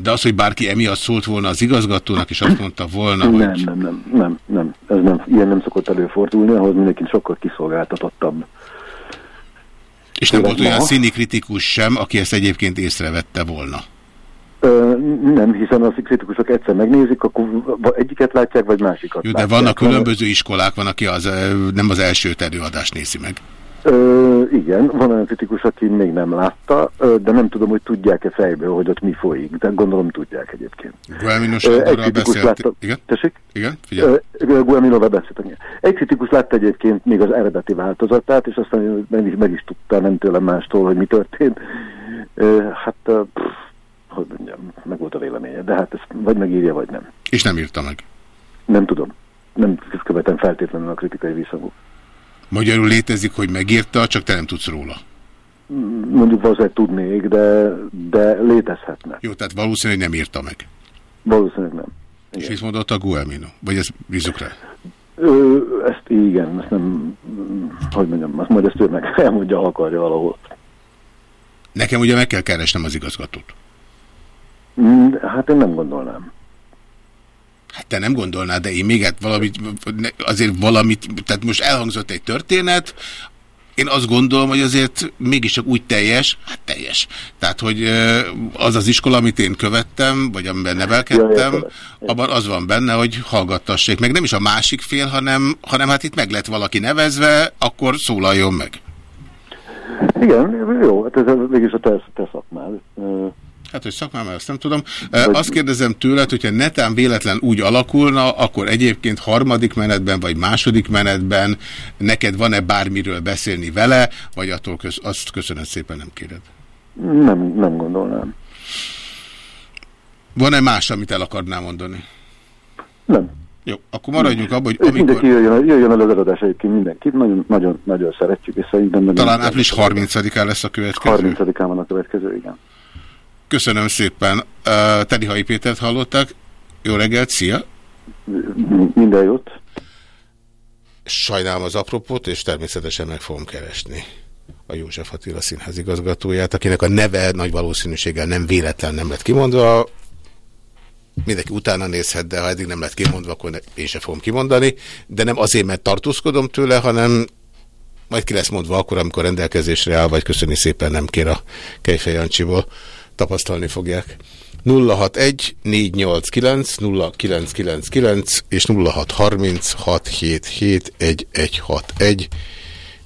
De az, hogy bárki emiatt szólt volna az igazgatónak, és azt mondta volna, Nem, hogy nem, nem, nem, nem, ez nem, ilyen nem szokott előfordulni, ahhoz mindenki sokkal kiszolgáltatottabb. és nem volt Ma? olyan színi kritikus sem, aki ezt egyébként észrevette volna. Ö, nem, hiszen a kritikusok egyszer megnézik, akkor egyiket látják, vagy másikat Jó, de látják. vannak különböző iskolák, van, aki az, nem az első előadást nézi meg. Ö, igen, van olyan kritikus, aki még nem látta, de nem tudom, hogy tudják-e fejből, hogy ott mi folyik, de gondolom tudják egyébként. Guelmino egy Sándorral beszélt. látta... Igen? Tessék? Igen? Figyelj. Guelminoval beszéltem. Egy kritikus látta egyébként még az eredeti változatát, és aztán meg is, meg is tudta, nem tőlem mástól, hogy mi történt. Ö, hát, pff, hogy mondjam, meg volt a véleménye, de hát ezt vagy megírja, vagy nem. És nem írta meg. Nem tudom. Nem követem feltétlenül a kritikai visszhangok. Magyarul létezik, hogy megírta, csak te nem tudsz róla. Mondjuk valószínűleg tudnék, de, de létezhetne. Jó, tehát valószínű, hogy nem írta meg. Valószínűleg nem. És mit mondott a Guelmino? Vagy ezt bízunk rá? Ö, ezt igen, ezt nem, hogy mondjam, azt majd ezt ő meg (laughs) elmondja, ha akarja valahol. Nekem ugye meg kell keresnem az igazgatót. Mm, Hát én nem gondolnám. Hát te nem gondolnád, de én még hát valamit, azért valamit, tehát most elhangzott egy történet, én azt gondolom, hogy azért mégiscsak úgy teljes, hát teljes. Tehát, hogy az az iskola, amit én követtem, vagy amiben nevelkedtem, abban az van benne, hogy hallgattassék meg. Nem is a másik fél, hanem, hanem hát itt meg lett valaki nevezve, akkor szólaljon meg. Igen, jó, hát ez mégis a te, te szakmád. Hát, hogy szakmám, ezt nem tudom. Ö, Azt kérdezem tőled, hogyha netán véletlen úgy alakulna, akkor egyébként harmadik menetben, vagy második menetben neked van-e bármiről beszélni vele, vagy attól köz, azt köszönöm szépen nem kéred. Nem, nem gondolnám. Van-e más, amit el akarnál mondani? Nem. Jó, akkor maradjunk abban, hogy És mindenki amikor... jöjjön, jöjjön el az előadás egyébként mindenkit, nagyon, nagyon, nagyon szeretjük, és szerintem... Talán április 30-án lesz a következő. 30-án van a következő, igen. Köszönöm szépen. Uh, Tedihai Pétert hallották. Jó reggelt, szia! Minden jót. Sajnálom az apropót, és természetesen meg fogom keresni a József Attila színház igazgatóját, akinek a neve nagy valószínűséggel nem véletlen nem lett kimondva. Mindenki utána nézhet, de ha eddig nem lett kimondva, akkor én sem fogom kimondani. De nem azért, mert tartózkodom tőle, hanem majd ki lesz mondva akkor, amikor rendelkezésre áll, vagy köszöni szépen nem kér a Kejfej Jancsiból. Tapasztalni fogják. 061 489 0999 és 0630 677 1161.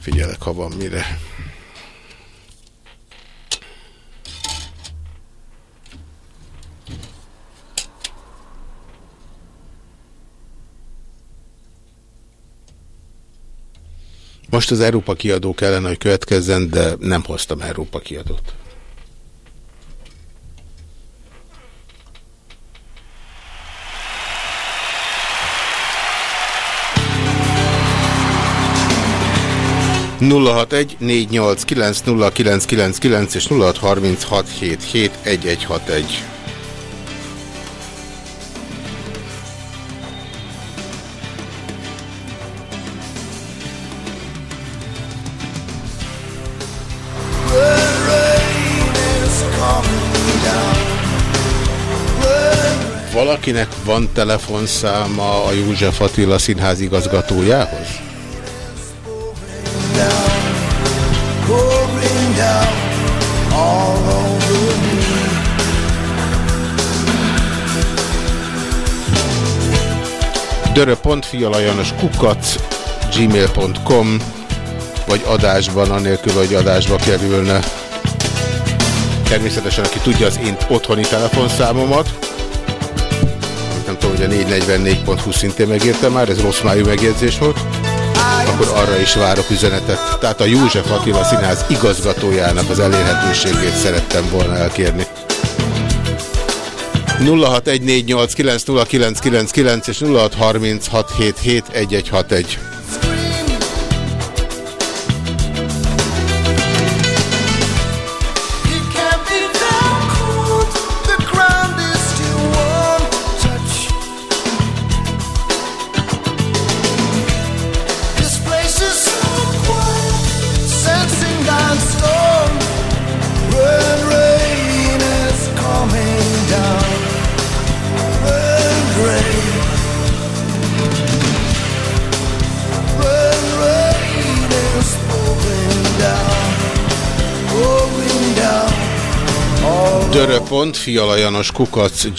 Figyelek, ha van mire. Most az Európa kiadó kellene, hogy következzen, de nem hoztam Európa kiadót. 061 és 0636771161. Valakinek van telefonszáma a József Attila színház igazgatójához? down, pouring down all gmail.com vagy adásban, anélkül, hogy adásba kerülne. Természetesen, aki tudja az én otthoni telefonszámomat, nem tudom, hogy a 444.20 szintén megérte már, ez rossz májú megjegyzés volt akkor arra is várok üzenetet. Tehát a József Attila Színház igazgatójának az elérhetőségét szerettem volna elkérni. 0614890999 és 0636771161.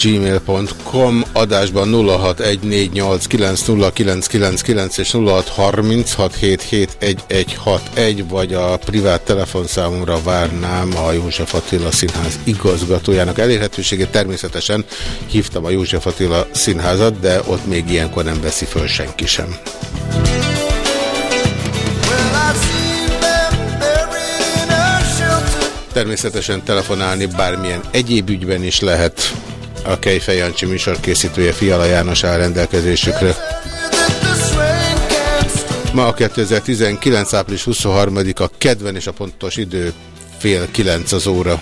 gmail.com adásban 0614890999 és 0636771161 vagy a privát telefonszámomra várnám a József Attila Színház igazgatójának elérhetőségét. Természetesen hívtam a József Attila Színházat, de ott még ilyenkor nem veszi föl senki sem. Természetesen telefonálni bármilyen egyéb ügyben is lehet. A Kejfej Jancsi műsorkészítője Fiala János áll rendelkezésükre. Ma a 2019. április 23-a kedven és a pontos idő fél kilenc az óra.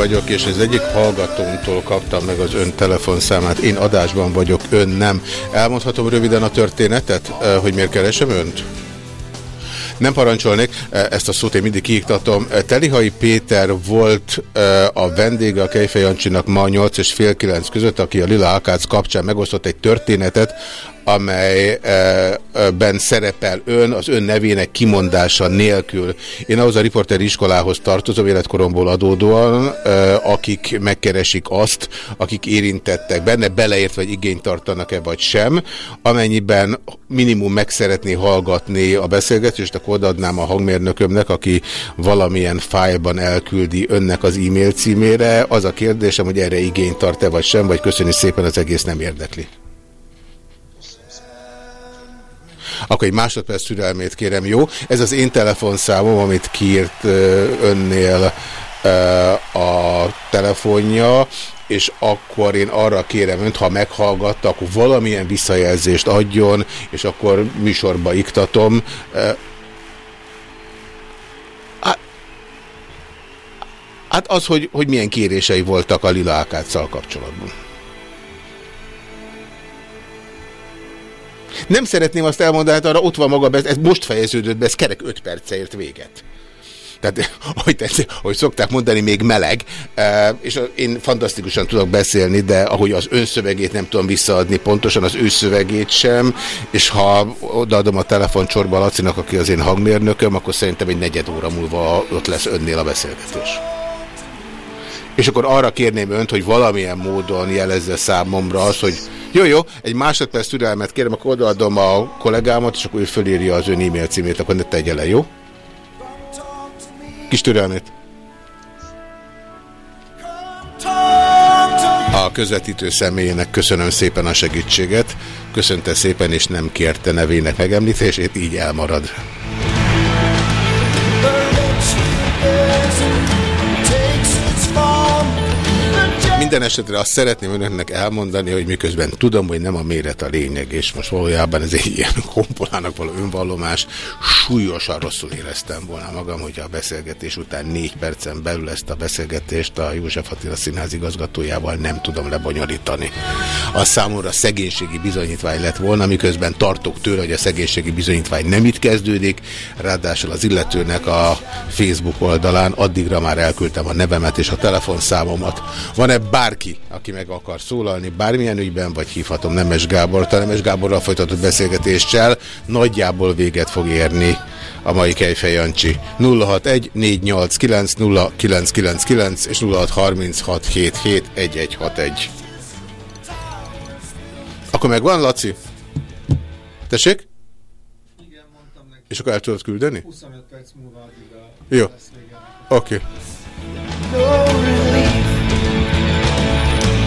Vagyok, és az egyik hallgatómtól kaptam meg az ön telefonszámát. Én adásban vagyok, ön nem. Elmondhatom röviden a történetet, hogy miért keresem önt? Nem parancsolnék, ezt a szót én mindig kiiktatom. Telihai Péter volt a vendége a Kejfej Jancsinak ma 8 és fél 9 között, aki a Lila Akác kapcsán megosztott egy történetet, amelyben szerepel ön, az ön nevének kimondása nélkül. Én ahhoz a riporteri iskolához tartozom, életkoromból adódóan, akik megkeresik azt, akik érintettek benne, beleért vagy igényt tartanak-e vagy sem. Amennyiben minimum meg szeretné hallgatni a beszélgetést, akkor odaadnám a hangmérnökömnek, aki valamilyen fájlban elküldi önnek az e-mail címére. Az a kérdésem, hogy erre igényt tart-e vagy sem, vagy köszönjük szépen, az egész nem érdekli. Akkor egy másodperc türelmét kérem, jó? Ez az én telefonszámom, amit kiírt önnél a telefonja, és akkor én arra kérem önt, ha meghallgatta, akkor valamilyen visszajelzést adjon, és akkor műsorba iktatom. Hát az, hogy, hogy milyen kérései voltak a Lila Ákáccal kapcsolatban. Nem szeretném azt elmondani, hát arra ott van maga, ez most fejeződött be, ez kerek 5 perce ért véget. Tehát, (laughs) ahogy, tetszik, ahogy szokták mondani, még meleg, és én fantasztikusan tudok beszélni, de ahogy az önszövegét nem tudom visszaadni pontosan, az ő szövegét sem, és ha odaadom a telefon csorba Lacinak, aki az én hangmérnököm, akkor szerintem egy negyed óra múlva ott lesz önnél a beszélgetés. És akkor arra kérném önt, hogy valamilyen módon jelezze számomra azt, hogy jó, jó, egy másodperc türelmet kérem, akkor odaadom a kollégámat, és akkor ő fölírja az ön e-mail címét, akkor ne tegye le, jó? Kis türelmét. A közvetítő személyének köszönöm szépen a segítséget, köszönte szépen, és nem kérte nevének megemlítését, így elmarad. Minden esetre azt szeretném önöknek elmondani, hogy miközben tudom, hogy nem a méret a lényeg, és most valójában ez egy ilyen (laughs) kompolának való önvallomás, súlyosan rosszul éreztem volna magam, hogyha a beszélgetés után négy percen belül ezt a beszélgetést a József Attila Színház igazgatójával nem tudom lebonyolítani. A számomra szegénységi bizonyítvány lett volna, miközben tartok tőle, hogy a szegénységi bizonyítvány nem itt kezdődik, ráadásul az illetőnek a Facebook oldalán addigra már elküldtem a nevemet és a telefonszámomat. Van-e bárki, aki meg akar szólalni bármilyen ügyben, vagy hívhatom Nemes Gábor, a Nemes Gáborral folytatott beszélgetéssel nagyjából véget fog érni a mai Kejfej Jancsi. 061 489 0999 és 0636771161. Akkor megvan, Laci? Tessék? Igen, mondtam neki. És akkor el tudod küldeni? 25 perc múlva addig a... Jó. Oké. Okay.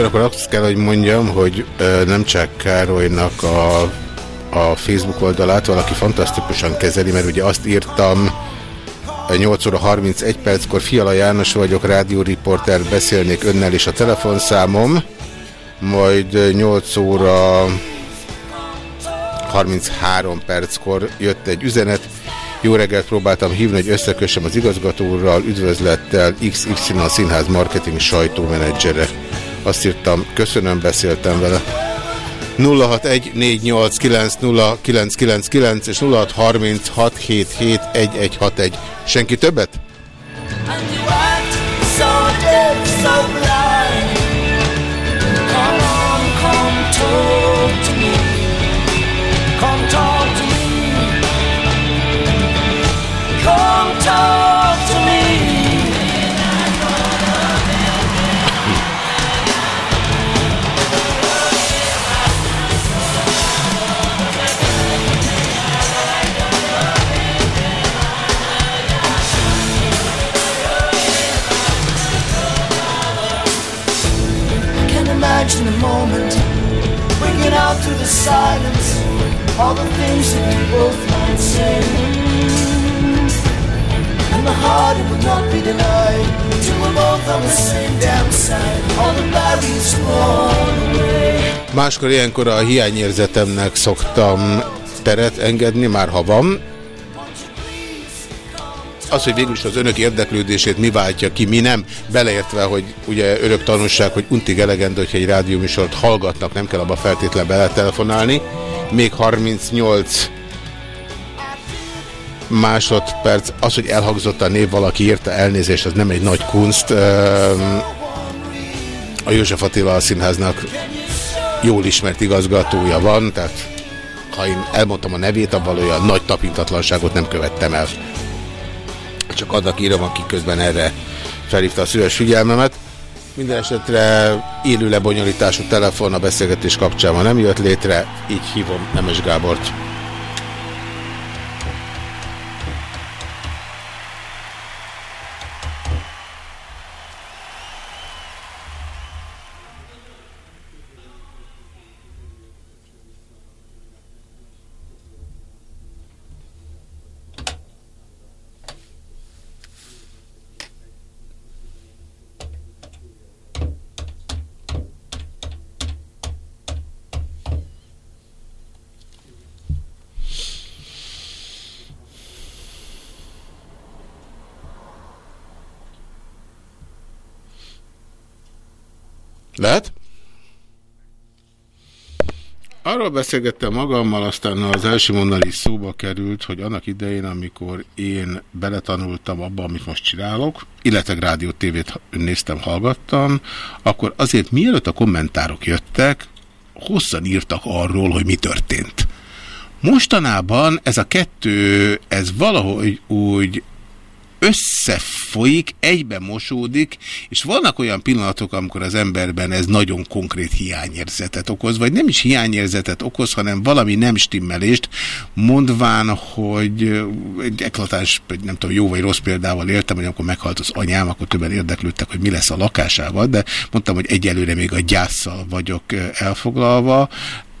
Ugyanakkor azt kell, hogy mondjam, hogy nem csak Károlynak a, a Facebook oldalát valaki fantasztikusan kezeli, mert ugye azt írtam 8 óra 31 perckor, Fiala János vagyok, rádióriporter, beszélnék önnel is a telefonszámom, majd ö, 8 óra 33 perckor jött egy üzenet, jó reggelt próbáltam hívni, hogy összekössem az igazgatóral, üdvözlettel XY színház marketing sajtómenedzsere. Azt írtam, köszönöm, beszéltem vele. 0614890999 és 0636771161. Senki többet? So deaf, so blind. Come on, come talk to me. Come talk to me. Come talk out through the silence All the things that we both might say. And the heart it will not be denied Till we're both on the same damn side. All the barriers thrown away. Máskor ilyenkor a hiányérzetemnek szoktam teret engedni, már ha van. Az, hogy végül is az önök érdeklődését mi váltja ki, mi nem, beleértve, hogy ugye örök tanulság, hogy untig elegendő, hogyha egy rádióműsort hallgatnak, nem kell abba feltétlen beletelefonálni. Még 38 másodperc, az, hogy elhangzott a név, valaki írta elnézést, az nem egy nagy kunst. A József Attila a színháznak jól ismert igazgatója van, tehát ha én elmondtam a nevét, abban olyan nagy tapintatlanságot nem követtem el. Csak annak írom, aki közben erre felhívta a szíves figyelmemet. Minden esetre élő lebonyolítású telefon a beszélgetés kapcsán nem jött létre, így hívom Nemes Gábort. Lehet? Arról beszélgettem magammal, aztán az első mondan is szóba került, hogy annak idején, amikor én beletanultam abba, amit most csinálok, illetve rádió tévét néztem, hallgattam, akkor azért mielőtt a kommentárok jöttek, hosszan írtak arról, hogy mi történt. Mostanában ez a kettő, ez valahogy úgy összefolyik, egybe mosódik, és vannak olyan pillanatok, amikor az emberben ez nagyon konkrét hiányérzetet okoz, vagy nem is hiányérzetet okoz, hanem valami nem stimmelést, mondván, hogy egy eklatáns, nem tudom, jó vagy rossz példával éltem, hogy amikor meghalt az anyám, akkor többen érdeklődtek, hogy mi lesz a lakásával, de mondtam, hogy egyelőre még a gyászsal vagyok elfoglalva,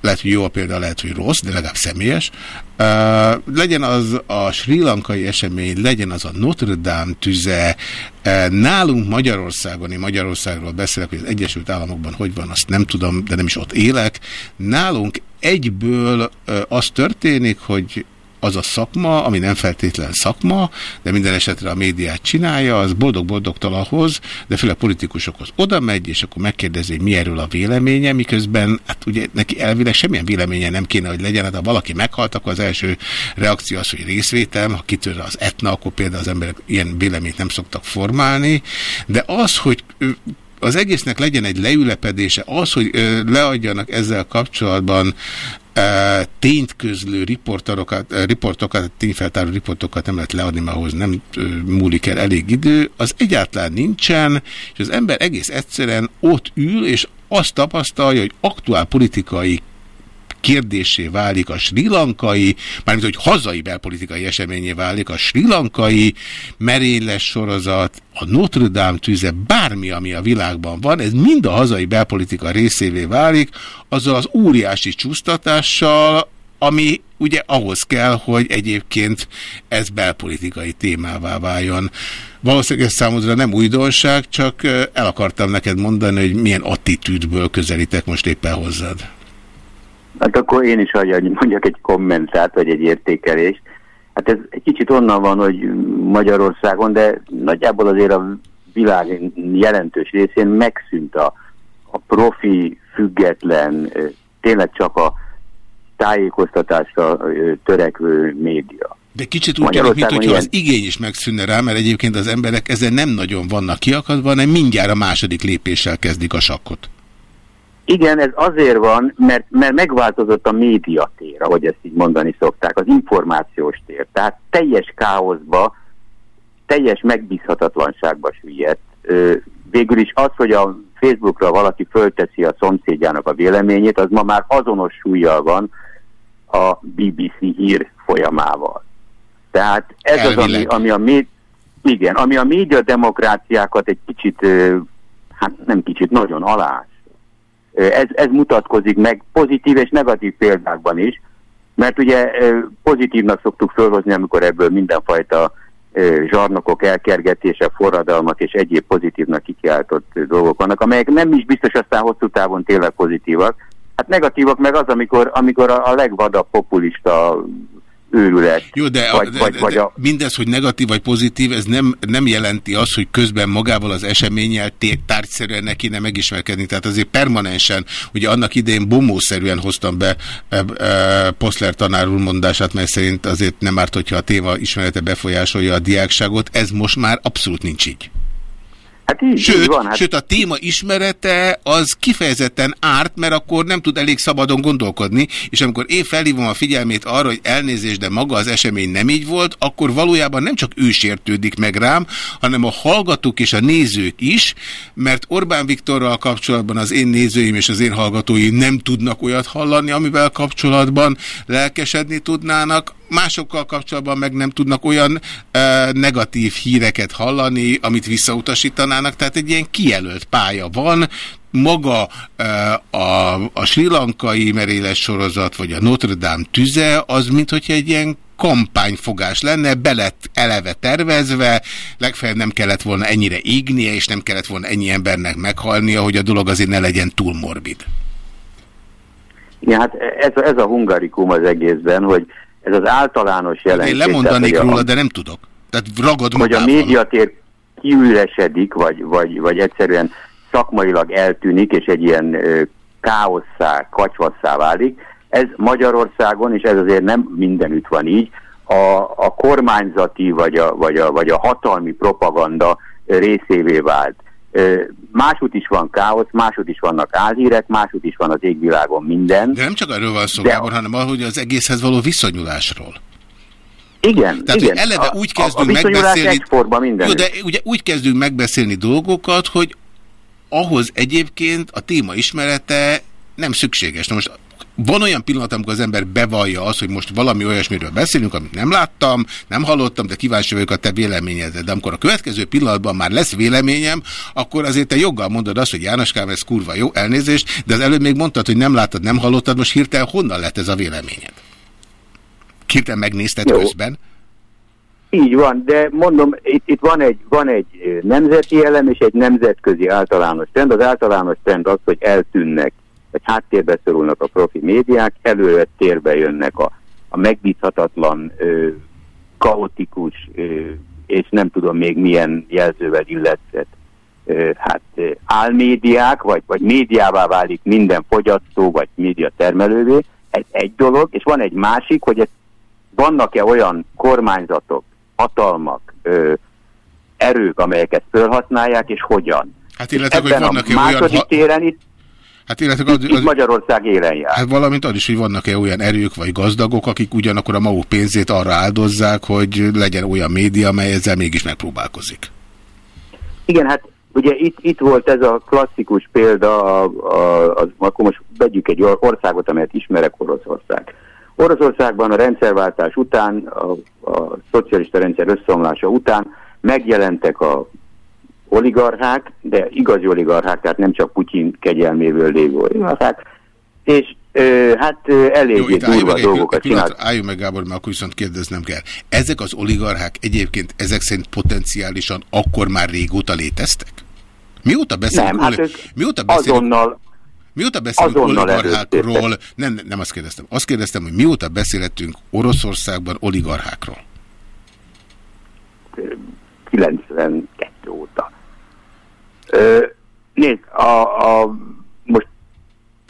lehet, hogy jó a példa, lehet, hogy rossz, de legalább személyes. Uh, legyen az a sri lankai esemény, legyen az a Notre Dame tüze, uh, nálunk Magyarországon, én Magyarországról beszélek, hogy az Egyesült Államokban hogy van, azt nem tudom, de nem is ott élek. Nálunk egyből uh, az történik, hogy az a szakma, ami nem feltétlen szakma, de minden esetre a médiát csinálja, az boldog-boldogtalanhoz, de főleg politikusokhoz oda megy, és akkor megkérdezi, hogy mi erről a véleménye, miközben hát ugye neki elvileg semmilyen véleménye nem kéne, hogy legyen, hát ha valaki meghalt, akkor az első reakció az, hogy részvétel, ha kitör az etna, akkor például az emberek ilyen véleményt nem szoktak formálni, de az, hogy az egésznek legyen egy leülepedése, az, hogy leadjanak ezzel kapcsolatban tényt közlő riportokat, riportokat, tényfeltáró riportokat nem lehet leadni, mert ahhoz nem múlik el elég idő, az egyáltalán nincsen, és az ember egész egyszerűen ott ül, és azt tapasztalja, hogy aktuál politikai kérdésé válik a sri lankai, mármint hogy hazai belpolitikai eseményé válik a sri lankai merényles sorozat, a Notre Dame tűze, bármi, ami a világban van, ez mind a hazai belpolitika részévé válik, azzal az óriási csúsztatással, ami ugye ahhoz kell, hogy egyébként ez belpolitikai témává váljon. Valószínűleg ez számodra nem újdonság, csak el akartam neked mondani, hogy milyen attitűdből közelítek most éppen hozzád. Hát akkor én is hagyja, mondjak egy kommentát, vagy egy értékelést. Hát ez egy kicsit onnan van, hogy Magyarországon, de nagyjából azért a világ jelentős részén megszűnt a, a profi, független tényleg csak a tájékoztatásra törekvő média. De kicsit úgy tűnik, mint Magyarországon hogyha ilyen- az igény is megszűnne rá, mert egyébként az emberek ezen nem nagyon vannak kiakadva, hanem mindjárt a második lépéssel kezdik a sakkot. Igen, ez azért van, mert, mert megváltozott a médiatér, ahogy ezt így mondani szokták, az információs tér. Tehát teljes káoszba, teljes megbízhatatlanságba süllyedt. Végül is az, hogy a Facebookra valaki fölteszi a szomszédjának a véleményét, az ma már azonos súlyjal van a BBC hír folyamával. Tehát ez az, ami, Elvileg. ami a méd, igen, ami a média demokráciákat egy kicsit, hát nem kicsit, nagyon alás. Ez, ez mutatkozik meg pozitív és negatív példákban is, mert ugye pozitívnak szoktuk fölhozni, amikor ebből mindenfajta zsarnokok elkergetése, forradalmak és egyéb pozitívnak kikiáltott dolgok vannak, amelyek nem is biztos aztán hosszú távon tényleg pozitívak. Hát negatívak meg az, amikor, amikor a, a legvadabb populista őrület, Jó, de, vagy, de, vagy, de, vagy a mindez, hogy negatív vagy pozitív, ez nem, nem jelenti azt, hogy közben magával az eseménnyel tárgyszerűen ne kéne megismerkedni. Tehát azért permanensen, ugye annak idején bomószerűen hoztam be e, e, Poszler tanár mondását, mely szerint azért nem árt, hogyha a téma ismerete befolyásolja a diákságot. Ez most már abszolút nincs így. Hát így, sőt, így van. Hát sőt, a téma ismerete az kifejezetten árt, mert akkor nem tud elég szabadon gondolkodni, és amikor én felhívom a figyelmét arra, hogy elnézés, de maga az esemény nem így volt, akkor valójában nem csak ő sértődik meg rám, hanem a hallgatók és a nézők is, mert Orbán Viktorral kapcsolatban az én nézőim és az én hallgatóim nem tudnak olyat hallani, amivel kapcsolatban lelkesedni tudnának, másokkal kapcsolatban meg nem tudnak olyan e, negatív híreket hallani, amit visszautasítanának, tehát egy ilyen kijelölt pálya van, maga a, a sri lankai meréles sorozat, vagy a Notre Dame tüze, az mint hogyha egy ilyen kampányfogás lenne, belett eleve tervezve, legfeljebb nem kellett volna ennyire égnie, és nem kellett volna ennyi embernek meghalnia, hogy a dolog azért ne legyen túl morbid. Igen, hát ez, ez a hungarikum az egészben, hogy ez az általános jelenség. Én lemondanék tehát, hogy a- róla, de nem tudok. Tehát ragad hogy a magával. médiatér kiüresedik, vagy, vagy, vagy egyszerűen szakmailag eltűnik, és egy ilyen ö, káosszá, kacsvasszá válik. Ez Magyarországon, és ez azért nem mindenütt van így, a, a kormányzati vagy a, vagy, a, vagy a hatalmi propaganda részévé vált. Másút is van káosz, másút is vannak álhírek, másút is van az égvilágon minden. De nem csak arról van szó, De- Gábor, hanem arról, hogy az egészhez való viszonyulásról. Igen, Tehát, igen. eleve a, úgy a, a kezdünk viszonyulás megbeszélni... minden. Jó, de ugye úgy kezdünk megbeszélni dolgokat, hogy ahhoz egyébként a téma ismerete nem szükséges. Na most van olyan pillanat, amikor az ember bevallja azt, hogy most valami olyasmiről beszélünk, amit nem láttam, nem hallottam, de kíváncsi vagyok a te véleményedre. De amikor a következő pillanatban már lesz véleményem, akkor azért te joggal mondod azt, hogy Jánoskám, ez kurva jó, elnézést, de az előbb még mondtad, hogy nem láttad, nem hallottad, most hirtelen honnan lett ez a véleményed? Hirtelen megnézted Jó. közben? Így van, de mondom, itt, itt van, egy, van egy ö, nemzeti elem és egy nemzetközi általános trend. Az általános trend az, hogy eltűnnek, vagy háttérbe szorulnak a profi médiák, előre térbe jönnek a, a megbízhatatlan, ö, kaotikus, ö, és nem tudom még milyen jelzővel illetett ö, hát ö, álmédiák, vagy, vagy médiává válik minden fogyasztó, vagy média termelővé. Ez egy dolog, és van egy másik, hogy ez vannak-e olyan kormányzatok, hatalmak, ö, erők, amelyeket felhasználják, és hogyan. Hát illetve, hogy Ebben a vannak-e olyan... második ha- téren itt, Hát illetve az, az, Magyarország élen jár. Hát valamint az is, hogy vannak-e olyan erők vagy gazdagok, akik ugyanakkor a maguk pénzét arra áldozzák, hogy legyen olyan média, amely ezzel mégis megpróbálkozik. Igen, hát ugye itt, itt volt ez a klasszikus példa, a, a, a, akkor most vegyük egy or- országot, amelyet ismerek, Oroszország. Oroszországban a rendszerváltás után, a, a szocialista rendszer összeomlása után megjelentek a oligarchák, de igazi oligarchák, tehát nem csak Putyin kegyelméből lévő oligarchák, és ö, hát eléggé durva meg, dolgokat csinált. álljunk meg Gábor, mert akkor viszont kérdeznem kell. Ezek az oligarchák egyébként ezek szerint potenciálisan akkor már régóta léteztek? Mióta beszélünk, Nem, hát ők mióta beszélünk, azonnal, mióta beszélünk azonnal oligarchákról? előtértek. Nem, nem, nem azt kérdeztem. Azt kérdeztem, hogy mióta beszélhetünk Oroszországban oligarchákról? 92 óta. Nézd, a, a, most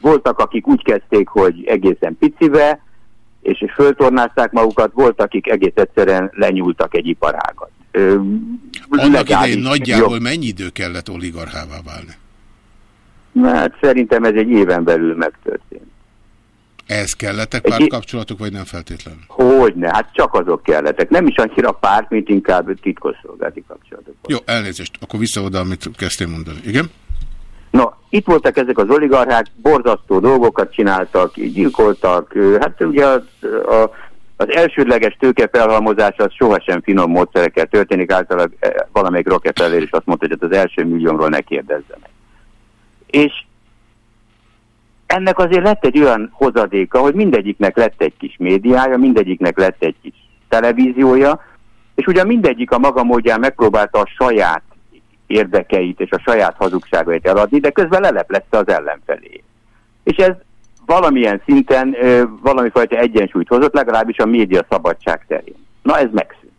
voltak, akik úgy kezdték, hogy egészen picibe, és föltornázták magukat, volt, akik egész egyszerűen lenyúltak egy iparágat. Ö, Annak idején nagyjából jobb- mennyi idő kellett oligarchává válni? Hát szerintem ez egy éven belül megtörtént. Ehhez kellettek pártkapcsolatok, vagy nem feltétlenül? Hogyne, hát csak azok kellettek. Nem is annyira párt, mint inkább titkosszolgálati kapcsolatok. Jó, elnézést, akkor vissza oda, amit kezdtél mondani. Igen? No, itt voltak ezek az oligarchák, borzasztó dolgokat csináltak, gyilkoltak. Hát ugye az, a, az elsődleges tőkefelhalmozás az sohasem finom módszerekkel történik, általában eh, valamelyik Rockefeller is azt mondta, hogy hát az első milliómról ne kérdezzenek. És ennek azért lett egy olyan hozadéka, hogy mindegyiknek lett egy kis médiája, mindegyiknek lett egy kis televíziója, és ugyan mindegyik a maga módján megpróbálta a saját érdekeit és a saját hazugságait eladni, de közben leleplezte az ellenfelé. És ez valamilyen szinten valamifajta egyensúlyt hozott, legalábbis a média szabadság terén. Na ez megszűnt.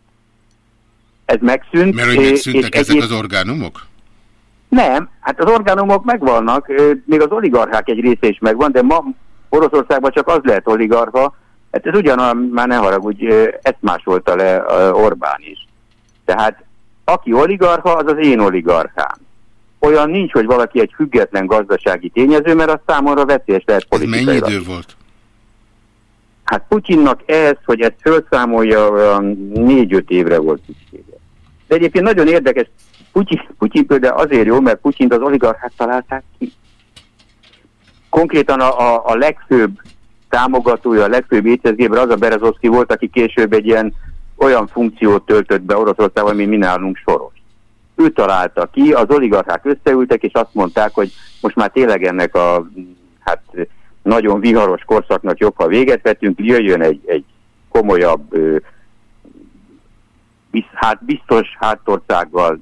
Ez megszűnt. Mert hogy megszűntek és ezek egész- az orgánumok? Nem, hát az orgánumok megvannak, még az oligarchák egy része is megvan, de ma Oroszországban csak az lehet oligarcha, hát ez ugyanolyan, már ne haragudj, ezt másolta le Orbán is. Tehát aki oligarcha, az az én oligarchám. Olyan nincs, hogy valaki egy független gazdasági tényező, mert az számomra veszélyes lehet Ez mennyi idő volt? Hát Putyinnak ez, hogy ezt felszámolja, olyan négy-öt évre volt szüksége. De egyébként nagyon érdekes, Putyin, Putyin például azért jó, mert Putyint az oligarchát találták ki. Konkrétan a, a, a legfőbb támogatója, a legfőbb étezgébre az a Berezovszki volt, aki később egy ilyen olyan funkciót töltött be Oroszországban, mint mi nálunk soros. Ő találta ki, az oligarchák összeültek, és azt mondták, hogy most már tényleg ennek a hát nagyon viharos korszaknak jobb, ha véget vetünk, jöjjön egy, egy komolyabb, hát biztos hátországgal,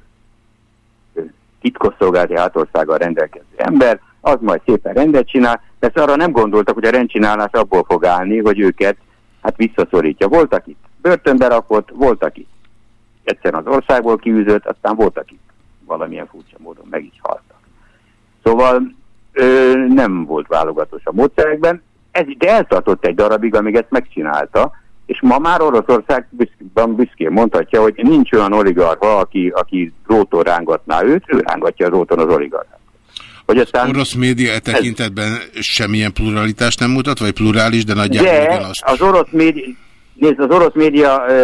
titkosszolgálati hátországgal rendelkező ember, az majd szépen rendet csinál, de arra nem gondoltak, hogy a rendcsinálás abból fog állni, hogy őket hát visszaszorítja. Voltak itt börtönbe rakott, voltak itt egyszerűen az országból kiűzött, aztán voltak itt valamilyen furcsa módon meg is haltak. Szóval ö, nem volt válogatós a módszerekben, ez, de eltartott egy darabig, amíg ezt megcsinálta, és ma már Oroszország büszkén, büszkén mondhatja, hogy nincs olyan oligarcha, aki, aki dróton rángatná őt, ő rángatja a dróton az oligarchát. Hogy aztán Orosz média e tekintetben semmilyen pluralitást nem mutat, vagy plurális, de nagyjából de ugyanazt. az orosz média, nézd, az orosz média ö,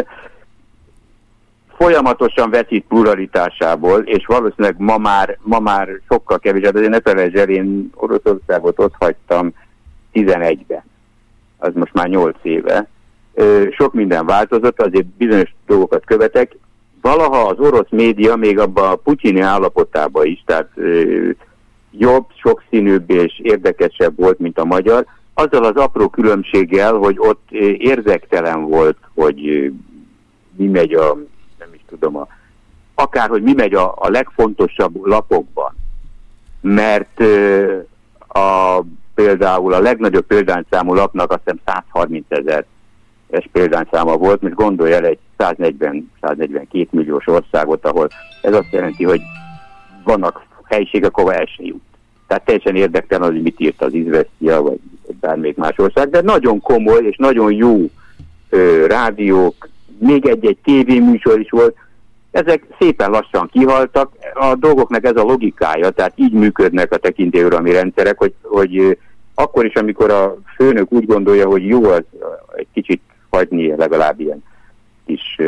folyamatosan veszít pluralitásából, és valószínűleg ma már, ma már sokkal kevésbé, de azért ne felejtsd el, én Oroszországot ott hagytam 11-ben, az most már 8 éve. Sok minden változott, azért bizonyos dolgokat követek. Valaha az orosz média még abban a putyini állapotában is, tehát jobb, sokszínűbb és érdekesebb volt, mint a magyar, azzal az apró különbséggel, hogy ott ö, érdektelen volt, hogy mi megy a, nem is tudom, a, akár, hogy mi megy a, a legfontosabb lapokban. Mert a, például a legnagyobb példányszámú lapnak azt hiszem 130 ezer es példányszáma volt, most gondolj el egy 140-142 milliós országot, ahol ez azt jelenti, hogy vannak helyiségek, ahol el se jut. Tehát teljesen érdektelen, hogy mit írt az Izvestia, vagy bármelyik más ország, de nagyon komoly és nagyon jó ö, rádiók, még egy-egy tévéműsor is volt, ezek szépen lassan kihaltak, a dolgoknak ez a logikája, tehát így működnek a tekintélyuralmi rendszerek, hogy, hogy akkor is, amikor a főnök úgy gondolja, hogy jó az egy kicsit hagyni legalább ilyen kis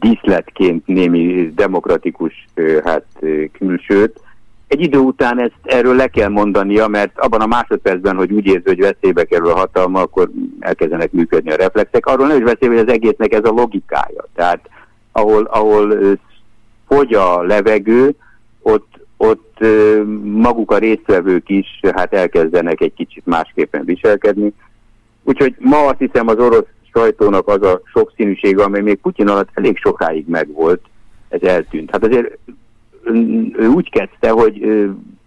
díszletként némi demokratikus hát, külsőt, egy idő után ezt erről le kell mondania, mert abban a másodpercben, hogy úgy érzi, hogy veszélybe kerül a hatalma, akkor elkezdenek működni a reflexek. Arról nem is beszél, hogy az egésznek ez a logikája. Tehát ahol, ahol fogy a levegő, ott, ott maguk a résztvevők is hát elkezdenek egy kicsit másképpen viselkedni. Úgyhogy ma azt hiszem az orosz sajtónak az a sokszínűsége, amely még Putyin alatt elég sokáig megvolt, ez eltűnt. Hát azért ő úgy kezdte, hogy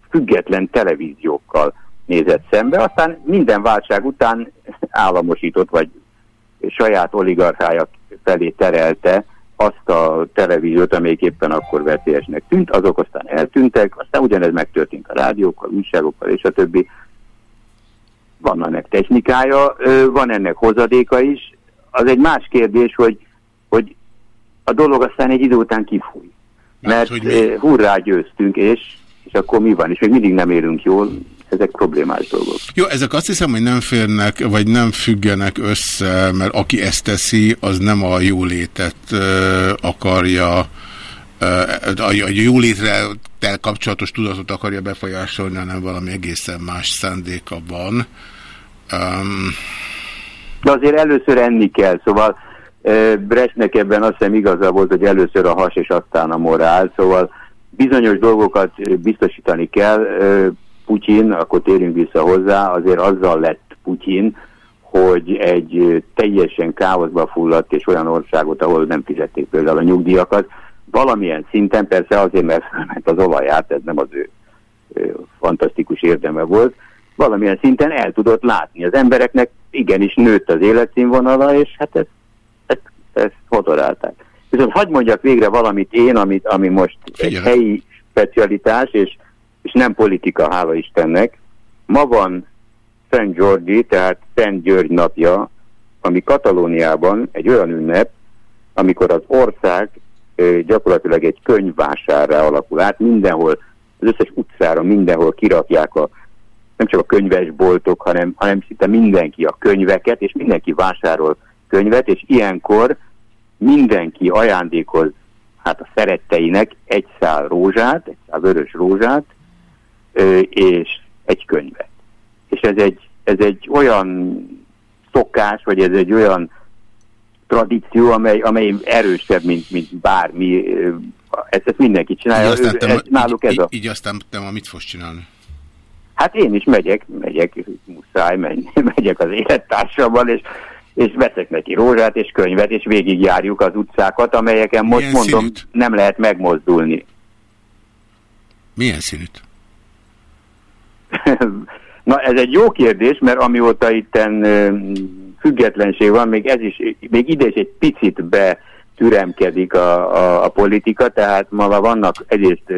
független televíziókkal nézett szembe, aztán minden válság után államosított, vagy saját oligarchája felé terelte azt a televíziót, amelyik éppen akkor veszélyesnek tűnt, azok aztán eltűntek, aztán ugyanez megtörtént a rádiókkal, újságokkal és a többi. Van ennek technikája, van ennek hozadéka is. Az egy más kérdés, hogy, hogy a dolog aztán egy idő után kifúj. Mert ö, hurrá győztünk, és, és akkor mi van? És még mindig nem élünk jól, ezek problémás dolgok. Jó, ezek azt hiszem, hogy nem férnek, vagy nem függenek össze, mert aki ezt teszi, az nem a jólétet ö, akarja, a, a jólétre kapcsolatos tudatot akarja befolyásolni, hanem valami egészen más szándéka van. Um, De azért először enni kell, szóval Bresnek ebben azt hiszem igaza volt, hogy először a has és aztán a morál, szóval bizonyos dolgokat biztosítani kell, Putyin, akkor térjünk vissza hozzá, azért azzal lett Putyin, hogy egy teljesen káoszba fulladt és olyan országot, ahol nem fizették például a nyugdíjakat, valamilyen szinten, persze azért, mert felment az olaját, ez nem az ő, ő fantasztikus érdeme volt, valamilyen szinten el tudott látni. Az embereknek igenis nőtt az életszínvonala, és hát ezt, ezt, ezt honorálták. Viszont hagyd mondjak végre valamit én, amit, ami most egy helyi specialitás, és, és nem politika, hála Istennek. Ma van Szent Györgyi, tehát Szent György napja, ami Katalóniában egy olyan ünnep, amikor az ország gyakorlatilag egy könyvvásárra alakul át, mindenhol, az összes utcára mindenhol kirakják a, nem csak a könyvesboltok, hanem, hanem szinte mindenki a könyveket, és mindenki vásárol könyvet, és ilyenkor mindenki ajándékoz hát a szeretteinek egy szál rózsát, egy szál vörös rózsát, és egy könyvet. És ez egy, ez egy olyan szokás, vagy ez egy olyan tradíció, amely, amely erősebb, mint, mint bármi. Ezt, ezt mindenki így, csinálja. aztán Ő- ez, náluk ez így, a... így aztán te ma mit fogsz csinálni? Hát én is megyek, megyek, muszáj menni, (laughs) megyek az élettársammal, és, és veszek neki rózsát és könyvet, és végigjárjuk az utcákat, amelyeken most Milyen mondom, színűt? nem lehet megmozdulni. Milyen színűt? (laughs) Na ez egy jó kérdés, mert amióta itten függetlenség van, még ez is, még ide is egy picit betüremkedik a, a, a politika, tehát ma vannak egyrészt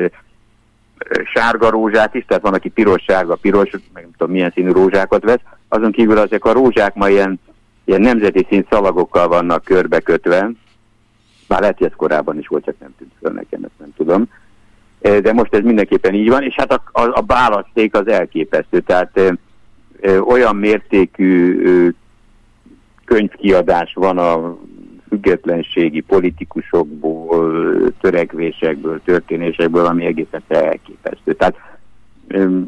sárga rózsák is, tehát van, aki piros-sárga, piros, meg nem tudom milyen színű rózsákat vesz, azon kívül ezek a rózsák ma ilyen, ilyen nemzeti szín szalagokkal vannak körbekötve, már lehet, hogy ez korábban is volt, csak nem tűnt föl nekem, ezt nem tudom. De most ez mindenképpen így van, és hát a, a, a választék az elképesztő, tehát olyan mértékű könyvkiadás van a függetlenségi politikusokból, törekvésekből, történésekből, ami egészen elképesztő. Tehát ö,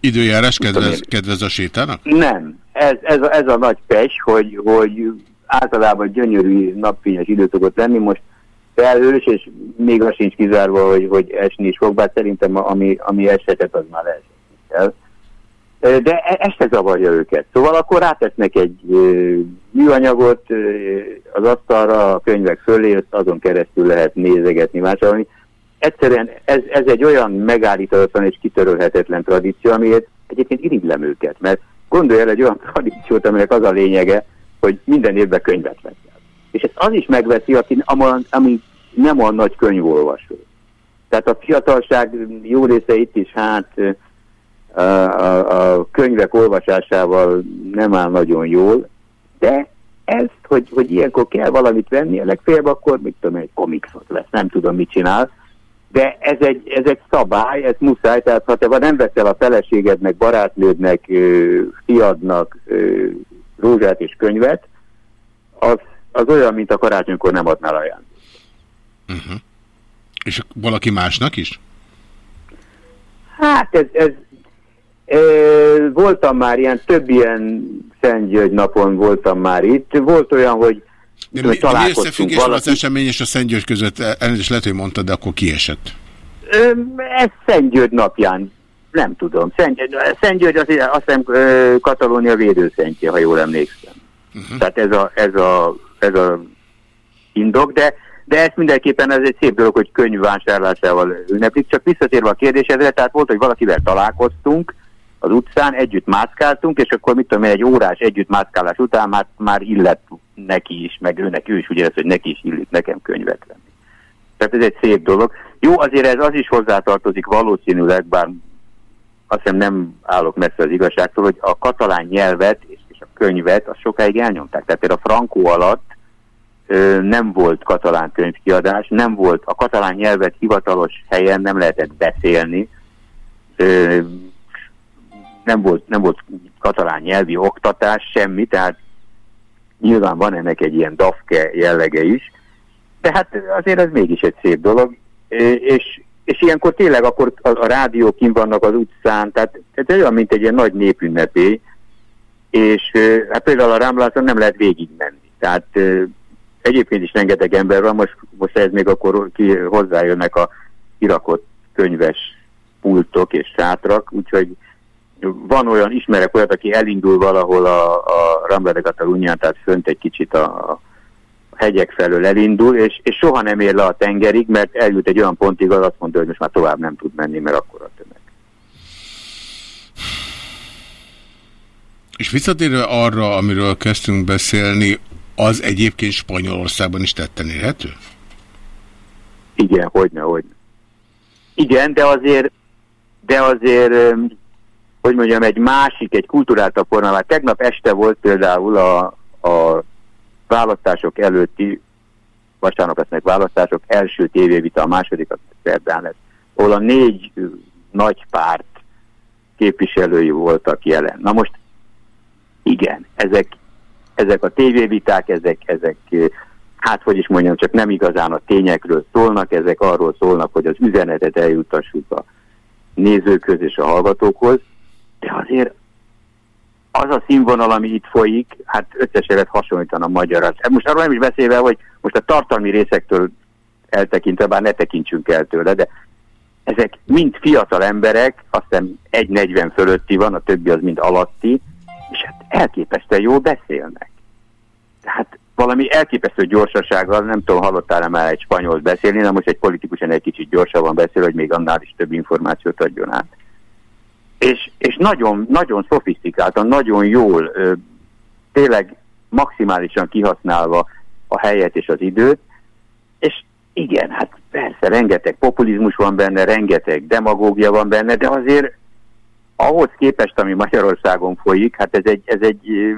Időjárás kedvez, kedvez a sétának? nem, ez, ez, a, ez a nagy pes, hogy, hogy általában gyönyörű napfényes idő szokott lenni, most felhős, és még az sincs kizárva, hogy, hogy esni is fog, bár szerintem ami, ami esetett, az már esni kell. De e- ez se zavarja őket. Szóval akkor rátesznek egy műanyagot az asztalra, a könyvek fölé, azon keresztül lehet nézegetni, vásárolni. Egyszerűen ez, ez egy olyan megállíthatatlan és kitörölhetetlen tradíció, amiért egyébként irigylem őket, mert gondolj el egy olyan (laughs) tradíciót, aminek az a lényege, hogy minden évben könyvet veszel. És ezt az is megveszi, aki, ami nem a nagy könyvolvasó. Tehát a fiatalság jó része itt is, hát a, a, a könyvek olvasásával nem áll nagyon jól, de ezt, hogy, hogy ilyenkor kell valamit venni, a legfeljebb akkor, mit tudom, egy komikszot lesz, nem tudom, mit csinál, de ez egy, ez egy szabály, ez muszáj, tehát ha te nem veszel a feleségednek, barátnődnek, fiadnak rózsát és könyvet, az, az olyan, mint a karácsonykor nem adnál ajándékot. Uh-huh. És valaki másnak is? Hát ez, ez voltam már ilyen, több ilyen Szent György napon voltam már itt. Volt olyan, hogy De mi, mi összefüggés van az valaki. esemény és a Szent György között? Elnézést lehet, hogy mondtad, de akkor kiesett. Ö, Ez Szent György napján, nem tudom. Szent, Szent György az, azt hiszem Katalónia védőszentje, ha jól emlékszem. Uh-huh. Tehát ez a, ez a, ez a indok, de, de ez mindenképpen ez egy szép dolog, hogy könyvvásárlásával ünneplik. Csak visszatérve a kérdésedre, tehát volt, hogy valakivel találkoztunk az utcán, együtt mászkáltunk, és akkor mit tudom én, egy órás együtt mászkálás után már, már illett neki is, meg őnek, ő is úgy érez, hogy neki is illik nekem könyvet venni. Tehát ez egy szép dolog. Jó, azért ez az is hozzátartozik valószínűleg, bár azt hiszem nem állok messze az igazságtól, hogy a katalán nyelvet és, a könyvet azt sokáig elnyomták. Tehát a Franco alatt ö, nem volt katalán könyvkiadás, nem volt a katalán nyelvet hivatalos helyen nem lehetett beszélni, ö, nem volt, nem volt katalán nyelvi oktatás, semmi, tehát nyilván van ennek egy ilyen dafke jellege is, de hát azért ez mégis egy szép dolog, és, és ilyenkor tényleg akkor a, a rádiók kim vannak az utcán, tehát ez olyan, mint egy ilyen nagy népünnepé, és hát például a Rámlászon nem lehet végigmenni. Tehát egyébként is rengeteg ember van, most, most ez még akkor ki, hozzájönnek a kirakott könyves pultok és sátrak, úgyhogy van olyan, ismerek olyat, aki elindul valahol a, a Rambla de Catalunya, tehát fönt egy kicsit a, a hegyek felől elindul, és, és soha nem ér le a tengerig, mert eljut egy olyan pontig, az azt mondja, hogy most már tovább nem tud menni, mert akkor a tömeg. És visszatérve arra, amiről kezdtünk beszélni, az egyébként Spanyolországban is tetten érhető? Igen, hogyne, hogyne. Igen, de azért, de azért, hogy mondjam, egy másik, egy kulturáltabb formában. Tegnap este volt például a, a választások előtti, vasárnap lesznek választások, első tévévita, a második az szerdán lesz, ahol a négy nagy párt képviselői voltak jelen. Na most igen, ezek, ezek a tévéviták, ezek, ezek hát hogy is mondjam, csak nem igazán a tényekről szólnak, ezek arról szólnak, hogy az üzenetet eljutassuk a nézőkhöz és a hallgatókhoz, de azért az a színvonal, ami itt folyik, hát összesen lehet hasonlítani a magyarat. Most arról nem is beszélve, hogy most a tartalmi részektől eltekintve, bár ne tekintsünk el tőle, de ezek mind fiatal emberek, azt hiszem 1,40 fölötti van, a többi az mind alatti, és hát elképesztően jól beszélnek. Tehát valami elképesztő gyorsasággal, nem tudom, hallottál-e már egy spanyolt beszélni, de most egy politikusan egy kicsit gyorsabban beszél, hogy még annál is több információt adjon át. És, és nagyon, nagyon szofisztikáltan, nagyon jól, ö, tényleg maximálisan kihasználva a helyet és az időt, és igen, hát persze, rengeteg populizmus van benne, rengeteg demagógia van benne, de azért ahhoz képest, ami Magyarországon folyik, hát ez egy, ez egy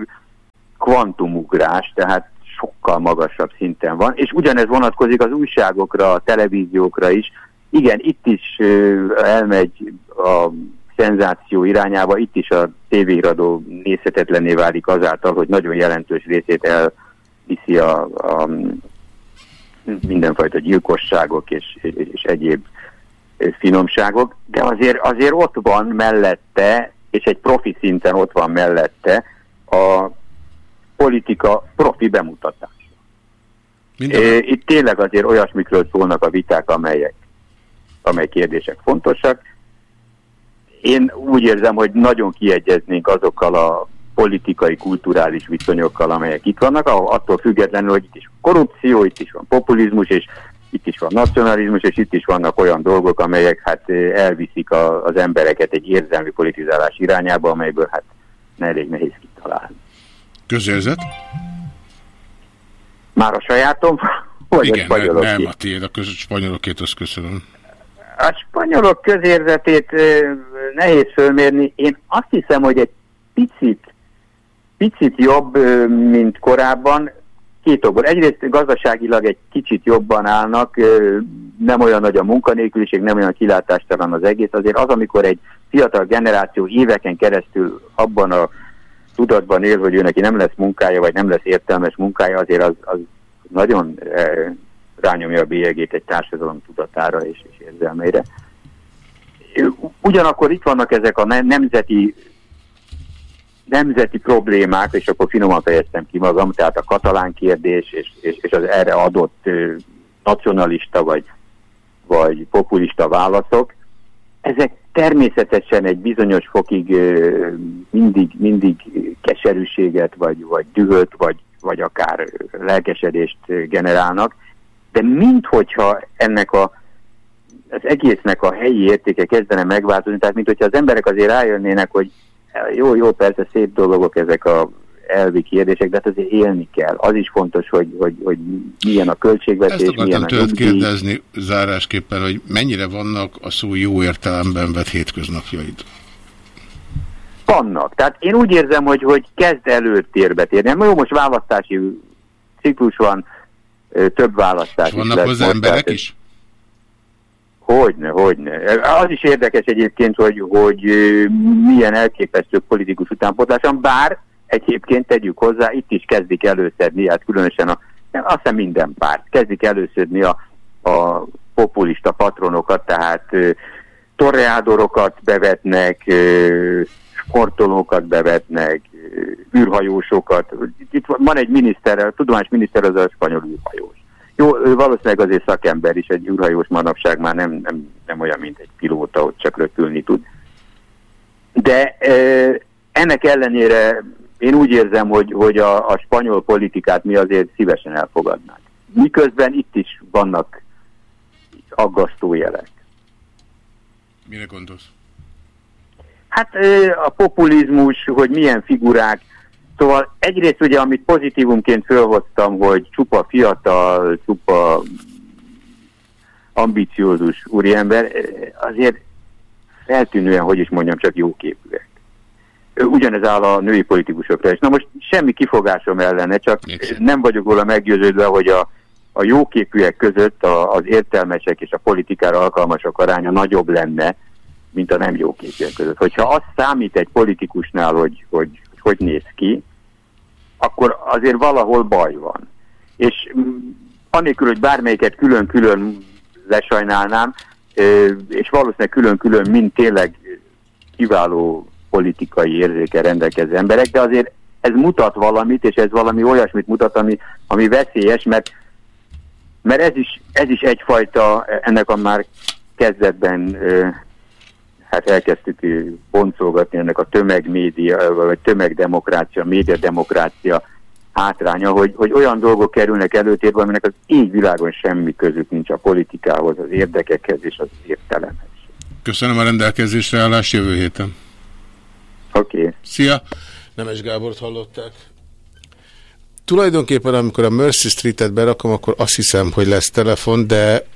kvantumugrás, tehát sokkal magasabb szinten van, és ugyanez vonatkozik az újságokra, a televíziókra is. Igen, itt is elmegy a szenzáció irányába, itt is a tévéiradó nézhetetlené válik azáltal, hogy nagyon jelentős részét elviszi a, a mindenfajta gyilkosságok és, és egyéb finomságok, de azért, azért ott van mellette, és egy profi szinten ott van mellette a politika profi bemutatása. É, Itt tényleg azért olyasmikről szólnak a viták, amelyek, amely kérdések fontosak. Én úgy érzem, hogy nagyon kiegyeznénk azokkal a politikai, kulturális viszonyokkal, amelyek itt vannak, attól függetlenül, hogy itt is van korrupció, itt is van populizmus, és itt is van nacionalizmus, és itt is vannak olyan dolgok, amelyek hát elviszik a, az embereket egy érzelmi politizálás irányába, amelyből hát elég nehéz kitalálni. Közérzet? Már a sajátom? (laughs) Vagy Igen, a nem, nem a tiéd, a köz, spanyolokét azt köszönöm. A spanyolok közérzetét nehéz fölmérni. Én azt hiszem, hogy egy picit, picit jobb, mint korábban. Két okból. Egyrészt gazdaságilag egy kicsit jobban állnak, nem olyan nagy a munkanélküliség, nem olyan kilátástalan az egész. Azért az, amikor egy fiatal generáció éveken keresztül abban a tudatban él, hogy ő neki nem lesz munkája, vagy nem lesz értelmes munkája, azért az, az nagyon rányomja a bélyegét egy társadalom tudatára és, és érzelmeire. Ugyanakkor itt vannak ezek a ne- nemzeti nemzeti problémák, és akkor finoman fejeztem ki magam, tehát a katalán kérdés, és, és, és az erre adott nacionalista vagy, vagy populista válaszok, ezek természetesen egy bizonyos fokig mindig, mindig keserűséget, vagy, vagy dühöt, vagy, vagy akár lelkesedést generálnak, de minthogyha ennek a, az egésznek a helyi értéke kezdene megváltozni, tehát minthogyha az emberek azért rájönnének, hogy jó, jó, persze szép dolgok ezek a elvi kérdések, de hát azért élni kell. Az is fontos, hogy, hogy, hogy milyen a költségvetés, Ezt milyen a tőled nyugdíj. kérdezni zárásképpen, hogy mennyire vannak a szó jó értelemben vett hétköznapjaid? vannak. Tehát én úgy érzem, hogy, hogy kezd előtérbe térni. Jó, most választási ciklus van, több választás is Vannak lesz hozzá emberek is? Hogyne, hogyne. Az is érdekes egyébként, hogy, hogy milyen elképesztő politikus utánpotláson, bár egyébként tegyük hozzá, itt is kezdik előszedni, hát különösen a, azt hiszem minden párt, kezdik előszedni a, a populista patronokat, tehát ö, torreádorokat bevetnek, ö, sportolókat bevetnek, űrhajósokat. Itt van egy miniszter, a tudományos miniszter az a spanyol űrhajós. Jó, ő valószínűleg azért szakember is, egy űrhajós manapság már nem, nem, nem olyan, mint egy pilóta, hogy csak röpülni tud. De e, ennek ellenére én úgy érzem, hogy, hogy a, a spanyol politikát mi azért szívesen elfogadnánk. Miközben itt is vannak aggasztó jelek. Mire gondolsz? Hát a populizmus, hogy milyen figurák, szóval egyrészt ugye, amit pozitívumként fölhoztam, hogy csupa fiatal, csupa ambiciózus úriember, azért feltűnően, hogy is mondjam, csak jóképűek. Ö, Ugyanez áll a női politikusokra is. Na most semmi kifogásom ellene, csak nem vagyok róla meggyőződve, hogy a, a jóképűek között a, az értelmesek és a politikára alkalmasok aránya nagyobb lenne, mint a nem jóképűek között. Hogyha az számít egy politikusnál, hogy hogy, hogy néz ki, akkor azért valahol baj van. És mm, anélkül, hogy bármelyiket külön-külön lesajnálnám, és valószínűleg külön-külön mind tényleg kiváló politikai érzéke rendelkező emberek, de azért ez mutat valamit, és ez valami olyasmit mutat, ami, ami veszélyes, mert, mert ez, is, ez is egyfajta, ennek a már kezdetben hát elkezdtük boncolgatni ennek a tömegmédia, vagy tömegdemokrácia, médiademokrácia hátránya, hogy, hogy olyan dolgok kerülnek előtérbe, aminek az így világon semmi közük nincs a politikához, az érdekekhez és az értelemhez. Köszönöm a rendelkezésre állást jövő héten. Oké. Okay. Szia! Nemes Gábort hallották. Tulajdonképpen, amikor a Mercy Street-et berakom, akkor azt hiszem, hogy lesz telefon, de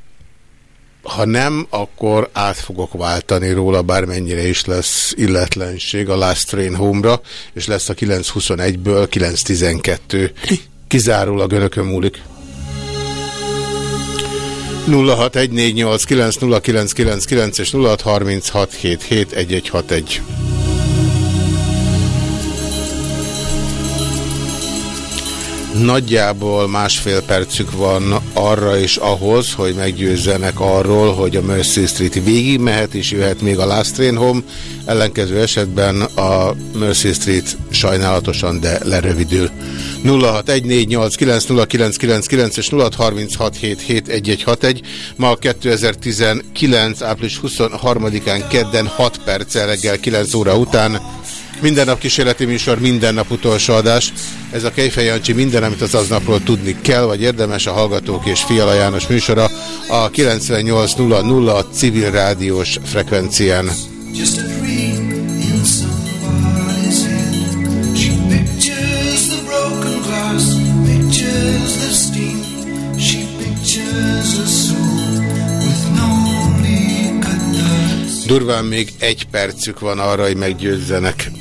ha nem, akkor át fogok váltani róla, bármennyire is lesz illetlenség a Last Train Home-ra, és lesz a 921-ből 912. Kizárólag önökön múlik. 0614890999 és 0636771161. Nagyjából másfél percük van arra és ahhoz, hogy meggyőzzenek arról, hogy a Mercy Street végig mehet és jöhet még a Last Train Home. Ellenkező esetben a Mercy Street sajnálatosan, de lerövidül. 0614890999 és 0636771161. Ma 2019. április 23-án kedden 6 perccel reggel 9 óra után minden nap kísérleti műsor, minden nap utolsó adás. Ez a Kejfej Jancsi minden, amit az aznapról tudni kell, vagy érdemes a Hallgatók és Fiala János műsora a 98.00 a civil rádiós frekvencián. Just a Durván még egy percük van arra, hogy meggyőzzenek.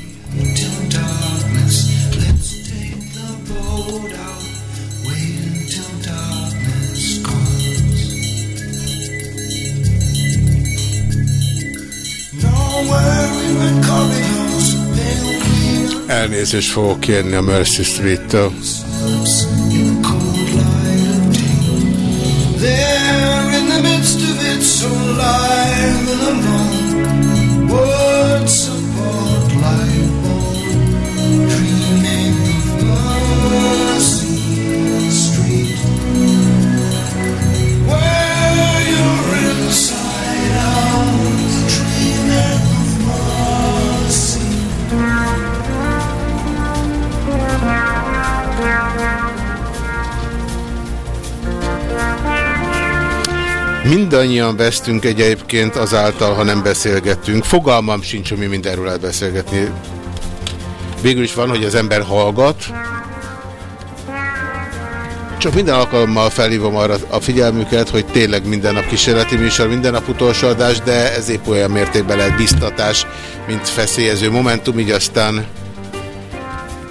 Elnézést fogok kérni a Mercy Street-től. There in the midst of it, so and alone. Mindannyian vesztünk egyébként azáltal, ha nem beszélgettünk. Fogalmam sincs, hogy mi mindenről lehet beszélgetni. Végül is van, hogy az ember hallgat, Csak minden alkalommal felhívom arra a figyelmüket, hogy tényleg minden nap kísérleti műsor, minden nap utolsó adás, de ez épp olyan mértékben lehet biztatás, mint feszélyező momentum, így aztán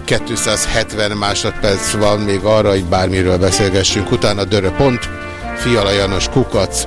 270 másodperc van még arra, hogy bármiről beszélgessünk. Utána dörö.pont, fialajanos kukac,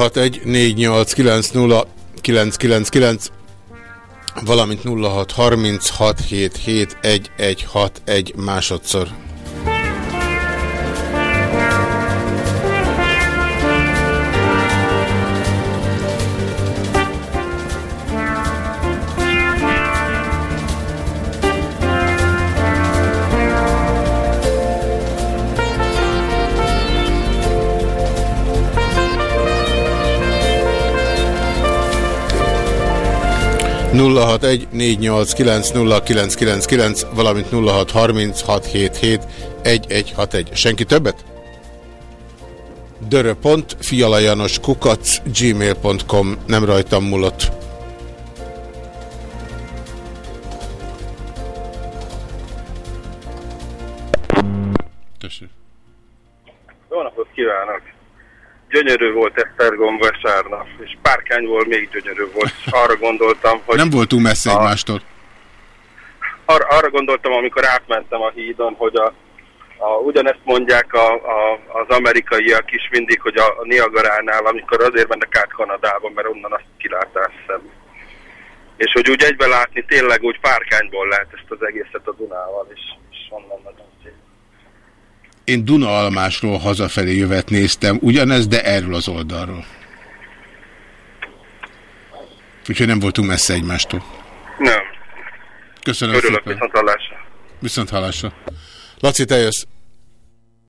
061 999, valamint 0636771161 másodszor. 061 valamint 0636771161. Senki többet? döröpont, fialajanos kukac, gmail.com, nem rajtam múlott. Tessék. Jó napot kívánok! Gyönyörű volt Esztergom vasárnap, és párkány volt még gyönyörű arra gondoltam, hogy... Nem voltunk messze a, egymástól. arra, arra gondoltam, amikor átmentem a hídon, hogy a, a, ugyanezt mondják a, a, az amerikaiak is mindig, hogy a, a Niagaránál, amikor azért mennek át Kanadába, mert onnan azt kilátás szem. És hogy úgy egybe látni, tényleg úgy Párkányból lehet ezt az egészet a Dunával, és, és onnan nagyon szép. Én Duna Almásról hazafelé jövet néztem, ugyanez, de erről az oldalról. Úgyhogy nem voltunk messze egymástól. Nem. Köszönöm Örülök szépen. viszont hallásra. Viszont hallásra. Laci, te jössz.